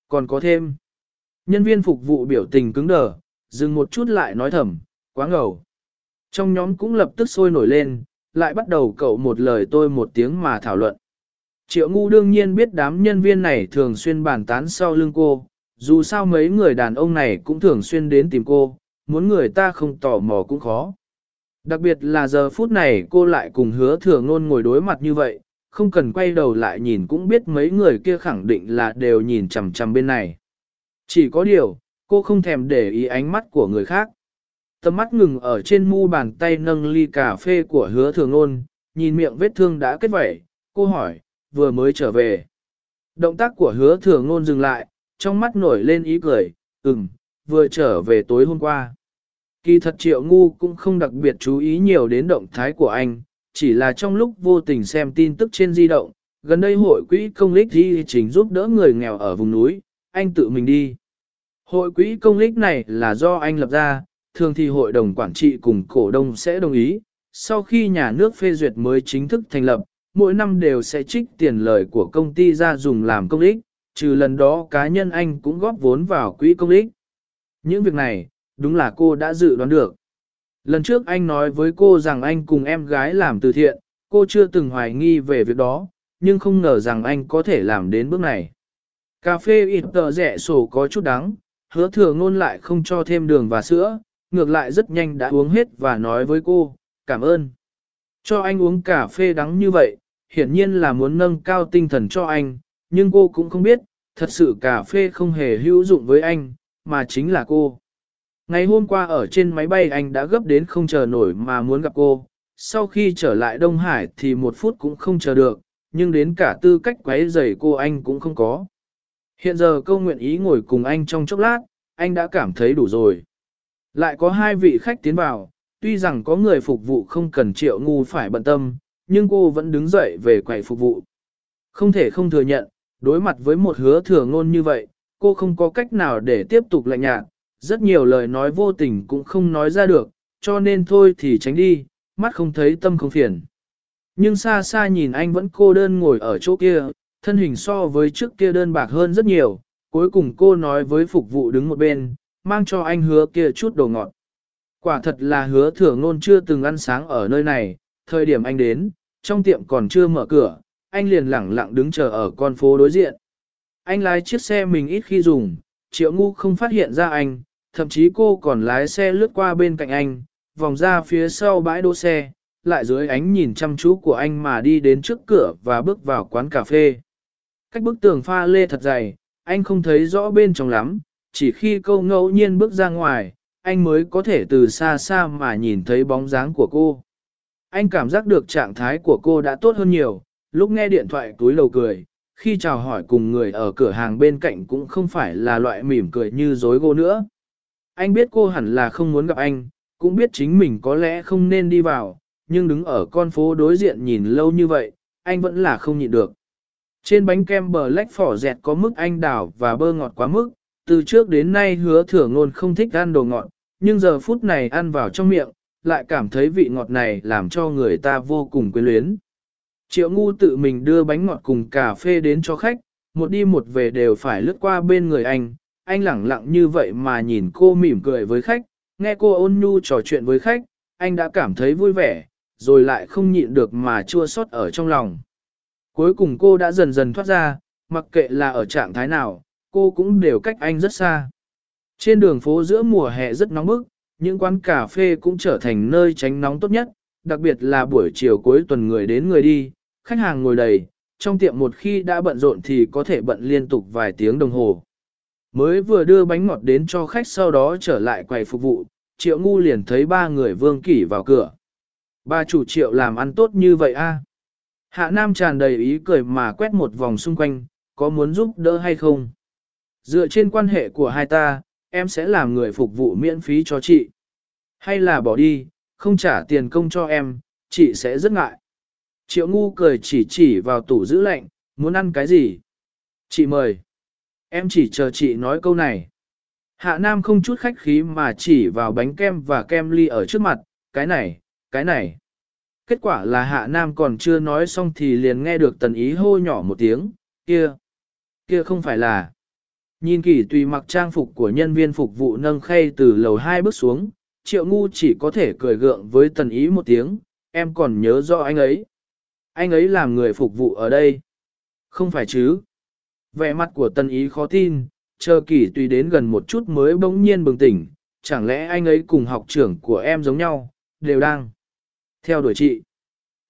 Còn có thêm. Nhân viên phục vụ biểu tình cứng đờ, dừng một chút lại nói thầm, quá ngầu. Trong nhóm cũng lập tức sôi nổi lên, lại bắt đầu cậu một lời tôi một tiếng mà thảo luận. Triệu ngu đương nhiên biết đám nhân viên này thường xuyên bàn tán sau lưng cô, dù sao mấy người đàn ông này cũng thường xuyên đến tìm cô, muốn người ta không tò mò cũng khó. Đặc biệt là giờ phút này cô lại cùng hứa thừa ngôn ngồi đối mặt như vậy, không cần quay đầu lại nhìn cũng biết mấy người kia khẳng định là đều nhìn chằm chằm bên này. Chỉ có điều, cô không thèm để ý ánh mắt của người khác. Tầm mắt ngừng ở trên mu bàn tay nâng ly cà phê của hứa thường ôn, nhìn miệng vết thương đã kết vẩy, cô hỏi, vừa mới trở về. Động tác của hứa thường ngôn dừng lại, trong mắt nổi lên ý cười, ừm, vừa trở về tối hôm qua. Kỳ thật triệu ngu cũng không đặc biệt chú ý nhiều đến động thái của anh, chỉ là trong lúc vô tình xem tin tức trên di động, gần đây hội quỹ công lích di chính giúp đỡ người nghèo ở vùng núi, anh tự mình đi. Hội quỹ công lích này là do anh lập ra, thường thì hội đồng quản trị cùng cổ đông sẽ đồng ý, sau khi nhà nước phê duyệt mới chính thức thành lập, mỗi năm đều sẽ trích tiền lời của công ty ra dùng làm công ích, trừ lần đó cá nhân anh cũng góp vốn vào quỹ công ích. Những việc này, đúng là cô đã dự đoán được. Lần trước anh nói với cô rằng anh cùng em gái làm từ thiện, cô chưa từng hoài nghi về việc đó, nhưng không ngờ rằng anh có thể làm đến bước này. Cà phê ít tờ rẻ sổ có chút đắng, hứa thừa ngôn lại không cho thêm đường và sữa, ngược lại rất nhanh đã uống hết và nói với cô, cảm ơn. Cho anh uống cà phê đắng như vậy, hiển nhiên là muốn nâng cao tinh thần cho anh, nhưng cô cũng không biết, thật sự cà phê không hề hữu dụng với anh, mà chính là cô. Ngày hôm qua ở trên máy bay anh đã gấp đến không chờ nổi mà muốn gặp cô, sau khi trở lại Đông Hải thì một phút cũng không chờ được, nhưng đến cả tư cách quấy rầy cô anh cũng không có. Hiện giờ câu nguyện ý ngồi cùng anh trong chốc lát, anh đã cảm thấy đủ rồi. Lại có hai vị khách tiến vào, tuy rằng có người phục vụ không cần triệu ngu phải bận tâm, nhưng cô vẫn đứng dậy về quầy phục vụ. Không thể không thừa nhận, đối mặt với một hứa thừa ngôn như vậy, cô không có cách nào để tiếp tục lạnh nhạt, rất nhiều lời nói vô tình cũng không nói ra được, cho nên thôi thì tránh đi, mắt không thấy tâm không phiền. Nhưng xa xa nhìn anh vẫn cô đơn ngồi ở chỗ kia, thân hình so với trước kia đơn bạc hơn rất nhiều, cuối cùng cô nói với phục vụ đứng một bên, mang cho anh hứa kia chút đồ ngọt. Quả thật là hứa thừa ngôn chưa từng ăn sáng ở nơi này, thời điểm anh đến, trong tiệm còn chưa mở cửa, anh liền lẳng lặng đứng chờ ở con phố đối diện. Anh lái chiếc xe mình ít khi dùng, triệu ngu không phát hiện ra anh, thậm chí cô còn lái xe lướt qua bên cạnh anh, vòng ra phía sau bãi đỗ xe, lại dưới ánh nhìn chăm chú của anh mà đi đến trước cửa và bước vào quán cà phê. Cách bức tường pha lê thật dày, anh không thấy rõ bên trong lắm, chỉ khi cô ngẫu nhiên bước ra ngoài, anh mới có thể từ xa xa mà nhìn thấy bóng dáng của cô. Anh cảm giác được trạng thái của cô đã tốt hơn nhiều, lúc nghe điện thoại túi lầu cười, khi chào hỏi cùng người ở cửa hàng bên cạnh cũng không phải là loại mỉm cười như dối gô nữa. Anh biết cô hẳn là không muốn gặp anh, cũng biết chính mình có lẽ không nên đi vào, nhưng đứng ở con phố đối diện nhìn lâu như vậy, anh vẫn là không nhịn được. Trên bánh kem bờ lách phỏ dẹt có mức anh đào và bơ ngọt quá mức, từ trước đến nay hứa thừa ngôn không thích ăn đồ ngọt, nhưng giờ phút này ăn vào trong miệng, lại cảm thấy vị ngọt này làm cho người ta vô cùng quyến luyến. Triệu ngu tự mình đưa bánh ngọt cùng cà phê đến cho khách, một đi một về đều phải lướt qua bên người anh, anh lẳng lặng như vậy mà nhìn cô mỉm cười với khách, nghe cô ôn nhu trò chuyện với khách, anh đã cảm thấy vui vẻ, rồi lại không nhịn được mà chua xót ở trong lòng. Cuối cùng cô đã dần dần thoát ra, mặc kệ là ở trạng thái nào, cô cũng đều cách anh rất xa. Trên đường phố giữa mùa hè rất nóng bức, những quán cà phê cũng trở thành nơi tránh nóng tốt nhất, đặc biệt là buổi chiều cuối tuần người đến người đi, khách hàng ngồi đầy, trong tiệm một khi đã bận rộn thì có thể bận liên tục vài tiếng đồng hồ. Mới vừa đưa bánh ngọt đến cho khách sau đó trở lại quầy phục vụ, triệu ngu liền thấy ba người vương kỷ vào cửa. Ba chủ triệu làm ăn tốt như vậy a Hạ Nam tràn đầy ý cười mà quét một vòng xung quanh, có muốn giúp đỡ hay không? Dựa trên quan hệ của hai ta, em sẽ làm người phục vụ miễn phí cho chị. Hay là bỏ đi, không trả tiền công cho em, chị sẽ rất ngại. Triệu ngu cười chỉ chỉ vào tủ giữ lạnh, muốn ăn cái gì? Chị mời. Em chỉ chờ chị nói câu này. Hạ Nam không chút khách khí mà chỉ vào bánh kem và kem ly ở trước mặt, cái này, cái này. Kết quả là Hạ Nam còn chưa nói xong thì liền nghe được tần ý hô nhỏ một tiếng, kia, kia không phải là. Nhìn kỹ tùy mặc trang phục của nhân viên phục vụ nâng khay từ lầu hai bước xuống, triệu ngu chỉ có thể cười gượng với tần ý một tiếng, em còn nhớ rõ anh ấy. Anh ấy làm người phục vụ ở đây. Không phải chứ. Vẻ mặt của tần ý khó tin, chờ kỳ tùy đến gần một chút mới bỗng nhiên bừng tỉnh, chẳng lẽ anh ấy cùng học trưởng của em giống nhau, đều đang theo đuổi chị.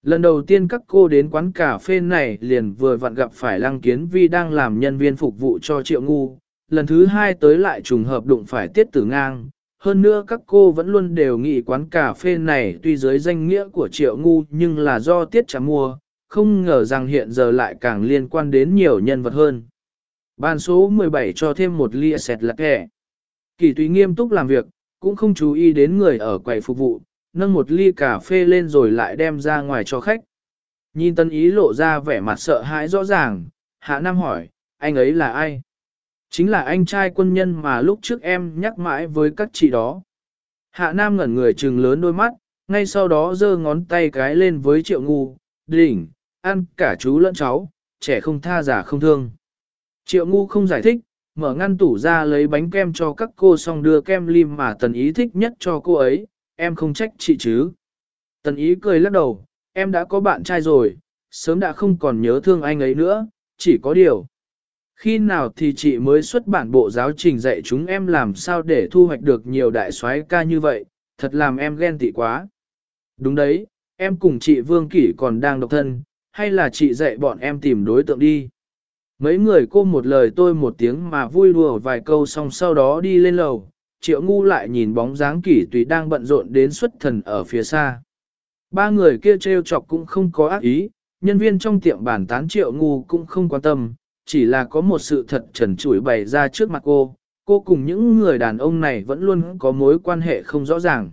Lần đầu tiên các cô đến quán cà phê này liền vừa vặn gặp phải Lăng Kiến Vi đang làm nhân viên phục vụ cho Triệu Ngu, lần thứ hai tới lại trùng hợp đụng phải Tiết Tử Ngang. Hơn nữa các cô vẫn luôn đều nghĩ quán cà phê này tuy dưới danh nghĩa của Triệu Ngu nhưng là do Tiết trả mua, không ngờ rằng hiện giờ lại càng liên quan đến nhiều nhân vật hơn. Ban số 17 cho thêm một ly sẹt lạc kẻ. Kỳ tùy nghiêm túc làm việc, cũng không chú ý đến người ở quầy phục vụ, nâng một ly cà phê lên rồi lại đem ra ngoài cho khách. Nhìn tân ý lộ ra vẻ mặt sợ hãi rõ ràng, hạ nam hỏi, anh ấy là ai? Chính là anh trai quân nhân mà lúc trước em nhắc mãi với các chị đó. Hạ nam ngẩn người trừng lớn đôi mắt, ngay sau đó giơ ngón tay cái lên với triệu ngu, đỉnh, ăn cả chú lẫn cháu, trẻ không tha giả không thương. Triệu ngu không giải thích, mở ngăn tủ ra lấy bánh kem cho các cô xong đưa kem lim mà tần ý thích nhất cho cô ấy, em không trách chị chứ. Tần ý cười lắc đầu, em đã có bạn trai rồi, sớm đã không còn nhớ thương anh ấy nữa, chỉ có điều. Khi nào thì chị mới xuất bản bộ giáo trình dạy chúng em làm sao để thu hoạch được nhiều đại soái ca như vậy, thật làm em ghen tị quá. Đúng đấy, em cùng chị Vương Kỷ còn đang độc thân, hay là chị dạy bọn em tìm đối tượng đi. Mấy người cô một lời tôi một tiếng mà vui đùa vài câu xong sau đó đi lên lầu, triệu ngu lại nhìn bóng dáng kỷ tùy đang bận rộn đến xuất thần ở phía xa. Ba người kia trêu chọc cũng không có ác ý, nhân viên trong tiệm bản tán triệu ngu cũng không quan tâm, chỉ là có một sự thật trần trụi bày ra trước mặt cô, cô cùng những người đàn ông này vẫn luôn có mối quan hệ không rõ ràng.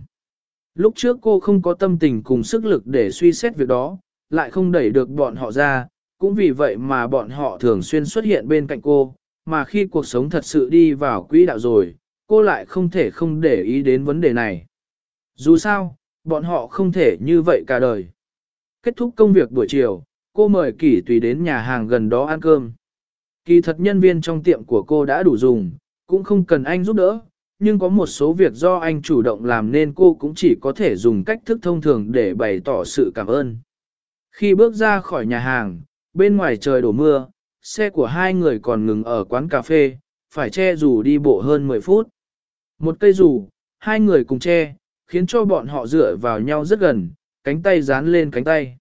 Lúc trước cô không có tâm tình cùng sức lực để suy xét việc đó, lại không đẩy được bọn họ ra, cũng vì vậy mà bọn họ thường xuyên xuất hiện bên cạnh cô, mà khi cuộc sống thật sự đi vào quỹ đạo rồi, cô lại không thể không để ý đến vấn đề này. Dù sao, bọn họ không thể như vậy cả đời. Kết thúc công việc buổi chiều, cô mời kỳ Tùy đến nhà hàng gần đó ăn cơm. Kỳ thật nhân viên trong tiệm của cô đã đủ dùng, cũng không cần anh giúp đỡ, nhưng có một số việc do anh chủ động làm nên cô cũng chỉ có thể dùng cách thức thông thường để bày tỏ sự cảm ơn. Khi bước ra khỏi nhà hàng, bên ngoài trời đổ mưa, xe của hai người còn ngừng ở quán cà phê, phải che dù đi bộ hơn 10 phút. Một cây dù, hai người cùng che, khiến cho bọn họ dựa vào nhau rất gần, cánh tay dán lên cánh tay.